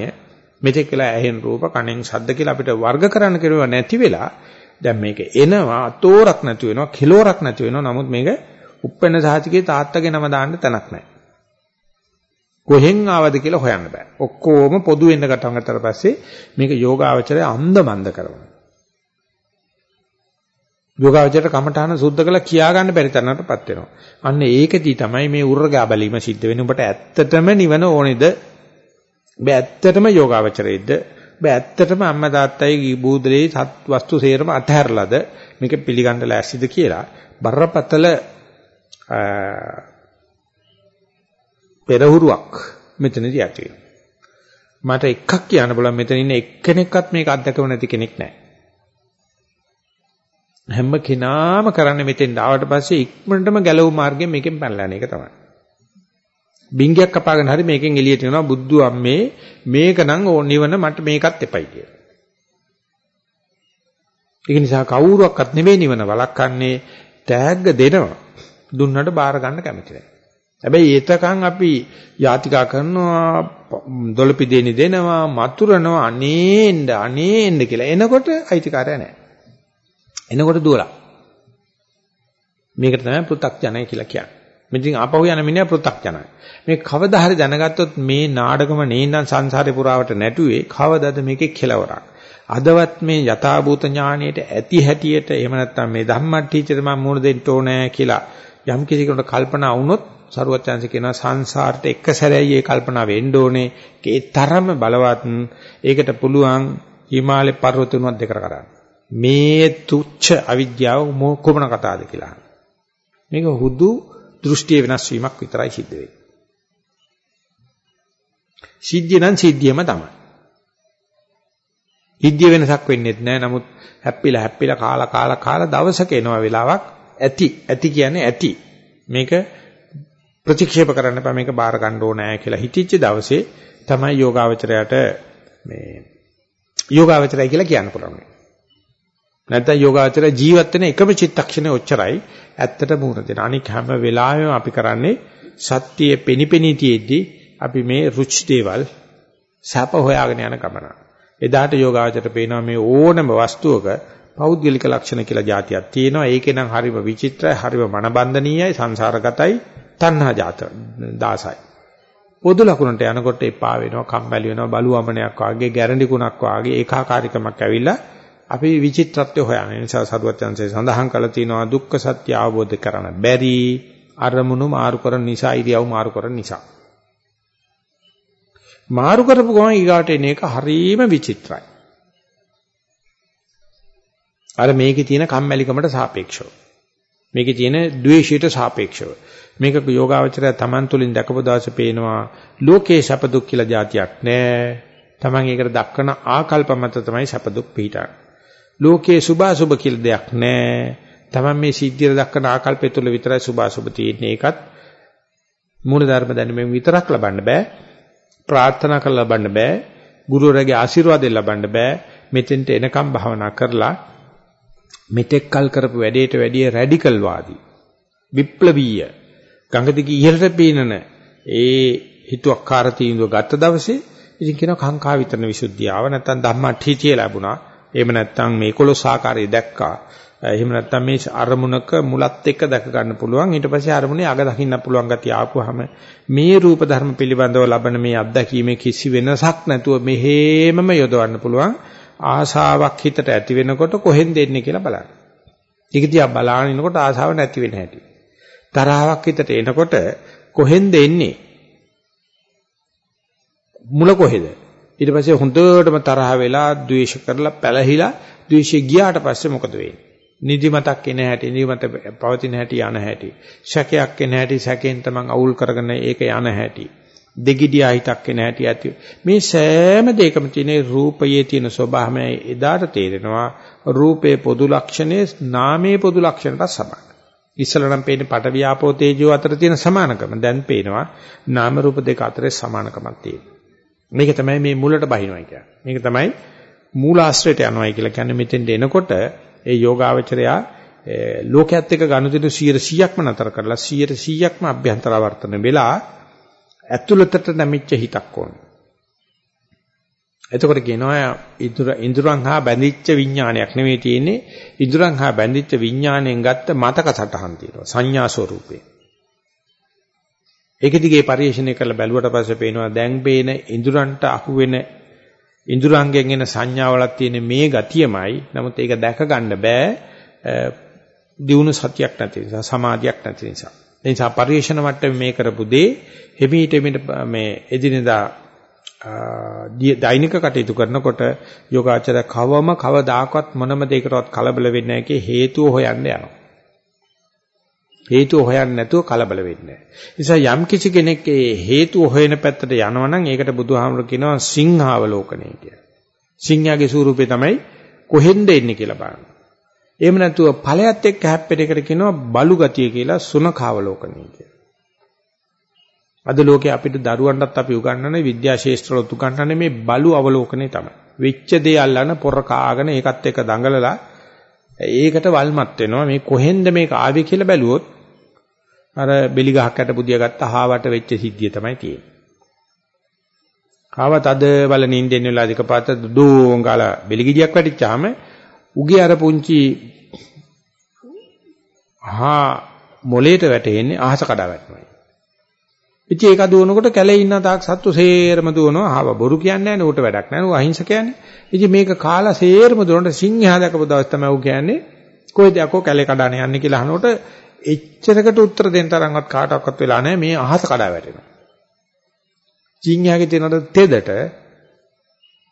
මෙතෙක් කියලා ඇහෙන් රූප, කනෙන් ශබ්ද කියලා අපිට වර්ග කරන්න කෙරුවා නැති වෙලා දැන් මේක එනවා අතෝරක් නැති වෙනවා, කිලෝරක් නැති වෙනවා. නමුත් මේක උප්පන්න සාතිකේ තාත්තගේ නම දාන්න තැනක් නැහැ. කොහෙන් ආවද කියලා හොයන්න බෑ. ඔක්කොම පොදු වෙන්න ගටන් ගත්තට පස්සේ මේක යෝගාවචරය අන්ධ මන්ද කරනවා. යෝගාවචරයට කමඨාන සුද්ධ කළා කියා ගන්න බැරි තරමටපත් වෙනවා. අන්න ඒකදී තමයි මේ උර්ගා බැලීම සිද්ධ වෙන්නේ. ඔබට ඇත්තටම නිවන ඕනේද? ඔබ ඇත්තටම යෝගාවචරයේද? ඔබ ඇත්තටම අම්මා තාත්තයි බූදලේ සත් වස්තු සේරම අතහැරලාද මේක පිළිගන්න ලෑස්තිද කියලා බරපතල පෙරහුරුවක් මෙතනදී ඇති මට එකක් කියන්න බලන්න මෙතන ඉන්න එක්කෙනෙක්වත් මේක අත්දකව නැති කෙනෙක් නැහැ. හැම කෙනාම කරන්නේ මෙතෙන් ආවට පස්සේ ඉක්මනටම ගැලවු මාර්ගයෙන් මේකෙන් පැනලා යන එක තමයි. බින්ගයක් කපාගෙන හරි මේකෙන් එළියට එනවා බුද්ධු අම්මේ මේක නම් නිවන මට මේකත් එපයි කියලා. ඒක නිසා කවුරුවක්වත් නෙවෙයි නිවන වළක්වන්නේ තෑග්ග දෙනවා. දුන්නට බාර ගන්න කැමති නැහැ. හැබැයි ඒතකන් අපි යාතිකා කරනවා දොළපිදේනි දෙනවා මතුරනවා අනේන්න අනේන්න කියලා එනකොට අයිතිකාරය නැහැ. එනකොට දුවලා. මේකට තමයි පෘ탁ජනයි කියලා කියන්නේ. මෙතින් ආපහු යන මිනිහා පෘ탁ජනයි. මේ කවදා හරි දැනගත්තොත් මේ නාඩගම නේනම් සංසාරේ පුරාවට නැටුවේ කවදද මේකේ කෙලවරක්. අදවත් මේ යථාභූත ඥාණයට ඇති හැටියට එහෙම නැත්නම් මේ ධම්මට්ඨීචර මම මුණ දෙන්න ඕනේ කියලා යම් කිසි කෙනෙකුට කල්පනා වුණොත් සරුවචාන්ස කියනවා සංසාරට එක සැරේයි ඒ කල්පනා වෙන්න ඕනේ. ඒ තරම බලවත් ඒකට පුළුවන් හිමාලය පර්වතුණුවක් දෙක කරගන්න. මේ තුච්ච අවිද්‍යාව කොමන කතාවද කියලා. මේක හුදු දෘෂ්ටිය වෙනස් වීමක් විතරයි සිද්ධ වෙන්නේ. සිද්ධිය නම් සිද්ධියම තමයි. සිද්ධිය වෙනසක් වෙන්නේ නැහැ. නමුත් හැප්පිලා හැප්පිලා කාලා කාලා කාලා දවසක එනවා වෙලාවක් ඇති. ඇති කියන්නේ ඇති. මේක ප්‍රතික්ෂේප කරන්න එපා මේක බාර ගන්න ඕනෑ කියලා හිතිච්ච දවසේ තමයි යෝගාවචරයට මේ යෝගාවචරය කියලා කියන්න පුළුවන්. නැත්නම් යෝගාවචරය ජීවත් වෙන එකම චිත්තක්ෂණේ ඔච්චරයි ඇත්තට මුහුණ දෙන. අනික හැම වෙලාවෙම අපි කරන්නේ සත්‍යයේ පෙනිපෙනී තියෙද්දි අපි මේ රුච් දේවල් සැප හොයාගෙන යන ගමන. එදාට යෝගාවචරයට පේනවා මේ ඕනම වස්තුවක පෞද්ගලික ලක්ෂණ කියලා જાතියක් තියෙනවා. ඒකේ නම් හරිම විචිත්‍රයි, හරිම මනබන්ධනීයයි, සංසාරගතයි, තණ්හා ජාත දාසයි. පොදු ලකුණට යනකොට එපා වෙනවා, කම්මැලි වෙනවා, බලුවමනයක් වාගේ, ගැරන්ඩි කුණක් වාගේ ඒකාකාරීකමක් ඇවිල්ලා අපි විචිත්‍රත්වය හොයන නිසා සරුවත්යන්සේ සඳහන් කළා තියෙනවා දුක්ඛ සත්‍ය අවබෝධ කරගන්න බැරි අරමුණු මාරු කරන නිසා ඉරියව් මාරු කරන නිසා මාරු කරපු ගමන් ඊගාට එන එක හරීම විචිත්‍රයි අර මේකේ තියෙන කම්මැලිකමට සාපේක්ෂව. මේකේ තියෙන ද්වේෂයට සාපේක්ෂව. මේක යෝගාවචරය Taman තුලින් දැකපු දවසේ පේනවා ලෝකේ සැප දුක් කියලා જાතියක් නැහැ. Taman ඒකට දක්වන ආකල්ප මත තමයි සැප දුක් පිහිටන්නේ. ලෝකේ සුභාසුභ කියලා දෙයක් නැහැ. Taman මේ සිද්ධිය දක්වන ආකල්පය තුළ විතරයි සුභාසුභ තියෙන්නේ. ඒකත් මූල ධර්ම දැනුමෙන් විතරක් ලබන්න බෑ. ප්‍රාර්ථනා කරලා ලබන්න බෑ. ගුරුවරයාගේ ආශිර්වාදයෙන් ලබන්න බෑ. මෙතෙන්ට එනකම් භාවනා කරලා මෙතෙක් කල් කරපු වැඩේට වැඩිය රැඩිකල් වාදී විප්ලවීය ගංගදිගේ ඉහළට පීනන ඒ හිතුවක්කාර තීන්දුව ගත්ත දවසේ ඉතින් කියනවා කාංකා විතරන විසුද්ධියාව නැත්නම් ධම්මට්ඨීචිය ලැබුණා. එහෙම නැත්නම් මේ 11 ආකාරය දැක්කා. එහෙම නැත්නම් මේ අරමුණක මුලත් එක්ක දැක ගන්න පුළුවන්. ඊට පස්සේ අරමුණේ අග දකින්න පුළුවන් ගතිය ආපුවාම මේ රූප ධර්ම පිළිබඳව ලබන මේ අත්දැකීමේ කිසි වෙනසක් නැතුව මෙහෙමම යොදවන්න පුළුවන්. ආශාවක් හිතට ඇති වෙනකොට කොහෙන්ද එන්නේ කියලා බලන්න. ඒක දිහා බලාගෙන ඉනකොට ආශාව නැති වෙන හැටි. තරහාවක් හිතට එනකොට කොහෙන්ද එන්නේ? මුල කොහෙද? ඊට පස්සේ හොඳටම තරහ වෙලා ද්වේෂ කරලා පැලහිලා ද්වේෂය ගියාට පස්සේ මොකද වෙන්නේ? නිදිමතක් එන හැටි, නිදිමත පවතින හැටි යන හැටි. සැකයක් එන හැටි, සැකෙන් තමන් අවුල් කරගෙන ඒක යන හැටි. දෙගිඩියා හිතක් වෙන හැටි ඇති. මේ සෑම දෙයකම තියෙන රූපයේ තියෙන ස්වභාවය එදාට තේරෙනවා රූපේ පොදු ලක්ෂණේ නාමයේ පොදු ලක්ෂණයට සමානයි. ඉස්සල නම් පේන්නේ පට වියාපෝ තේජෝ අතර තියෙන සමානකම. දැන් පේනවා නාම රූප දෙක අතරේ සමානකමක් තියෙනවා. මේක තමයි මේ මුලට බහිනවා කියන්නේ. මේක තමයි මූලාශ්‍රයට යනවායි කියලා කියන්නේ මෙතෙන්ට එනකොට ඒ යෝගාවචරයා ලෝකයේත් එක්ක ගනුදෙනු 100%ක්ම නතර කරලා 100%ක්ම අභ්‍යන්තරවර්තන වෙලා ඇතුළතට නැමිච්ච හිතක් ඕනේ. එතකොට කියනවා ඉදුර ඉඳුරන් හා බැඳිච්ච විඥානයක් නෙවෙයි තියෙන්නේ ඉඳුරන් හා බැඳිච්ච විඥාණයෙන් ගත්ත මතක සටහන් තියෙනවා සංඥා ස්වරූපේ. ඒක දිගේ පරිශීලනය කරලා බැලුවට පස්සේ පේනවා දැන් පේන ඉඳුරන්ට අහු වෙන ඉඳුරංගෙන් එන සංඥාවලක් තියෙන මේ ගතියමයි. නමුත් ඒක දැක ගන්න බෑ. දියුණු සතියක් නැති නිසා සමාධියක් නැති නිසා. ඒ නිසා පරිශන මට්ටමේ මේ කරපු දේ හිමීට මේ එදිනෙදා දෛනික කටයුතු කරනකොට යෝගාචර කවම කවදාකවත් මොනම දෙයකටවත් කලබල වෙන්නේ නැහැ හේතුව හොයන්න යනවා. හේතුව හොයන්නේ නැතුව කලබල වෙන්නේ නැහැ. නිසා යම් කිසි කෙනෙක් ඒ හේතුව හොයන පැත්තට යනවනම් ඒකට බුදුහාමුදුරු කියනවා සිංහාවලෝකනය කියලා. සිංහයාගේ ස්වරූපේ තමයි කොහෙන්ද එන්නේ කියලා බලන්න. එහෙම නැතුව ඵලයත් එක්ක හැප්පෙන එකට කියනවා බලු ගතිය කියලා සුනඛාවලෝකනය කියලා. අද ලෝකේ අපිට දරුවන්ටත් අපි උගන්වන්නේ විද්‍යා ශාස්ත්‍රවල උගන්වන්නේ මේ බලු අවලෝකනේ තමයි. වෙච්ච දේ අල්ලන පොර කාගෙන ඒකත් එක්ක දඟලලා ඒකට වල්මත් වෙනවා මේ කොහෙන්ද මේක ආවේ කියලා බැලුවොත් අර බෙලි ගහක් යට බුදියා ගත්ත හාවට වෙච්ච සිද්ධිය තමයි තියෙන්නේ. කාවත් අද බල නින්දෙන් වෙලා දිකපත දෝං ගාලා බෙලි ගෙඩියක් වැටිච්චාම උගේ අර පුංචි හා මොලේට වැටෙන්නේ අහස කඩා වැටෙනවා. ඉතින් ඒක දුවනකොට කැලේ ඉන්න තාක් සත්තු සේරම දුවනවා. ආව බොරු කියන්නේ නැහැ නේ උට වැඩක් නැහැ. ඌ අහිංසකයන්නේ. ඉතින් මේක කාලා සේරම දුවනට සිංහයා දැකපු දවස් තමයි ඌ කියන්නේ කොහෙද යකෝ කැලේ කඩාන යන්නේ කියලා අහනකොට එච්චරකට උත්තර දෙන්න තරම්වත් කාටවත් වෙලා නැහැ. මේ අහස කඩා වැටෙනවා. සිංහයාගේ තියෙන තෙදට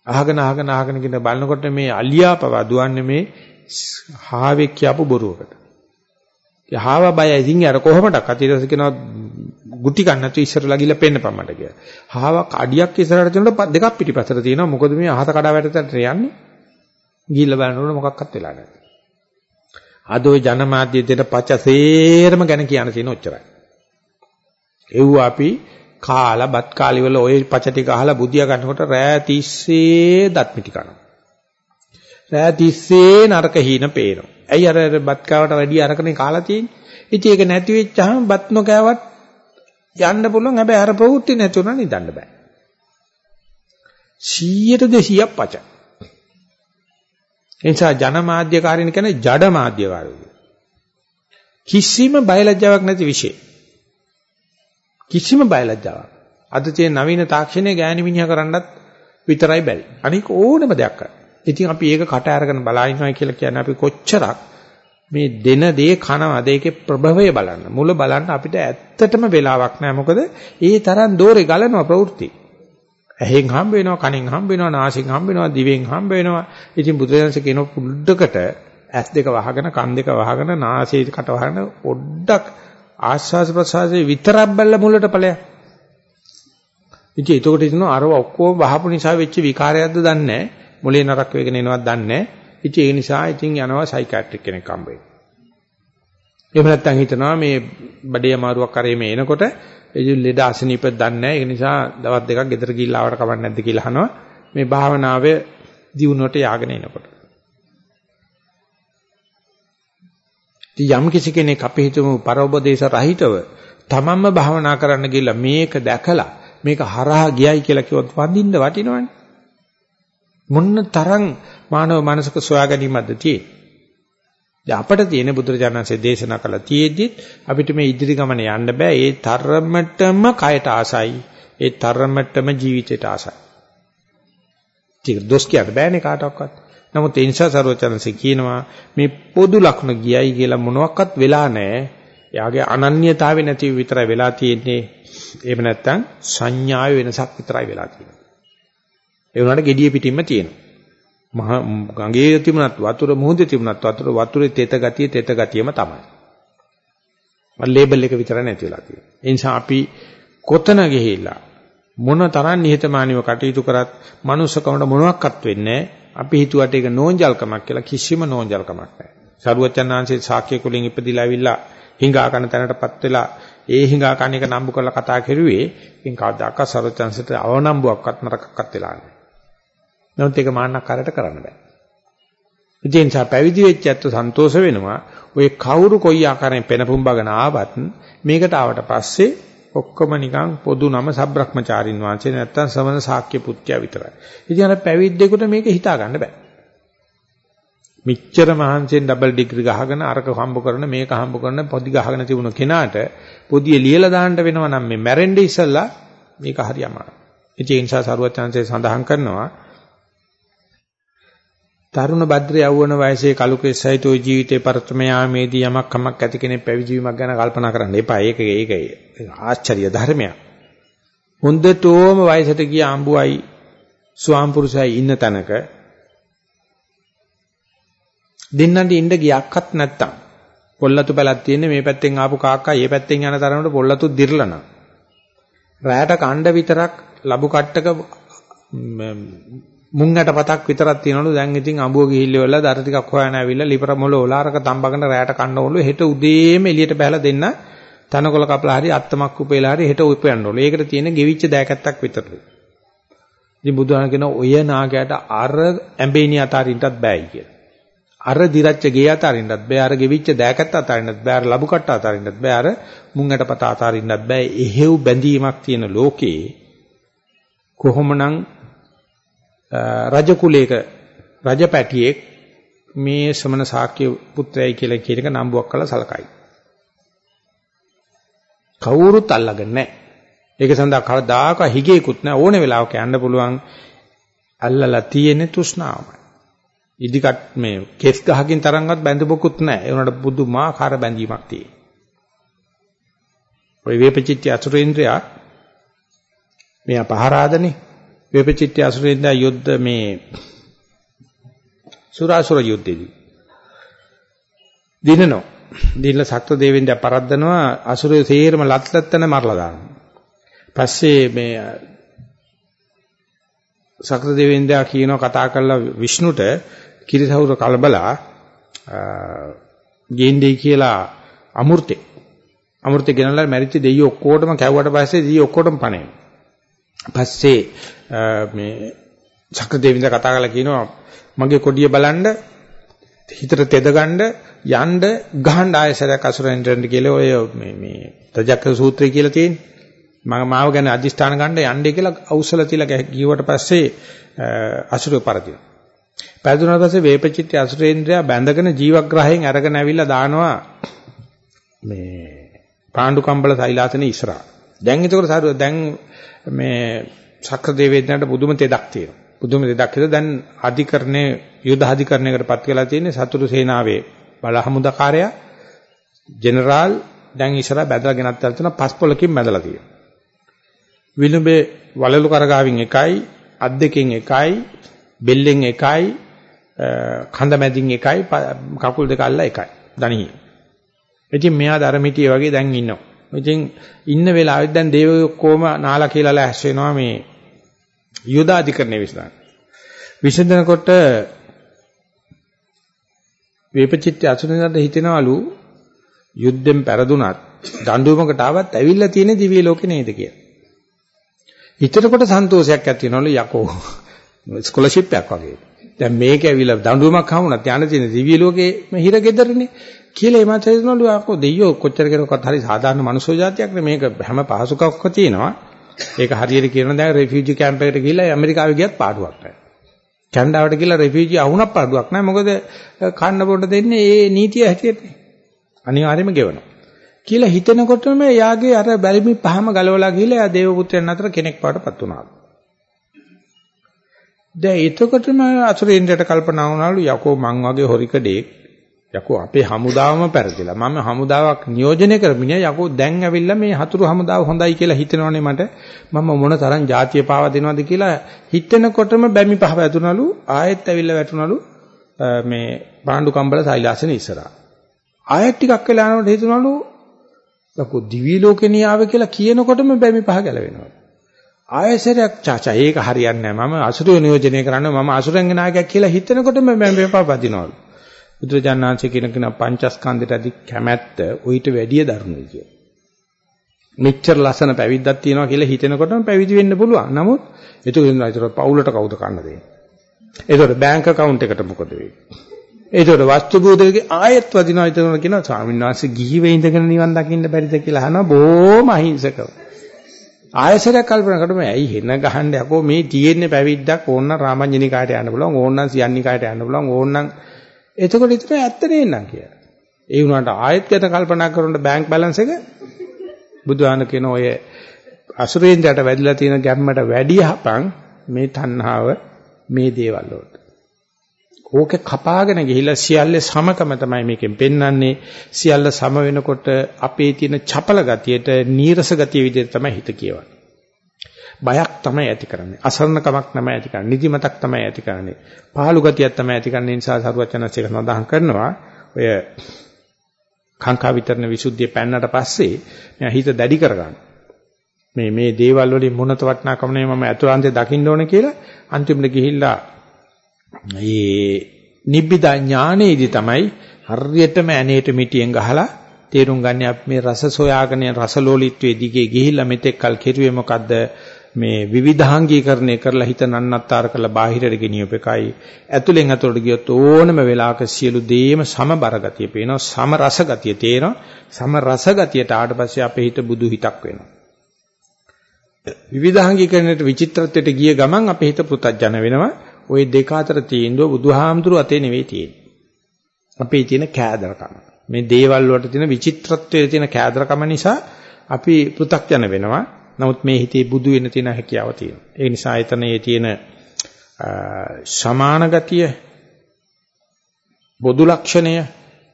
අහගෙන අහගෙන අහගෙන කියන බලනකොට මේ අලියාපව දුවන්නේ මේ හාවෙක් කියපු බොරුවකට. යහව බයයි සිංහයාට කොහොමඩක් ඊට කියනවා ගුටි ගන්න නැතුව ඉස්සරලා ගිහලා පෙන්නපන් මට කියලා. හාවක් අඩියක් ඉස්සරහට තියනකොට දෙකක් පිටිපස්සට තියෙනවා. මොකද මේ අහත කඩා වැටෙතට යන්නේ. ගිහිල්ලා බලනකොට මොකක්වත් වෙලා නැහැ. අද ওই ජනමාධ්‍ය දෙන පචසේරම ගැන කියන්න තියෙන ඔච්චරයි. එව්ව අපි කාලා බත් කාලි වල ওই පච ටික අහලා බුදියා ගන්නකොට රෑ තිස්සේ දත් මිටි කනවා. රෑ තිස්සේ නරක හීන පේනවා. ඇයි අර බත් කාවට වැඩි අරකනේ කාලා තියෙන්නේ? ඉතින් ඒක නැති වෙච්චාම බත් නොකෑවත් යන්න පුළුවන්. හැබැයි අර ප්‍රවෘත්ති නැති උනා නිදන්න බෑ. 100ට 200ක් පච. එනිසා ජනමාධ්‍යකාරින් කියන්නේ ජඩ මාධ්‍යකාරයෝ කිසිම බයලජ්ජාවක් නැති විශේෂ කිසිම බයලජ්ජාවක්. අද තියෙන නවීන තාක්ෂණය ගෑණි මිනිහා කරන්නත් විතරයි බැරි. අනික ඕනම දෙයක් කරන්න. ඉතින් අපි ඒක කට අරගෙන බලා ඉන්නවා කියලා කියන්නේ අපි කොච්චරක් මේ දෙන දේ කනවා. දෙයකේ ප්‍රභවය බලන්න. මුල බලන්න අපිට ඇත්තටම වෙලාවක් නැහැ මොකද ඒ තරම් දෝරේ ගලනවා ප්‍රවෘත්ති. ඇහෙන් හම්බ වෙනවා කනෙන් හම්බ වෙනවා නාසයෙන් හම්බ වෙනවා දිවෙන් හම්බ වෙනවා. ඉතින් බුදුරජාණන්සේ කියන පුඩකට ඇස් දෙක වහගෙන කන් දෙක වහගෙන නාසය කට වහගෙන පොඩ්ඩක් ආස්වාද ප්‍රසආසයේ විතරක් බැලලා මුලට ඵලයක්. ඉතින් ඒකට හිතනවා අරව ඔක්කොම වහපු නිසා වෙච්ච විකාරයක්ද දන්නේ නැහැ මොලේ නරක වෙගෙන එනවද දන්නේ නැහැ ඉතින් ඒ නිසා ඉතින් යනවා සයිකියාට්‍රික් කෙනෙක් හම්බ වෙන්න. එහෙම නැත්නම් හිතනවා මේ බඩේ අමාරුවක් කරේ මේ එනකොට ඒ ලෙඩ අසනීප දන්නේ නැහැ. ඒ නිසා දවස් දෙකක් ගෙදර ගිහිල්ලා ආවට කවන්න නැද්ද කියලා අහනවා. මේ භාවනාවේ දියුණුවට ය아가න එනකොට. ඉතින් යම් කිසි කෙනෙක් අපි හිතමු පරෝපදේශ රහිතව තමන්ම භාවනා කරන්න ගිහිල්ලා මේක දැකලා මේක හරහා ගියයි කියලා කිව්වොත් වඳින්න වටිනවනේ. මොන්න තරම් මානව මනසක සොයා ගැනීමක්ද තියෙන්නේ. දැන් අපිට තියෙන බුදුරජාණන්සේ දේශනා කළ තියෙද්දි අපිට මේ ඉදිරි ගමන යන්න බෑ. ඒ තරමටම කයට ආසයි. ඒ තරමටම ජීවිතයට ආසයි. ඒක දොස් කියන්න බෑනේ කාටවත්. නමුත් ඒ නිසා සර්වචනන්සේ කියනවා මේ පොදු ලක්ෂණ ගියයි කියලා මොනවත් වෙලා නැහැ. එයාගේ අනන්‍යතාවය නැති විතරයි වෙලා තියෙන්නේ. එහෙම නැත්නම් සංඥාවේ වෙනසක් විතරයි වෙලා තියෙන්නේ. ඒ වුණාට gediya පිටින්ම තියෙනවා. මහ ගඟේ තිබුණත් වතුර මුහුදේ තිබුණත් වතුර වතුරේ තෙත ගතිය තෙත ගතියම තමයි. මම ලේබල් එක විතර නැති වෙලා තියෙනවා. ඒ නිසා අපි කොතන ගිහිල්ලා මොන තරම් නිහතමානීව කටයුතු කරත් මනුස්සකමට මොනවත් වෙන්නේ අපි හිතුවට ඒක නෝන්ජල්කමක් කියලා කිසිම නෝන්ජල්කමක් නැහැ. සරුවචනාංශේ ශාක්‍ය කුලින් ඉපදිලා ඇවිල්ලා හිඟා කන තැනටපත් වෙලා ඒ හිඟා කන එක නම්බු කරලා කතා කරුවේ ඉතින් කවදාකවත් සරුවචන්සට අවනම්බුවක්වත් නරකක්වත් වෙලා නැහැ. නමුත් ඒක මාන්නක් කරට කරන්න බෑ. ඉතින් සා පැවිදි වෙච්ච ඇත්ත සන්තෝෂ වෙනවා. ඔය කවුරු කොයි ආකාරයෙන් පෙනපුම්බගෙන ආවත් මේකට ආවට පස්සේ ඔක්කොම නිකන් පොදු නම සබ්‍රක්‍මචාරින් වංශේ නැත්තම් සමන ශාක්‍ය පුත්‍යා විතරයි. ඉතින් අර පැවිද්දෙකුට මේක හිතා ගන්න බෑ. මිච්ඡර මහන්සියෙන් ඩබල් ඩිග්‍රී ගහගෙන අරක හම්බ කරන මේක හම්බ කරන පොඩි ගහගෙන තිබුණ කෙනාට පොදිය ලියලා දාන්න වෙනවා නම් මේ මැරෙන්න ඉස්සලා මේක හරි අමාරුයි. ඒ නිසා සරුවත් chance සඳහන් කරනවා තරුණ භද්‍ර යෞවන වයසේ කලුකේ සහිත ওই ජීවිතේ පරත්මයාමේදී යමක් කමක් ඇති කෙනෙක් පැවිදි වීමක් ගැන කල්පනා කරන්න එපා. ඒක ඒක ආශ්චර්ය ධර්මයක්. හොඳටම වයසට ගිය අඹුවයි ස්වාම පුරුෂයයි ඉන්න තැනක දෙන්නන්ට ඉන්න ගියක්වත් නැත්තම් පොල්ලතු පැලක් තියෙන්නේ මේ පැත්තෙන් ආපු කාක්කා මේ පැත්තෙන් යන තරමට පොල්ලතු දිර්ලනවා. රැයට කණ්ඩ විතරක් ලබු කට්ටක මුංගට පතක් විතරක් තියනවලු දැන් ඉතින් අඹුව ගිහිල්ලා දර ටිකක් හොයන ඇවිල්ලා ලිපර මොළ ඔලාරක තම්බගෙන රැයට කන්න ඕනලු හෙට උදේම එළියට බහලා දෙන්න තනකොළ කපලා හරි අත්තමක් උපේලා හරි හෙට උපයන්න ඕනලු. ඒකට තියෙන ගෙවිච්ච දෑකැත්තක් විතරලු. ඉතින් බුදුහාම කියන ඔය නාගයට අර ඇඹේනි අතාරින්නත් බෑයි කියලා. අර දිරච්ච ගේ අතාරින්නත් බෑ අර ගෙවිච්ච දෑකැත්ත අතාරින්නත් බෑ අර ලබු කට්ට අතාරින්නත් බෑ අර මුංගට පත අතාරින්නත් බෑ. එහෙව් බැඳීමක් තියෙන ලෝකේ කොහොමනම් රජ කුලයක රජ පැටියෙක් මේ ශ්‍රමණ ශාක්‍ය පුත්‍රයයි කියලා කියන එක නම්බුවක් කරලා සලකයි. කවුරුත් අල්ලගන්නේ නැහැ. ඒක සඳහා කවදාක හිගේකුත් නැහැ ඕන වෙලාවක යන්න පුළුවන් අල්ලලා තියෙන තෘෂ්ණාවමයි. ඉදිකට මේ කෙස් ගහකින් තරම්වත් බැඳපොකුත් නැහැ. ඒ උනට පුදුමාකාර බැඳීමක් තියෙනවා. ඔය වේපචිත්‍ය අසුරේන්ද්‍රයා මෙයා පහරාදනේ වේපචිත්‍ය අසුරෙන්දා යුද්ධ මේ සුරාසුර යුද්ධෙදී දිනනෝ දිනල සක්‍ර දෙවෙන්ද පරද්දනවා අසුරේ තේරම ලත්ලත්තන මරලා දානවා. පස්සේ මේ සක්‍ර දෙවෙන්දා කියනවා කතා කරලා විෂ්ණුට කිරිසහුර කලබලා ගේන්නේ කියලා අමෘතේ අමෘතේ ගෙනල්ලා මැරිච්ච දෙයියෝ ඔක්කොටම කැවුවට පස්සේ දෙයියෝ ඔක්කොටම පණේ. පස්සේ මේ චක්‍රදේවින්ද කතා කරලා කියනවා මගේ කොඩිය බලන්න හිතට තෙද ගන්න යන්න ගහන්න ආයසරයක් අසුරෙන්ටරන්ට කියලා ඔය මේ මේ ප්‍රජක්ක සූත්‍රය කියලා තියෙන්නේ. මම මාව ගැන අදිස්ථාන ගන්න යන්නේ කියලා අවසල තියලා ගියවට පස්සේ අසුරය පරදිනවා. පැදුනාට පස්සේ වේපචිත්‍ය අසුරේන්ද්‍රයා බැඳගෙන ජීවග්‍රහයෙන් අරගෙන ඇවිල්ලා දානවා මේ පාණ්ඩු කම්බල සෛලාසනේ ඉස්සරහා. දැන් ඒතකොට දැන් මේ ශක්‍ර දෙවියන්ට පුදුම තෙදක් තියෙනවා. පුදුම තෙදක් හිත දැන් අධිකරණයේ යුද්ධ අධිකරණයකටපත් වෙලා තියෙන්නේ සතුරු සේනාවේ බල හමුදාකාරයා ජෙනරාල් දැන් ඉස්සරහ බැදලා ගෙනත් තල්තන පස් පොලකින් බැදලා තියෙනවා. විලුඹේ වලලු කරගාවින් එකයි අත් දෙකෙන් එකයි බෙල්ලෙන් එකයි කඳ මැදින් එකයි කකුල් දෙක අල්ල එකයි දණියේ. ඉතින් මෙයා ධර්මිතිය වගේ දැන් ඉන්නවා. ඉතින් ඉන්න වෙලාවෙත් දැන් දේවයෝ කොහම නාලා කියලා ලෑස් වෙනවා මේ යුදාධිකරණය විසඳන්න. විසඳනකොට වේපචිත්‍ය අසුරෙන්ට හිතෙනවලු යුද්ධෙන් පෙරදුනත් දඬුවමකට ආවත් ඇවිල්ලා තියෙන දිව්‍ය ලෝකේ නේද කියලා. හිතනකොට සන්තෝෂයක් ඇති වෙනවලු යකෝ ස්කෝලර්ෂිප් එකක් වගේ. දැන් මේක ඇවිල්ලා දඬුවමක් හමුණත් යන තියෙන දිව්‍ය ලෝකේ හිර ගෙදරනේ. කියලා එමත් හිතනලු ආකෝ දෙයියෝ කොච්චර කෙරුවත් හරි සාමාන්‍ය මනුෂ්‍ය జాතියක් නේ මේක හැම පහසුකමක් තියෙනවා. ඒක හරියට කියන දැන් රෙෆියුජි කැම්ප් එකට ගිහිල්ලා ඇමරිකාවේ ගියත් පාඩුවක් නැහැ. කැනඩාවට ගිහිල්ලා රෙෆියුජි අහුණක් පාඩුවක් නැහැ. මොකද කන්න බොන්න දෙන්නේ ඒ නීතිය හැටියට. අනිවාර්යයෙන්ම ගෙවනවා. කියලා හිතනකොටම යාගේ අර බැලිමි පහම ගලවලා ගිහිල්ලා යා දේව පුත්‍රයන් අතර කෙනෙක් පාටපත් වුණා. දැන් එතකොටම අසුරේන්ද්‍රට කල්පනා වුණාලු යකෝ මං වගේ හොරිකඩේක් යකෝ අපේ හමුදාවම පෙරදිලා. මම හමුදාවක් නියෝජනය කරමිනිය යකෝ දැන් ඇවිල්ලා මේ හතුරු හමුදාව හොඳයි කියලා හිතනවනේ මට. මම මොන තරම් જાතිය පාවා දෙනවද කියලා හිතෙනකොටම බැමි පහ වැදුනලු ආයෙත් ඇවිල්ලා වැටුනලු මේ පාණ්ඩු කම්බල සෛලාසන ඉස්සරහා. ආයෙත් ටිකක් වෙලා යනකොට හිතනලු යකෝ දිවි ලෝකේ නියාව කියලා කියනකොටම බැමි පහ ගැලවෙනවා. ආයසරයක් චාචා ඒක හරියන්නේ නැහැ. මම අසුරය නියෝජනය කරන්න මම අසුරංග නායකයෙක් කියලා හිතනකොටම මම මේපා පදිනවලු. බුදුරජාණන්සේ කියන කෙනා පංචස්කන්ධයට අධි කැමැත්ත උහිට වැඩිය දරුණුයි කිය. මෙච්චර ලස්සන පැවිද්දක් තියෙනවා කියලා හිතනකොටම පැවිදි වෙන්න පුළුවන්. නමුත් ඒක විතර පවුලට කවුද කන්න දෙන්නේ? ඒතකොට බැංක account එකට මොකද වෙන්නේ? ඒතකොට වස්තු බෝධකේ ආයෙත් වදිනවා හිතනවා කියනවා ස්වාමීන් වහන්සේ ගිහි වෙ ඉඳගෙන නිවන් දකින්න බැරිද කියලා අහනවා බොහොම අහිංසකව. ආයසරයක් කල්පනා කරමුම ඇයි හෙන ගහන්න යකෝ මේ තියෙන්නේ පැවිද්දක් ඕන්න රාමඤ්ඤනිකායට යන්න පුළුවන් ඕන්නම් සියන්නිකායට යන්න පුළුවන් ඕන්නම් එතකොට ඉතින් ඇත්ත නේනම් කියලා. ඒ වුණාට ආයෙත් ගැන කල්පනා කරනකොට බැංක් බැලන්ස් එක බුදුහාම කියන ඔය අසුරේන්ද්‍රයට වැදිලා තියෙන ගැම්මට වැඩි හපන් මේ තණ්හාව මේ දේවල් වලට. ඕක කපාගෙන ගිහිල්ලා සියල්ලේ සමකම තමයි මේකෙන් පෙන්වන්නේ. සියල්ල සම වෙනකොට අපේ තියෙන චපල ගතියට නීරස ගතිය විදිහට තමයි හිත කියවන්නේ. බයක් තමයි ඇති කරන්නේ. අසරණකමක් තමයි ඇති කරන්නේ. නිදිමතක් තමයි ඇති කරන්නේ. පහළු ගතියක් තමයි ඇති කරන්නේ. නිසා සරුවචනස් එක සඳහන් කරනවා ඔය කාංකා විතරන විසුද්ධිය පෑන්නට පස්සේ මම හිත දැඩි කරගන්න. මේ මේ දේවල් වලින් මොනත වටනාකම නේ මම අතුරාන්තේ දකින්න ඕනේ කියලා අන්තිමට ගිහිල්ලා මේ නිබ්බිදා ඥානෙදී තමයි හරියටම ඇනේට මිටියෙන් ගහලා තේරුම් ගන්න අපි මේ රස සොයාගෙන රසලෝලීත්වයේ දිගේ ගිහිල්ලා මෙතෙක් කල් කෙරුවේ මොකද්ද මේ විවිධාංගීකරණය කරලා හිත නන්නත්තර කරලා බාහිරට ගෙනියප එකයි ඇතුලෙන් ඇතුලට ගියොත් ඕනම වෙලාවක සියලු දේම සමබර ගතිය පේනවා සම රස ගතිය තේනවා සම රස ගතියට ආවට පස්සේ අපේ හිත බුදු හිතක් වෙනවා විවිධාංගීකරණයට විචිත්‍රත්වයට ගිය ගමන් අපේ හිත පෘතජන වෙනවා. ওই දෙක අතර තීන්දුව බුදුහාමුදුරු අතේ නෙවෙයි තියෙන්නේ. අපේ තියෙන කෑදරකම. මේ දේවල් වලට තියෙන විචිත්‍රත්වයේ තියෙන කෑදරකම නිසා අපි පෘතජන වෙනවා. නමුත් මේ හිතේ බුදු වෙන්න තියෙන හැකියාව තියෙනවා. ඒ නිසා එතනයේ තියෙන සමාන ගතිය බොදු ලක්ෂණය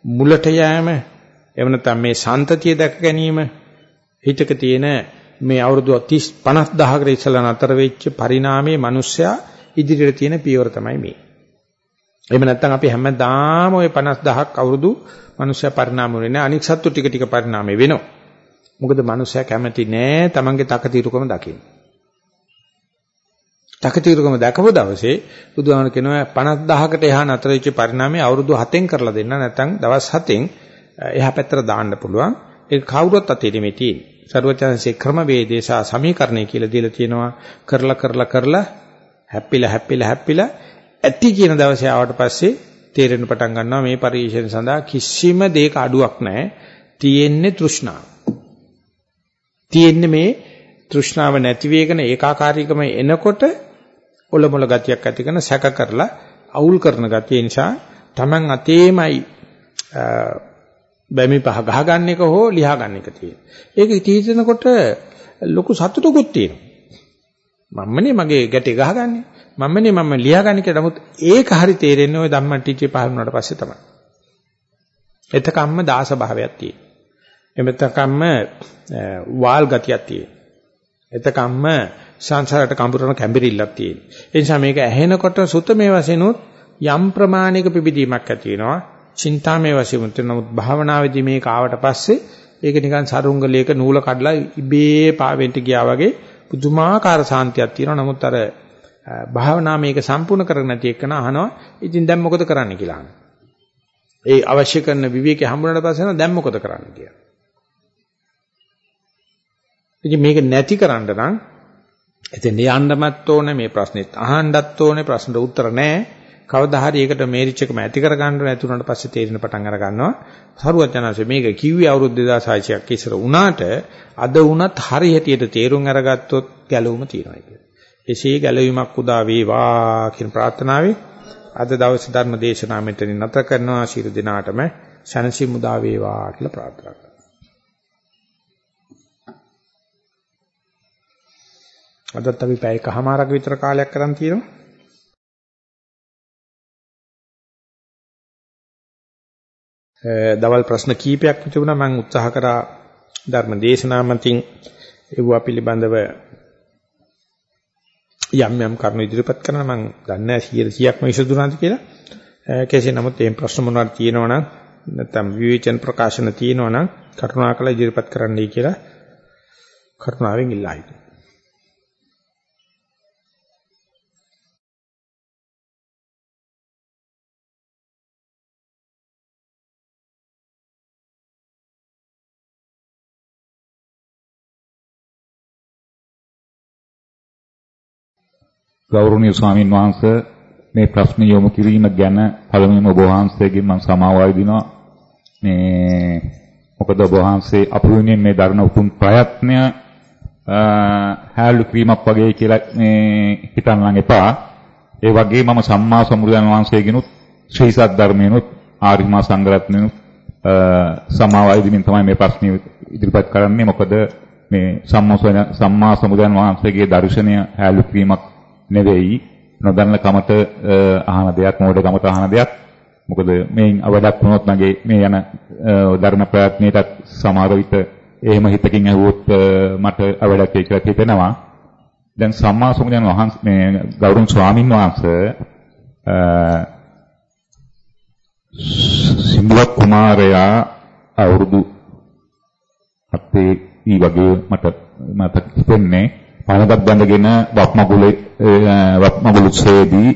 මුලට යෑම එව නැත්නම් මේ සන්තතිය දැක ගැනීම හිතක තියෙන මේ අවුරුදු 30 50000කට ඉස්සලා නතර වෙච්ච පරිණාමයේ මිනිස්සයා ඉදිරියට තියෙන පියවර තමයි මේ. එහෙම නැත්නම් අපි හැමදාම ওই 50000ක් අවුරුදු මනුෂ්‍ය පරිණාම වෙන්නේ අනික් සත්තු ටික ටික පරිණාමය වෙනවා. මොකද මනුෂ්‍යයා කැමති නෑ තමන්ගේ තකතිරුකම දකින්න. තකතිරුකම දැකපු දවසේ බුදුහාමර කියනවා 50000කට එහා නතර වෙච්ච පරිණාමය අවුරුදු 7න් කරලා දෙන්න නැත්නම් දවස් 7න් එහා පැත්තට දාන්න පුළුවන්. ඒක කවුරුත් අතේ නෙමෙයි තියෙන්නේ. සර්වචන්සේ ක්‍රම වේදේශා සමීකරණය කියලා දීලා තියෙනවා කරලා කරලා කරලා හැප්පිලා හැප්පිලා හැප්පිලා ඇති කියන දවසේ ආවට පස්සේ තේරෙන්න පටන් ගන්නවා මේ පරිශ්‍රණ සඳහා කිසිම දෙයක අඩුවක් නැහැ. තියෙන්නේ තෘෂ්ණාව. තියෙන්නේ මේ තෘෂ්ණාව නැති වේගන ඒකාකාරීකම එනකොට ඔලොමොල ගතියක් ඇති කරන සැක කරලා අවුල් කරන ගතිය නිසා Taman අතේමයි බැමි පහ ගහගන්න එක හෝ ලියා ගන්න එක තියෙනවා. ඒක තීසනකොට ලොකු සතුටකුත් තියෙනවා. මම්මනේ මගේ ගැටේ ගහගන්නේ. මම්මනේ මම ලියාගන්නේ කියලා. නමුත් ඒක හරි තේරෙන්නේ ওই ධම්මටිච්චේ පහළ වුණාට පස්සේ තමයි. එතකම්ම දාස භාවයක් තියෙනවා. එමෙතකම්ම වාල් ගතියක් තියෙනවා. එතකම්ම සංසාරයට කඹරන කැඹිරිල්ලක් තියෙනවා. ඒ නිසා මේක ඇහෙනකොට සුතමේ වශයෙන් යම් ප්‍රමාණයක පිබිදීමක් ඇති වෙනවා. චින්තාමේ වශයෙන් නමුත් භාවනාවේදී මේක ආවට පස්සේ ඒක නිකන් සරුංගලයක නූල කඩලා ඉබේ පාවෙන්ට ගියා වගේ පුදුමාකාර සාන්තියක් තියෙනවා. නමුත් අර භාවනා මේක සම්පූර්ණ කරගෙන නැති එකන අහනවා. ඉතින් දැන් මොකද කරන්න කියලා අහනවා. ඒ අවශ්‍ය කරන විවේකේ හම්බුනට පස්සේ නම් දැන් මොකද කරන්න කියලා. ඉතින් මේක නැති කරන්න නම් එතෙන් යන්නමත් ඕනේ මේ ප්‍රශ්නෙත් අහන්නත් ඕනේ ප්‍රශ්නට උත්තර නැහැ. කවදා හරි ඒකට මේරිච් එකම ඇති කර ගන්න නැති උනට පස්සේ තේරෙන පටන් අර ගන්නවා. සරුවත් යනවාසේ මේක කිව්වේ අවුරුදු 2600ක් ඉස්සර වුණාට අද වුණත් හරි හැටියට තේරුම් අරගත්තොත් ගැලවුම තියෙනවා කියලා. එසේ ගැලවීමක් උදා වේවා කියන ප්‍රාර්ථනාවෙන් අද දවසේ ධර්ම දේශනාව මෙතනින් නැත කරනවා ශිරු දිනාටම ශනසි මුදා වේවා කියලා ප්‍රාර්ථනා කරනවා. අදත් අපි පැයකමාරක විතර කාලයක් කරන් තියෙනවා. දවල් ප්‍රශ්න කීපයක් තිබුණා මම උත්සාහ කරා ධර්ම දේශනා මතින් ඒවා පිළිබඳව යම් යම් කරුණු ඉදිරිපත් කරනවා මම දන්නේ නැහැ 100%ක්ම විසඳුණාද කියලා කෙසේ නමුත් මේ ප්‍රශ්න මොනවද තියෙනවනම් නැත්නම් විවේචන ප්‍රකාශන තියෙනවනම් කරුණාකර ඉදිරිපත් කරන්නයි කියලා කරුණාවෙන් ඉල්ලා හිටියා ගෞරවනීය ස්වාමින් වහන්සේ මේ ප්‍රශ්න යොමු කිරීම ගැන පළමුවෙන්ම ඔබ වහන්සේගෙන් මම සමාව දිනවා. මේ මොකද ඔබ වහන්සේ අපුවිනින් මේ දරන උතුම් ප්‍රයත්නය හැලු ක්‍රීමක් වගේ කියලා මේ හිතන්න එපා. ඒ වගේ මම සම්මා සම්බුදුන් වහන්සේගෙනුත් ශ්‍රී සත්‍ය ධර්මයෙන්ුත් ආරිමා සංගරත්නෙනුත් සමාවයි දෙමින් තමයි මේ ප්‍රශ්නේ ඉදිරිපත් කරන්නේ. මොකද මේ සම්මා සම්බුදුන් වහන්සේගේ දර්ශනය හැලු ක්‍රීමක් නෙවෙයි. නොදන්න කමත අහන දෙයක්, මෝඩ කමත අහන දෙයක්. මොකද මේන් අවඩක් වුණොත් නැගේ මේ යන ධර්ම ප්‍රයත්නයටත් සමහර විට එහෙම හිතකින් ඇහුවොත් මට අවඩක් ඒක හිතෙනවා. දැන් සම්මා සම්බුදුන් වහන්සේ මේ ගෞරවනීය ස්වාමින් වහන්සේ සිංහල කුමාරයා අවුරුදු අපේ ඊ වගේ මට මතක හිතෙන්නේ පණකට බඳගෙන වප්මගුලේ වප්මගුලුසේදී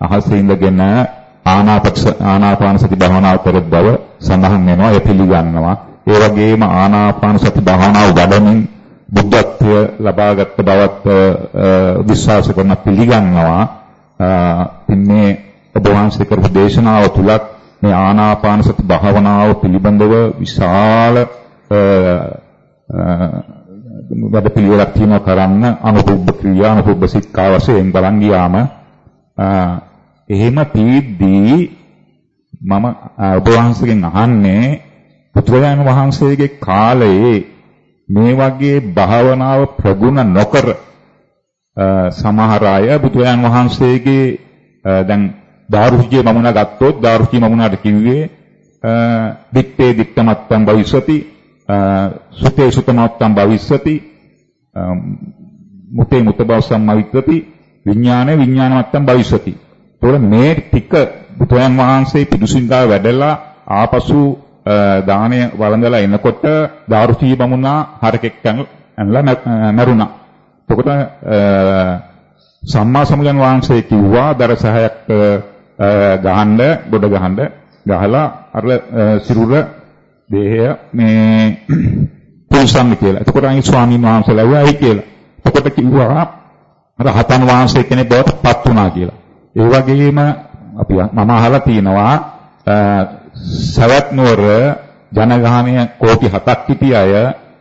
අහසේ ඉඳගෙන ආනාපක්ෂ ආනාපාන සති භාවනාව කරත් බව සඳහන් වෙනවා ඒ පිළිගන්නවා. ඒ වගේම ආනාපාන සති භාවනාව වඩමින් බුද්ධත්වය ලබාගත් බවත් විශ්වාස කරන පිළිගන්නවා. ඉන්නේ ඔබ වහන්සේ කරපු දේශනාව තුලත් මේ ආනාපාන සති භාවනාව පිළිබඳව විශාල වැඩ පිළිවෙලක් තියෙනවා කරන්න. අනුභව ක්‍රියා අනුභව සික්කා වශයෙන් බලන් ගියාම එහෙම තීද්දී මම ඔබ වහන්සේගෙන් අහන්නේ පුත්‍රයන් වහන්සේගේ කාලයේ මේ වගේ භාවනාව ප්‍රගුණ නොකර සමහර අය බුදුරජාන් වහන්සේගේ දැන් දාරුචියේ මමුණ ගත්තොත් දාරුචි මමුණට කිව්වේ දිත්තේ දිත්තමත්තම් භවිෂති සුතේ සුතමත්තම් භවිෂති මුතේ මුතබවසම් මවික්‍රති විඥානේ විඥානමත්තම් භවිෂති. ඒතකොට මේ ටික බුදුන් වහන්සේ පිදුසින්ගා වැඩලා ආපසු දාණය වළඳලා එනකොට දාරුචි මමුණා හරකෙක් ඇනලා මැරුණා. එතකොට සම්මා සම්බුදන් වහන්සේ කිව්වා දරසහයක් ගහන්න ගොඩ ගහන්න ගහලා අර සිරුර දේහය මේ පුල්සන්න කියලා. එතකොට අනිත් ස්වාමීන් වහන්සේලා වයි කියලා. එතකොට කිව්වා රහතන් වහන්සේ කෙනෙක් බවට පත් වුණා කියලා. ඒ වගේම අපි මම අහලා තියෙනවා සවැත් නුවර ජනගහනය කෝටි 7ක් සිටි අය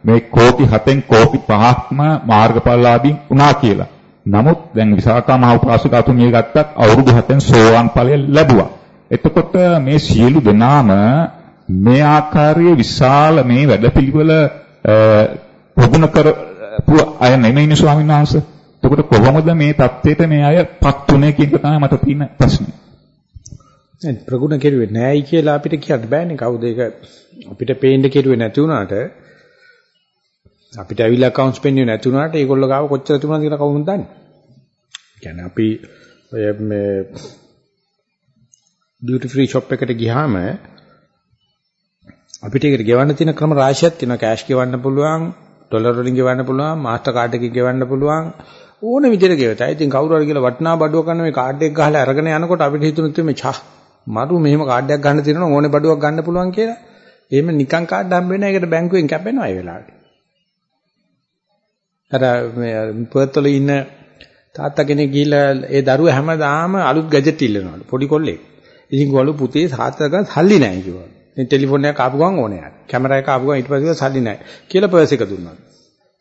මේ කෝටි 7න් කෝටි 5ක්ම මාර්ගඵලලාභී වුණා කියලා. නමුත් දැන් විසාකා මහ උපාසකතුමිය ගත්තත් අවුරුදු 7න් සෝවාන් ඵලය ලැබුවා. එතකොට මේ සියලු දෙනාම මේ ආකාරයේ විශාල මේ වැඩපිළිවෙල ප්‍රගුණ කරපු අය නෙමෙයිනේ ස්වාමීන් වහන්සේ. එතකොට කොහොමද මේ தത്വෙට මේ අයපත් උනේ කියන එක තමයි මට තියෙන ප්‍රශ්නේ. දැන් ප්‍රගුණ කෙරුවේ නැහැයි කියලා අපිට කියන්න බෑනේ කවුද ඒක අපිට පේන්න කෙරුවේ නැති වුණාට අපිට ඇවිල්ලා accounts පෙන්වන්නේ නැති වුණාට ඒගොල්ලෝ ගාව කොච්චර තිබුණාද කියලා කවුරුන් දන්නේ. කියන්නේ අපි ඔය මේ duty free shop එකට ගියාම අපිට ඒකට ගෙවන්න තියෙන ක්‍රම රාශියක් තියෙනවා. කෑෂ් ගෙවන්න පුළුවන්, ඩොලර් වලින් ගෙවන්න පුළුවන්, මාස්ටර් කාඩ් එකකින් ගෙවන්න පුළුවන්. ඕන විදිහට ගෙවතයි. ඉතින් කවුරු හරි කියලා වටිනා බඩුවක් ගන්න මේ කාඩ් එක ගහලා අරගෙන යනකොට අපිට හිතුණු මේ ඡා මරු මෙහෙම කාඩ් එකක් ගන්න තියෙනවා ඕනේ බඩුවක් ගන්න පුළුවන් කියලා. එහෙම නිකන් කාඩ් හම්බ වෙන එකට බැංකුවෙන් කැපෙනවා ඒ වෙලාවට. අර මේ පර්ත් වල ඉන්න තාත්තා කෙනෙක් ගිහිල්ලා ඒ දරුවා හැමදාම අලුත් ගැජට් ඉල්ලනවලු පොඩි කොල්ලෙක්. ඉතින් ගෝලු පුතේ තාත්තට සල්ලි නැහැ කිව්වා. මේ ටෙලිෆෝන් එකක් ආපු ගමන් ඕනේ යාට. කැමරා එක ආපු ගමන් ඊට පස්සේ සල්ලි නැහැ කියලා පර්ස් එක දුන්නා.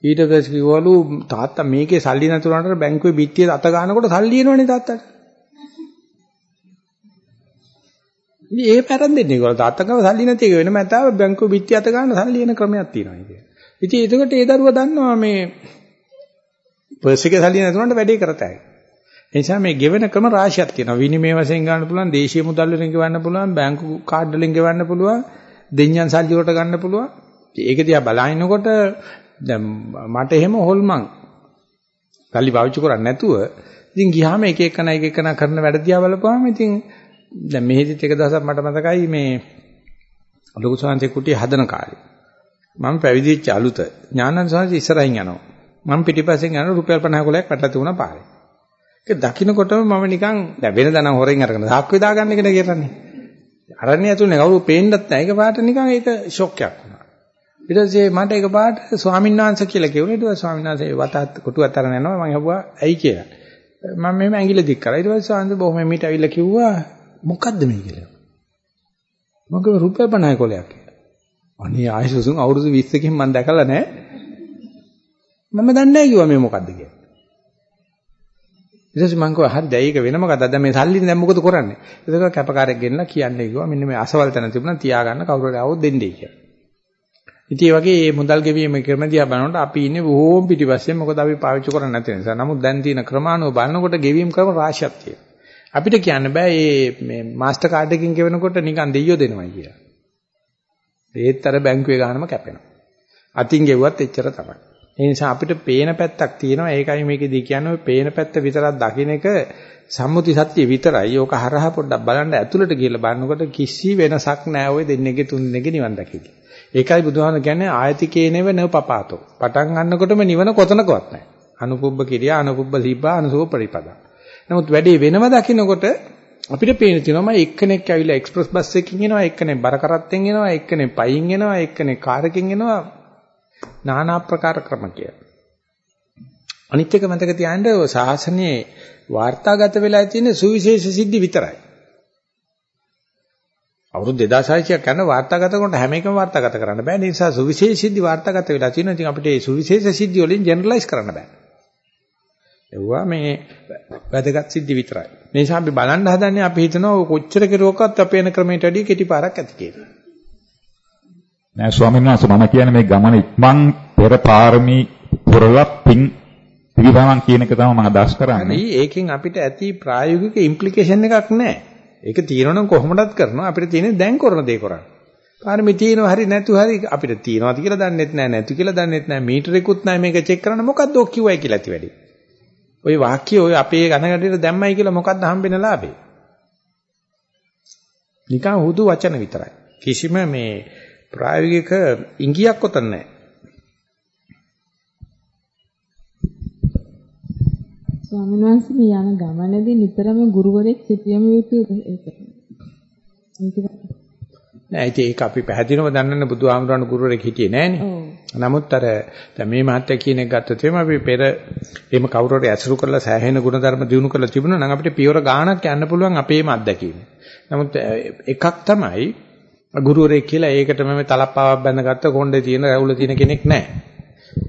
ඊට පස්සේ කිව්වලු තාත්තා මේකේ සල්ලි නැතුනට බැංකුවේ බිත්තියේ අත ගන්නකොට සල්ලි එනවනේ තාත්තට. ඉතින් ඒ පැරන් දෙන්නේ ඒගොල්ලෝ තාත්තකව සල්ලි නැති එක වෙනම ඇතාව බැංකුවේ බිත්තිය අත ගන්න සල්ලි එන ක්‍රමයක් තියෙනවා ඉතින්. ඉතින් එතකොට ඒ දරුවා දන්නවා මේ පර්ස් එකේ සල්ලි නැතුනට වැඩේ කරතයි. ඒ නිසා මේ ගෙවෙන ක්‍රම රාශියක් තියෙනවා. විනිමය වශයෙන් ගන්න පුළුවන්, දේශීය මුදල් වලින් ගෙවන්න පුළුවන්, බැංකු කාඩ් වලින් ගෙවන්න පුළුවන්, දෙඤ්ඤන් සල්ලි වලට ගන්න පුළුවන්. ඒක දිහා බලනකොට දැන් මට එහෙම හොල්මන් සල්ලි පාවිච්චි කරන්නේ නැතුව ඉතින් ගියාම එක එකන එක එකන කරන වැඩ දිහා බලපුවාම ඉතින් දැන් මෙහෙදිත් එක දවසක් මට මතකයි මේ ලොකු සංසේ කුටිය හදන කාලේ මම පැවිදි වෙච්ච අලුත ඥානන්ද සංසේ ඉස්සරහින් යනවා මම පිටිපස්සෙන් යන රුපියල් 50 කුලයක් පැටලා තිබුණා පාරේ ඒක දකින්නකොටම මම නිකන් දැන් වෙනදා නම් හොරෙන් අරගෙන සාක්කුවේ දාගන්න එකනේ කරන්නේ. අරන්නේ ඇතුලේ කවුරු පේන්නත් නැහැ. ඒක පාට නිකන් ඒක ෂොක් එකක් වුණා. ඊට පස්සේ මට ඒක පාට ස්වාමීන් වහන්සේ කියලා කිව්වා. ඊට පස්සේ ස්වාමීන් වහන්සේ වතත් කොටුවත් අරන් යනවා. මම අහුවා ඇයි කියලා. මම මෙහෙම ඇඟිල්ල දික් කරා. ඊට පස්සේ ආන්ද බොහොම මීට ඇවිල්ලා කිව්වා මොකද්ද මේ කියලා. මම කිව්වා රුපියල් 50 කොලයක් කියලා. අනේ ආයෙසුසුන් අවුරුදු 20කින් මම දැකලා නැහැ. මම දන්නේ නැහැ කිව්වා මේ මොකද්ද කියලා. ඊට පස්සේ මම කිව්වා හරි දැන් ඒක වෙනම කතාවක්. දැන් මේ සල්ලිනේ දැන් මොකද කරන්නේ? ඒක කැපකාරයෙක් ගෙන්නලා කියන්නේ කිව්වා මෙන්න මේ අසවල් තැන තිබුණා තියාගන්න කවුරු හරි ආවොත් දෙන්නේ කියලා. ඉතින් ඒ වගේ මේ මුදල් ගෙවීම ක්‍රම දිහා බලනකොට අපි ඉන්නේ බොහෝම පිටිපස්සේ මොකද අපි පාවිච්චි කරන්නේ නැති නිසා. නමුත් දැන් තියෙන ක්‍රමානුව බලනකොට ගෙවීම් ක්‍රම රාශියක් තියෙනවා. අපිට කියන්න බෑ මේ මේ මාස්ටර් කාඩ් එකකින් ගෙවනකොට නිකන් දෙයියෝ දෙනවයි කියලා. ඒත් අර බැංකුවේ ගානම කැපෙනවා. අතින් ගෙවුවත් එච්චර තමයි. ඒ නිසා අපිට පේන පැත්තක් තියෙනවා. ඒකයි මේකෙදී කියන්නේ ඔය පේන පැත්ත විතරක් දකින්න එක සම්මුති සත්‍ය විතරයි. ඕක හරහා පොඩ්ඩක් බලන්න ඇතුළට ගිහලා බලනකොට කිසි වෙනසක් නැහැ ඔය දෙන්නේගේ තුන්දෙනෙක්ගේ නිවන් දකින්න. ඒකයි බුදුහාම කියන්නේ ආයතිකේනව නපපාතෝ. පටන් ගන්නකොටම නිවන කොතනකවත් නැහැ. අනුපුබ්බ කිරියා අනුපුබ්බ සීබ්බා අනුසෝ පරිපදා. නමුත් වැඩි වෙනම දකින්නකොට අපිට පේන තියෙනවා මම එක්කෙනෙක් ඇවිල්ලා එක්ස්ප්‍රස් බස් එකකින් එනවා එක්කෙනෙක් බර කරත්තෙන් එනවා එක්කෙනෙක් පයින් එනවා එක්කෙනෙක් කාර් එකකින් එනවා নানা ආකාර ක්‍රම කියලා. අනිත් එක මතක තියාගන්න ඔය ශාසනයේ වාර්තාගත වෙලා තියෙන සුවිශේෂ සිද්ධි විතරයි. අවුරුදු 2600ක් කරන වාර්තාගත කරනකොට හැම එකම වාර්තාගත කරන්න බෑ. ඒ නිසා සුවිශේෂ සිද්ධි වාර්තාගත වෙලා තියෙනවා. ඉතින් අපිට මේ සුවිශේෂ සිද්ධි වලින් ජෙනරලයිස් කරන්න බෑ. ඒවා මේ වැදගත් සිද්ධි විතරයි. මේ නිසා අපි බලන්න හදන්නේ අපි හිතනවා කොච්චර කෙරුවක්වත් අපේ යන ක්‍රමයට වැඩිය කෙටි පාරක් ඇති කියලා. නෑ ස්වාමීන් වහන්සේ මම කියන්නේ මේ ගමන ඉක්මන් පෙර පාරමී පුරලා පිං පිළිබවන් කියන එක තමයි මම අදහස් කරන්නේ. හරි ඒකෙන් අපිට ඇති ප්‍රායෝගික ඉම්ප්ලිකේෂන් එකක් නෑ. ඒක තියෙනවනම් කොහොමදත් කරනවා අපිට තියෙන්නේ දැන් කරන දේ කරන්න. පාරමී තියෙනවා හරි නැතු හරි අපිට තියෙනවාද කියලා දන්නෙත් නෑ නැතු කියලා දන්නෙත් නෑ මීටරෙකුත් නෑ මේක චෙක් කරන්න මොකද්ද ඔක් කිව්වයි කියලා ඇති වැඩි. ওই වාක්‍ය ඔය අපේ ගණගඩේට දැම්මයි කියලා මොකද්ද හම්බෙන ලාභේ? නිකන් හුදු වචන විතරයි. කිසිම මේ ප්‍රායෝගික ඉඟියක් උතන් නැහැ. ස්වාමීන් වහන්සේ මේ යන ගමනේදී නිතරම ගුරුවරයෙක් සිටියම යුතුද ඒක? නෑ ඒක අපි පැහැදිලිවම දන්නන්නේ බුදුහාමුදුරන් ගුරුවරයෙක් හිටියේ නෑනේ. නමුත් අර දැන් මේ මහත්ය කියන එක ගත්තොත් එimhe අපි පෙර එහෙම කවුරු හරි ඇසුරු කරලා සෑහෙන ගුණධර්ම දිනු කරලා තිබුණා නම් අපිට පියවර ගාණක් යන්න පුළුවන් අපේම අත්දැකීම. නමුත් එකක් තමයි ගුරුවරයෙක් කියලා ඒකටම මේ තලප්පාවක් බැඳගත්ත කොණ්ඩේ තියෙන රැවුල තියෙන කෙනෙක් නැහැ.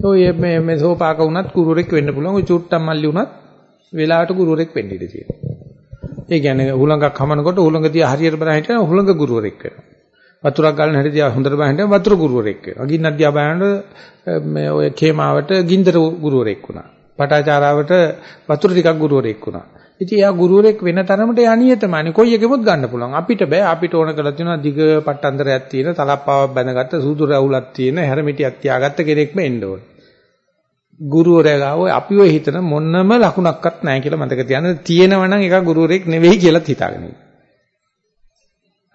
ඔය මේ මේ සෝපාක වුණත් ගුරුවරෙක් වෙන්න පුළුවන්. ඔය චුට්ටම් මල්ලි වුණත් වෙලාවට ගුරුවරෙක් වෙන්න ඉඩ තියෙනවා. ඒ කියන්නේ හුලඟක් හමනකොට හුලඟ දිහා හරියට බලන හිටියම හුලඟ ගුරුවරෙක් වෙනවා. වතුරක් ගන්න හැටි දිහා හොඳට බලන හිටියම වතුර ගුරුවරෙක් වෙනවා. ගින්නක් දිහා බලනකොට මේ ඔය කේමාවට ගින්දර ගුරුවරෙක් වුණා. පටාචාරාවට වතුර ටිකක් ගුරුවරෙක් වුණා. ඉතින් එයා ගුරුවරෙක් වෙන තරමට එයා නියතමානී කොයි එකෙමුත් ගන්න පුළුවන්. අපිට බෑ. අපිට ඕන කරලා තියෙනවා දිග පට්ටන්තරයක් තියෙන, තලප්පාවක් බැඳගත්ත, සූදු රැවුලක් තියෙන, හැරමිටියක් තියාගත්ත කෙනෙක්ම එන්න ඕනේ. ගුරුවරයා ගාව අපි ඔය හිතන මොන්නම ලකුණක්වත් නැහැ කියලා මතක තියාගන්න. තියෙනවා නම් ඒක ගුරුවරෙක් නෙවෙයි කියලා හිතාගෙන ඉන්න.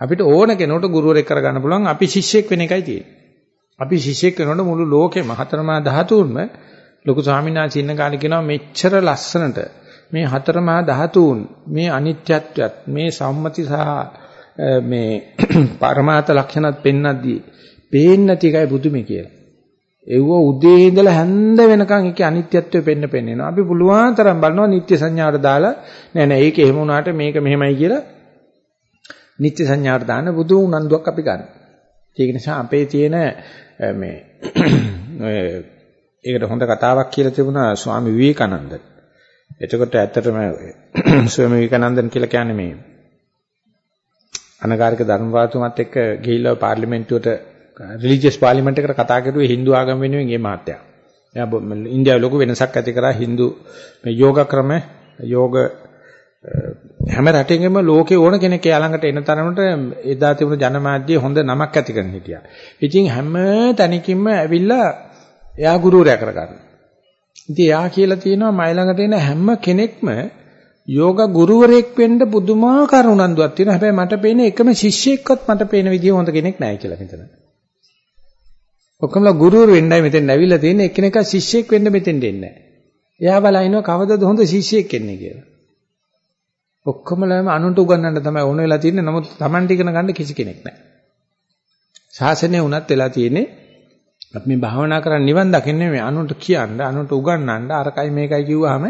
අපිට ඕන කෙනෙකුට ගුරුවරෙක් කරගන්න පුළුවන් අපි ශිෂ්‍යෙක් වෙන එකයි තියෙන්නේ. අපි ශිෂ්‍යෙක් වෙනකොට මුළු ලෝකෙම හතරමා ධාතුන්ම ලොකු ස්වාමීන් වහන්සේ ඉන්න කාලේ කියනවා මෙච්චර ලස්සනට මේ හතර මහා ධාතුන් මේ අනිත්‍යත්වයත් මේ සම්මති සහ මේ [CLEARS THROAT] පරමාර්ථ ලක්ෂණත් පෙන්නද්දී පේන්නේ නැති එකයි බුදුමේ කියලා. ඒව උදේ ඉඳලා හැන්ද වෙනකන් ඒකේ අනිත්‍යත්වය පෙන්න පෙන්නනවා. අපි පුළුවන් තරම් බලනවා නිත්‍ය සංඥාවට දාලා නෑ නෑ ඒක එහෙම වුණාට මේක මෙහෙමයි කියලා නිත්‍ය සංඥාවට දාන්න බුදු උනන්දුවක් අපි ගන්න. ඒක නිසා අපේ තියෙන මේ [CLEARS THROAT] ඒකට හොඳ කතාවක් කියලා තිබුණා ස්වාමි විවේකානන්ද. එතකොට ඇත්තටම [CLEARS THROAT] ස්වාමී විවේකානන්දන් කියලා කියන්නේ මේ අනගාരിക ධර්මවාතුමත් එක්ක ගිහිල්ලා පාර්ලිමේන්තුවට රිලිජියස් පාර්ලිමේන්තු එකට කතා කරුවේ Hindu ආගම වෙනුවෙන් මේ මහත්තයා. එයා ඉන්දියාවේ ලොකු වෙනසක් ඇති කරා Hindu මේ යෝග ක්‍රම යෝග හැම රටෙකම ලෝකේ ඕන කෙනෙක් එයා ළඟට එන තරමට එදා තිබුණු ජනමාධ්‍ය හොඳ නමක් ඇති කරගෙන හිටියා. ඉතින් හැම තැනකින්ම ඇවිල්ලා එයා ගුරුවරයා කරගන්නවා. ඉතින් එයා කියලා තියෙනවා මයි ළඟට එන හැම කෙනෙක්ම යෝග ගුරුවරයෙක් වෙන්න පුදුමාකාර උනන්දුවක් තියෙනවා. හැබැයි මට පේන එකම ශිෂ්‍යයෙක්වත් මට පේන විදිය හොඳ කෙනෙක් නැහැ කියලා මෙතන. ඔක්කොමලා ගුරුවරු වෙන්නයි මෙතෙන් ඇවිල්ලා තියෙන්නේ එක්කෙනෙක් ශිෂ්‍යයෙක් වෙන්න මෙතෙන් දෙන්නේ නැහැ. එයා බලනවා කවදද හොඳ ශිෂ්‍යයෙක් වෙන්නේ කියලා. ඔක්කොමලාම අනුන්ට උගන්වන්න තමයි ඕන වෙලා තියෙන්නේ. නමුත් Tamanට ඉගෙන ගන්න කිසි කෙනෙක් නැහැ. ශාසනය උනත් වෙලා තියෙන්නේ අපි මේ භාවනා කරන් නිවන් දකින්නේ මේ අනුන්ට කියන්න අනුන්ට උගන්වන්න අරකයි මේකයි කිව්වහම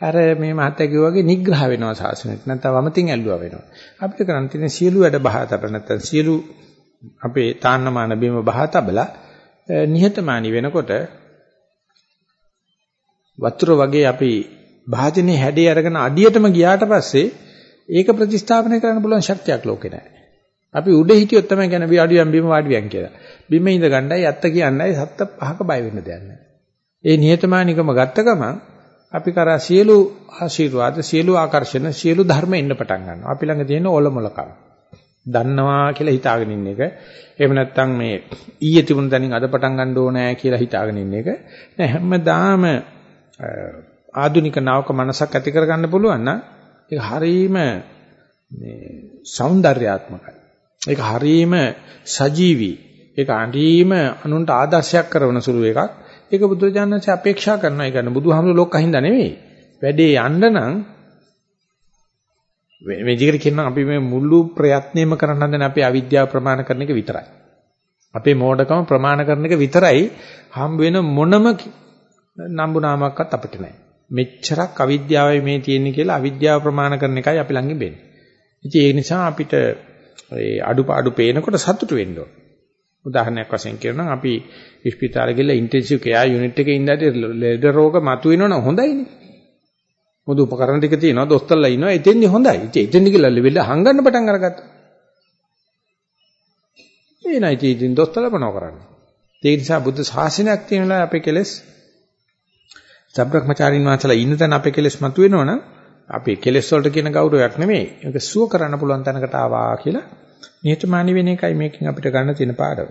අර මේ මහත්තයා කිව්වා වගේ නිග්‍රහ වෙනවා සාසනෙට. නැත්නම් වමතින් ඇල්ලුවා වෙනවා. අපිට කරන්න තියෙන සියලු වැඩ බහා තබ නැත්නම් සියලු අපේ තාන්නමාන බීම බහා තබලා නිහතමානී වෙනකොට වතුර වගේ අපි භාජනයේ හැඩය අරගෙන අඩියටම ගියාට පස්සේ ඒක ප්‍රතිස්ථාපනය කරන්න පුළුවන් ශක්තියක් ලෝකේ නැහැ. අපි උඩ හිටියොත් තමයි කියන්නේ විඩියම් බිම වාඩියම් කියලා. බිම ඉඳ ගන්නයි ඇත්ත කියන්නේ සත්ත පහක බය වෙන්න දෙයක් නැහැ. ඒ නියතමානිකම ගත්ත ගමන් අපි කරා සියලු ආශිර්වාද සියලු ආකර්ෂණ සියලු ධර්ම එන්න පටන් ගන්නවා. අපි ළඟ තියෙන ඔලමුලකම. දන්නවා කියලා හිතාගෙන ඉන්න එක. එහෙම නැත්නම් මේ ඊයේ තිබුණ තැනින් අද පටන් ගන්න ඕනෑ කියලා හිතාගෙන ඉන්න එක. නෑ හැමදාම ආදුනික නාවක මනසක් ඇති කරගන්න පුළුවන් නම් ඒක හරීම මේ సౌందర్యාත්මකයි. ඒක හරීම සජීවී. ඒක හරීම අනුන්ට ආදර්ශයක් කරන සුළු එකක්. ඒක බුදුරජාණන්සේ අපේක්ෂා කරනවා. ඒ කියන්නේ බුදුහාමුදුරුවෝ ලෝක අහින්දා නෙවෙයි. වැඩේ යන්න නම් මේ විදිහට කියනවා අපි මේ මුළු ප්‍රයත්නෙම කරන්න හදන අපේ අවිද්‍යාව ප්‍රමාණ කරන එක විතරයි. අපේ මෝඩකම ප්‍රමාණ කරන එක විතරයි හම් වෙන මොනම නම්බු නාමයක්වත් අපිට නැහැ. මෙච්චරක් අවිද්‍යාවයි මේ තියෙන්නේ කියලා අවිද්‍යාව ප්‍රමාණ කරන එකයි අපි ළඟින් වෙන්නේ. ඉතින් ඒ නිසා අපිට ඒ අඩුපාඩු පේනකොට සතුටු වෙන්න ඕන. උදාහරණයක් වශයෙන් කියනනම් අපි ඉස්පිතාලෙ ගිහලා ඉන්ටෙන්සිව් කෙයාර් යුනිට් එකේ ඉඳලා ලෙඩ රෝග මතුවෙනවනම් හොඳයිනේ. මොකද උපකරණ ටික තියෙනවා දොස්තරලා ඉන්නවා එතෙන්දි හොඳයි. ඉතින් එතෙන්දි ගිහලා ලෙඩ හංගන්න පටන් අරගත්තා. ඒ නයි ඉතින් දොස්තරලා මොනව කරන්නේ? ඒ නිසා බුද්ධ ශාසනයක් තියෙනවා අපේ කෙලස් සබ්‍රක්‍මචාරින් වහන්සලා ඉන්න තැන අපේ කෙලස් මතුවෙනවනම් අපේ කෙලස් වලට කියන ගෞරවයක් නෙමෙයි. ඒක සුව කරන්න පුළුවන් තැනකට ආවා කියලා නිහතමානී වෙන එකයි මේකෙන් අපිට ගන්න තියෙන පාඩම.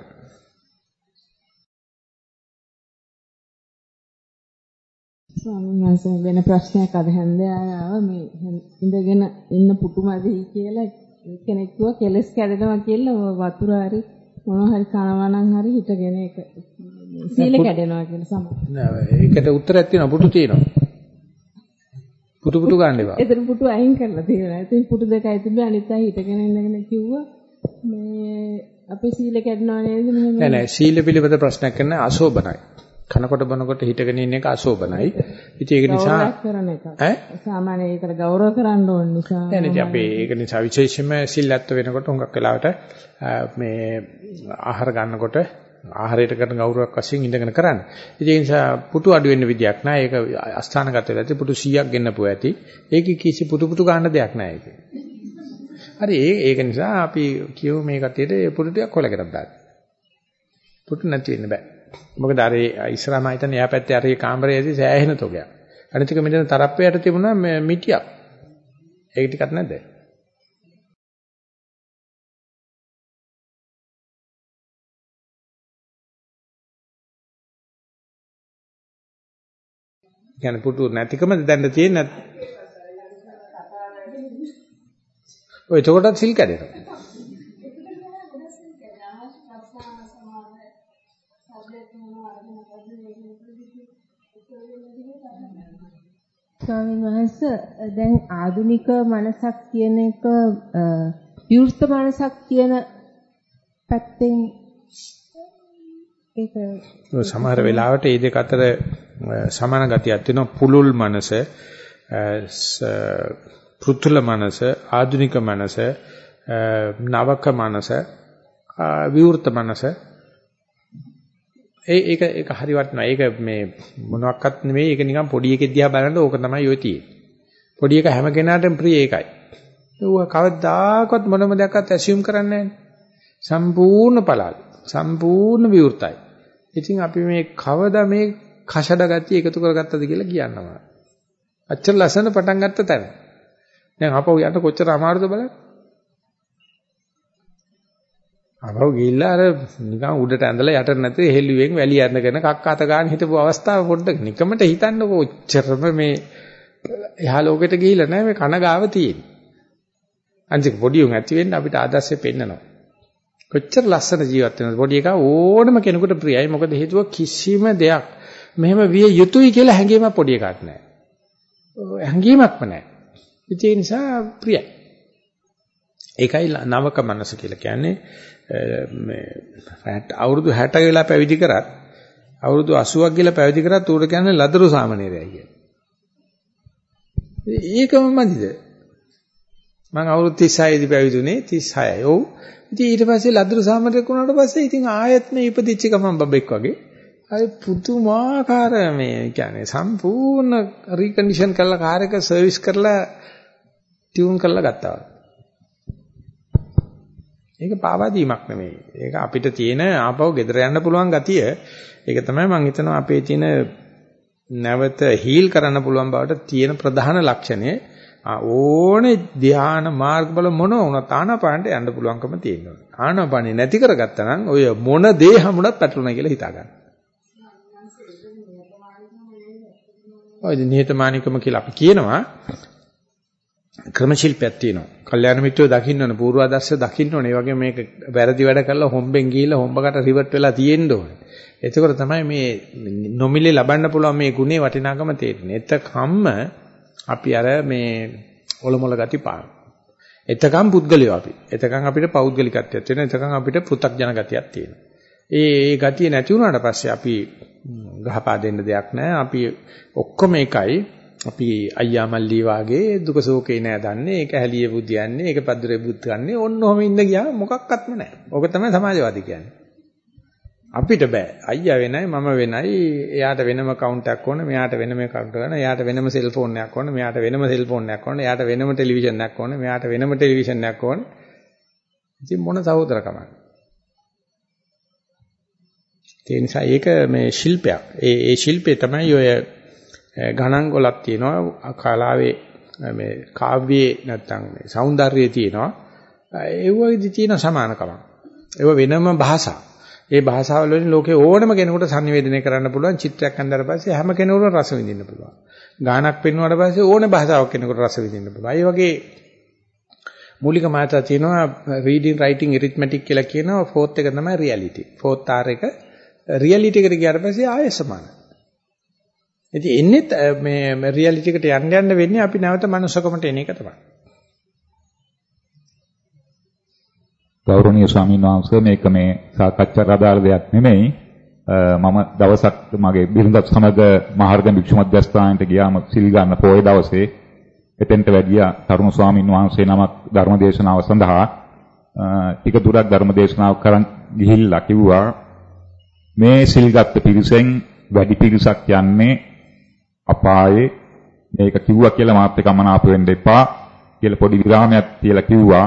ස්වාමීන් වහන්සේ වෙන ප්‍රශ්නයක් අද හැන්දෑව මේ ඉඳගෙන ඉන්න පුටුමැදි කියලා කෙනෙක් කිව්වා කෙලස් කැඩෙනවා කියලා වතුර හරි මොනවා හරි කනවා නම් හරි හිටගෙන ඒක සීල කැඩෙනවා කියන සම. නෑ ඒකට උත්තරයක් තියෙනවා පුටු තියෙනවා. පුටු පුටු ගන්න එපා. එතන පුටු අයින් කරලා තියෙනවා. ඉතින් පුටු දෙකයි තිබ්බේ අනිත් අය හිටගෙන ඉන්නගෙන කිව්වා මේ අපේ සීල කැඩෙනවා නේද මෙහෙම. නෑ නෑ සීල පිළිබඳ ප්‍රශ්නයක් කරන අශෝභනයි. කනකොට බනකොට හිටගෙන ඉන්න එක අශෝභනයි. ඉතින් ඒක නිසා. ඈ සාමාන්‍යයෙන් ඒකට ගෞරව කරන්න ඕන නිසා. නෑ නෑ අපි ඒක නිසා විශේෂයෙන්ම සිල්ලත්ව වෙනකොට හුඟක් වෙලාවට මේ ආහාර ගන්නකොට ආහාරයට කරන ගෞරවයක් වශයෙන් ඉඳගෙන කරන්න. ඒ නිසා පුටු අඩු වෙන්න විදියක් නැහැ. ඒක අස්ථානගත වෙලා ඇති පුටු 100ක් ගෙන්නපුවා ඇති. ඒක කිසි පුටු පුටු ගන්න දෙයක් නැහැ ඒක. හරි ඒක නිසා අපි කියමු මේ කටියට පුටු ටිකක් හොලකට දාන්න. පුටු නැති වෙන්න බෑ. මොකද අර ඉස්සරහම හිටන එයා පැත්තේ අර ඒ කාමරයේදී සෑහෙන තොගයක්. අනිත් එක මෙතන තරප්පයට තිබුණා මිටියක්. ඒක ටිකක් නැද්ද? කියන්නේ පුටු නැතිකමද දැන්න තියෙන්නේ ඔය එතකොටත් සිල් කැඩෙනවා. ස්වාමීන් වහන්සේ දැන් ආධුනික මනසක් කියන එක විවෘත මනසක් කියන පැත්තෙන් ඒක සමහර වෙලාවට මේ දෙක අතර සමාන ගතියක් තියෙනවා පුලුල් මනස පෘතුල මනස ආධුනික මනස නවක මනස විවෘත මනස ඒ ඒක ඒක හරි වටිනවා. ඒක මේ මොනවත් නෙමෙයි. ඒක නිකන් පොඩි එකෙක් දිහා බලනකොට ඕක තමයි ඔය තියෙන්නේ. පොඩි එක හැම කෙනාටම ප්‍රිය ඒකයි. ඌව කවදාකවත් මොනම දෙයක්වත් ඇසියුම් කරන්නේ නැහැ. සම්පූර්ණ පළල්. සම්පූර්ණ විවෘතයි. ඉතින් අපි මේ කවදා මේ කෂඩ ගතිය එකතු කරගත්තද කියලා කියන්නවා. අච්චර ලස්සන පටන් ගත්ත තැන. දැන් අපෝ යන්න කොච්චර අමාරුද බලන්න. අරව ගිහිල්ලා අර නිකන් උඩට ඇඳලා යටට නැතුව හෙළුවෙන් වැලි ඇඳගෙන කක්ක අත ගන්න හිටපු අවස්ථාව පොඩ්ඩක් නිකමට හිතන්නකෝ ඔච්චරම මේ එහා ලෝකෙට ගිහිල්ලා නැහැ මේ කන ගාව තියෙන්නේ. අන්තික පොඩි උන් ඇති වෙන්න අපිට ආදර්ශය පෙන්නනවා. කොච්චර ලස්සන ජීවත් වෙනවද පොඩි එකා ඕනම කෙනෙකුට ප්‍රියයි මොකද හේතුව කිසිම දෙයක් මෙහෙම විය යුතුයි කියලා හැඟීමක් පොඩි එකක් නැහැ. හැඟීමක්ම නැහැ. ඒ නිසා ප්‍රියයි. ඒකයි නවක මනස කියලා කියන්නේ මේ අවුරුදු 60 වෙලා පැවිදි කරත් අවුරුදු 80ක් ගිහලා පැවිදි කරත් ඌට කියන්නේ ලදරු සාමණේරයයි කියලා. ඒකම මදිද? මම අවුරුදු 36 දී පැවිදුනේ 36යි. ඔව්. ඉතින් ඊට පස්සේ ලදරු සාමරයක් වුණාට පස්සේ ඉතින් ආයෙත් මේ ඉපදිච්ච ගමන් බබෙක් වගේ අය පුදුමාකාර මේ කියන්නේ සම්පූර්ණ රීකන්ඩිෂන් කරලා කාර් එක සර්විස් කරලා ටියුන් කරලා ගත්තා. ඒක පාවාදීමක් නෙමෙයි. ඒක අපිට තියෙන ආපහු ගෙදර යන්න පුළුවන් ගතිය. ඒක තමයි මම හිතනවා අපේ තියෙන නැවත හීල් කරන්න පුළුවන් බවට තියෙන ප්‍රධාන ලක්ෂණය. ඕනේ ධ්‍යාන මාර්ගබල මොන වුණත් ආනාපානට යන්න පුළුවන්කම තියෙනවා. ආනාපානෙ නැති කරගත්තා නම් ඔය මොන දේ හමුණත් පැටලුණා කියලා හිතා ගන්න. ඔය නිහතමානීකම කියලා අපි කියනවා ක්‍රම ශිල්පයක් තියෙනවා. කල්යාණ මිත්‍රයෝ දකින්න ඕනේ, පූර්වාදර්ශ දකින්න ඕනේ. ඒ වගේ මේක වැරදි වැඩ කරලා හොම්බෙන් ගිහිල්ලා හොම්බකට රිවර්ට් වෙලා තියෙන්න ඕනේ. එතකොට තමයි මේ නොමිලේ ලබන්න පුළුවන් මේ ගුණේ වටිනාකම තේරෙන්නේ. එතකම්ම අපි අර මේ ඔලොමොල ගති පාන. එතකම් පුද්ගලියෝ අපි. එතකම් අපිට පෞද්ගලිකත්වයක් තියෙනවා. එතකම් අපිට පෘථග්ජන ගතියක් තියෙනවා. ඒ ඒ ගතිය නැති වුණාට පස්සේ අපි ගහපා දෙන්න දෙයක් නැහැ. අපි ඔක්කොම එකයි. අපි අයියා මල්ලි වාගේ දුක සෝකේ නෑ දන්නේ. ඒක හැලිය බුදියන්නේ. ඒක පදුරේ බුත් ගන්නේ. ඔන්න ඔහම ඉන්න ගියා මොකක්වත්ම නෑ. ඕක තමයි සමාජවාදී කියන්නේ. අපිට බෑ. අයියා වෙනයි මම වෙනයි. එයාට වෙනම account එකක් ඕන, මෙයාට වෙනම account ගන්න, එයාට වෙනම cell phone එකක් ඕන, මෙයාට වෙනම cell phone එකක් ඕන, එයාට වෙනම ටෙලිවිෂන් එකක් ඕන, මෙයාට වෙනම ටෙලිවිෂන් එකක් ඕන. ඉතින් මොන සහෝදරකමක්ද? ඒ නිසා ඒක මේ ශිල්පයක්. ඒ ඒ ශිල්පේ තමයි ඔය ගණන් ගොලක් තියෙනවා කලාවේ මේ කාව්‍යයේ නැත්තම් මේ సౌందර්යයේ තියෙනවා. ඒ වගේ තියෙන සමානකමක්. ඒව වෙනම භාෂා. ඒ භාෂාවල වලින් ලෝකේ ඕනම කෙනෙකුට sannivedanaya කරන්න පුළුවන් චිත්‍රයක් අඳලා පස්සේ හැම කෙනෙකුටම රස විඳින්න පුළුවන්. ගානක් පෙන්වුවාට පස්සේ ඕනේ භාෂාවක් කෙනෙකුට රස විඳින්න පුළුවන්. ඒ වගේ මූලික මාත්‍රා තියෙනවා reading writing arithmetic කියලා කියනවා fourth එක තමයි reality. fourth R එක රියැලිටි එකට ගියාට පස්සේ ආයෙ සමානයි. ඉතින් එන්නේත් මේ රියැලිටි එකට යන්න යන්න වෙන්නේ අපි නැවත මනුස්සකමට එන එක තමයි. ගෞරවනීය ස්වාමීන් වහන්සේ මේක මේ සාකච්ඡා අදාළ දෙයක් නෙමෙයි. මම දවසක් මගේ බිරිඳත් සමග මහර්ග භික්ෂු මධ්‍යස්ථානයට ගියාම සිල් ගන්න පොයේ දවසේ එතෙන්ට වැඩියා තරුණ ස්වාමීන් වහන්සේ නමක් ධර්මදේශනාව සඳහා ටික දුරක් ධර්මදේශනාව කරන් ගිහිල්ලා කිව්වා මේ සිල්ගත් පිරිසෙන් වැඩි පිරිසක් යන්නේ අපායේ. මේක කිව්වා කියලා මාත් එක්ක මනාප වෙන්න එපා කියලා පොඩි විරාමයක් තියලා කිව්වා.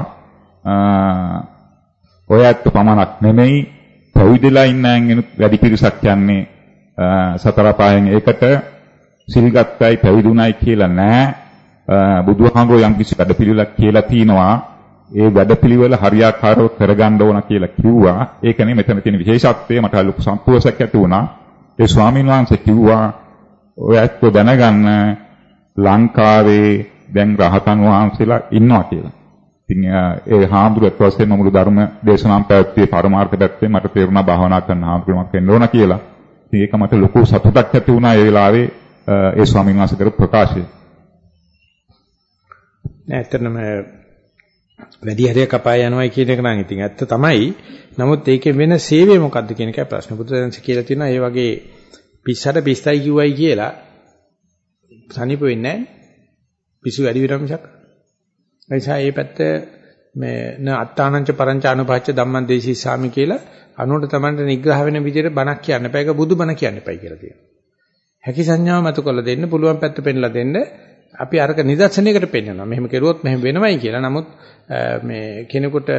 ඔය ඇත්ත පමණක් නෙමෙයි. පැවිදිලා ඉන්න අයන් වැඩි පිරිසක් යන්නේ සතර පායෙන් ඒකට සිල්ගත්යි පැවිදුණයි කියලා නෑ. බුදුහාමුදුරුවෝ යම් කිසි වැඩ පිළිවෙලක් කියලා තිනවා. ඒ වැඩපිළිවෙල හරියාකාරව කරගන්න ඕන කියලා කිව්වා. ඒකනේ මෙතන තියෙන විශේෂත්වය මට ලොකු සම්පූර්ණයක් ඇති වුණා. ඒ ස්වාමීන් වහන්සේ කිව්වා ඔය ඇත්තෝ දැනගන්න ලංකාවේ දැන් රහතන් වහන්සේලා ඉන්නවා කියලා. ඉතින් ඒ හාමුදුරුවෝ වශයෙන් මුළු ධර්ම දේශනාම් පැවැත්වුවේ පරමාර්ථ පැත්තේ මට තේරුණා භාවනා කරන හාමුදුරුවමක් වෙන්න ඕන කියලා. ඉතින් ඒක මට ලොකු සතුටක් ඇති වුණා ඒ වෙලාවේ ඒ ස්වාමීන් වහන්සේ කරපු ප්‍රකාශය. නෑ ඇත්තටම වැඩි හරියක් අපාය යනවායි කියන එක නම් ඉතින් ඇත්ත තමයි. නමුත් ඒකේ වෙන සේවය මොකද්ද කියන එකයි ප්‍රශ්න. බුදුරජාණන්සේ කියලා තියෙනවා ඒ වගේ පිස්සට පිස්සයි කිව්වයි කියලා සනීප වෙන්නේ නැහැ. පිස්සු වැඩි විතර මිසක්. එනිසා මේ පැත්ත මේ න අත්තානංච පරංච අනුපච්ච ධම්මං දේශී සාමි කියලා අනුන්ට තමන්ට නිග්‍රහ වෙන විදිහට බණක් කියන්න එපා. ඒක බුදු බණ කියන්න එපයි කියලා තියෙනවා. හැකි සංඥාව මතු කරලා දෙන්න පුළුවන් පැත්ත පෙන්ලා දෙන්න අපි අරක නිදර්ශනයකට පෙන්නනවා. මෙහෙම කෙරුවොත් මෙහෙම වෙනවයි කියලා. නමුත් මේ කෙනෙකුට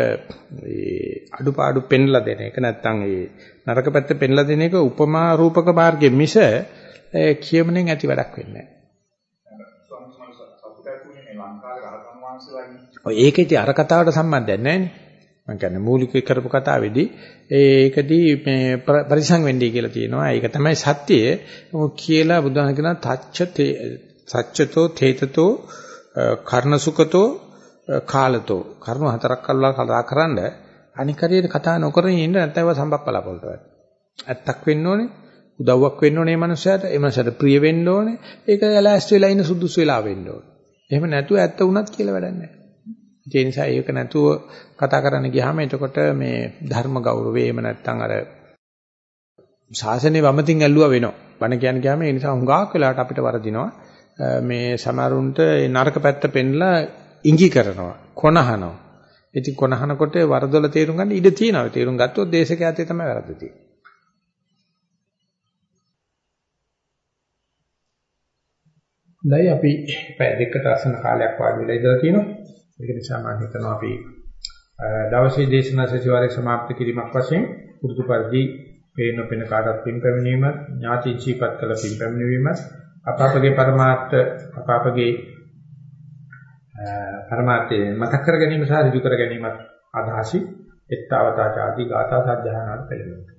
අඩුපාඩු පෙන්ලා දෙන එක නැත්තම් ඒ නරක පැත්ත පෙන්ලා දෙන එක උපමා රූපක මාර්ගෙ මිස කියමනෙන් ඇති වැඩක් වෙන්නේ නැහැ. ඒකේදී අර කතාවට සම්බන්ධයක් නැහැ නේ. මම කියන්නේ මූලික කරපු කතාවේදී ඒකදී මේ පරිසං වෙන්නේ කියලා තියෙනවා. ඒක තමයි සත්‍යය. කියලා බුදුහාම කියන තච්ච සච්චතෝ තේතතෝ කර්ණසුකතෝ කාලතෝ කර්ම හතරක් කල්ලා කතා කරන්න අනික හරියට කතා නොකරන ඉන්න නැත්නම් ඒවා සම්බප්පලා පොල්ට වැඩ. ඇත්තක් වෙන්න ඕනේ උදව්වක් වෙන්න ඕනේ මේ මනුස්සයාට ඒ මනුස්සයාට ප්‍රිය වෙන්න ඕනේ ඒක ලෑස්ති වෙලා ඉන්න සුදුසු වෙලා වෙන්න ඕනේ. එහෙම නැතුව ඇත්ත වුණත් කියලා වැඩක් නැහැ. ඒ නිසා ඒක නැතුව කතා කරන්න ගියාම එතකොට මේ ධර්ම ගෞරවය එහෙම නැත්නම් අර ශාසනය වමතින් ඇල්ලුවා වෙනවා. බණ කියන්න ගියාම ඒ නිසා හුඟක් වෙලාවට අපිට වරදිනවා. මේ සමහරුන්ට නරක පැත්ත පෙන්ලා ඉඟි කරනවා කොනහනවා. ඉතින් කොනහනකොට වරදොල තේරුම් ගන්න ඉඩ තියෙනවා. තේරුම් ගත්තොත් දේශක ඇතේ තමයි වැරද්ද තියෙන්නේ. හොඳයි අපි පැය දෙකකට අසන කාලයක් වාඩි වෙලා ඉඳලා තියෙනවා. ඒක නිසා මම හිතනවා අපි දවසේ දේශනා සතිವಾರයේ સમાપ્ત කිරීමක් වශයෙන් පුරුදු පරිදි පේන පෙන කාටත් පින් පැමිණීම, ඥාති ජීපත් කළ පින් පැමිණීම, අපාපගේ પરමාර්ථ අපාපගේ પરමාර්ථය මතක් කර ගැනීම සහ ඍජු කර ගැනීමත් අදහසි එත්තාවතා ආදී ගාථා සජ්ජහනාත් පිළිගන්නවා.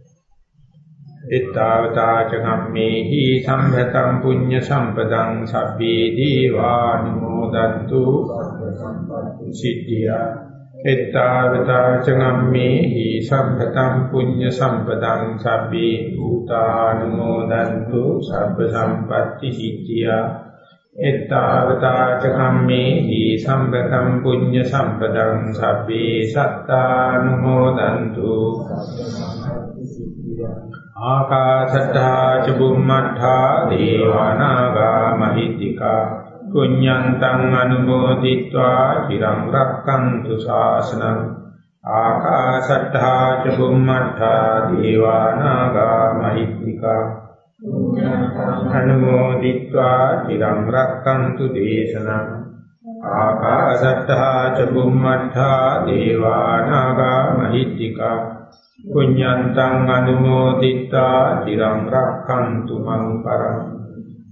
එත්තාවතා චම්මේහි සම්භතං පුඤ්ඤ සම්පදං සබ්බේ දීවානුමෝදන්තු සිද්ධියා එත්තාවතා චගම්මේහි සම්පතං පුඤ්ඤ සම්පතං සබ්බේ භූතානුමෝදන්තු සබ්බ සම්පatti සිද්ධියා. එත්තාවතා චගම්මේහි සම්පතං පුඤ්ඤ සම්පතං සබ්බේ සත්තානුමෝදන්තු ආකාශට්ටා ච බුම්මට්ටා දේවානාගා මහිත්‍තිකා පුඤ්ඤන්තං අනුමෝදිत्वा চিරං රක්칸තු ශාසනං ආකාශට්ඨා ච බුම්මට්ඨා දේවානාගා මහිත්‍තිකා අනුමෝදිत्वा চিරං රක්칸තු දේශනං ආකාශට්ඨා ච බුම්මට්ඨා දේවානාගා මහිත්‍තිකා පුඤ්ඤන්තං අනුමෝදිत्वा চিරං රක්칸තු මං පරං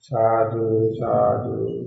සාදු සාදු.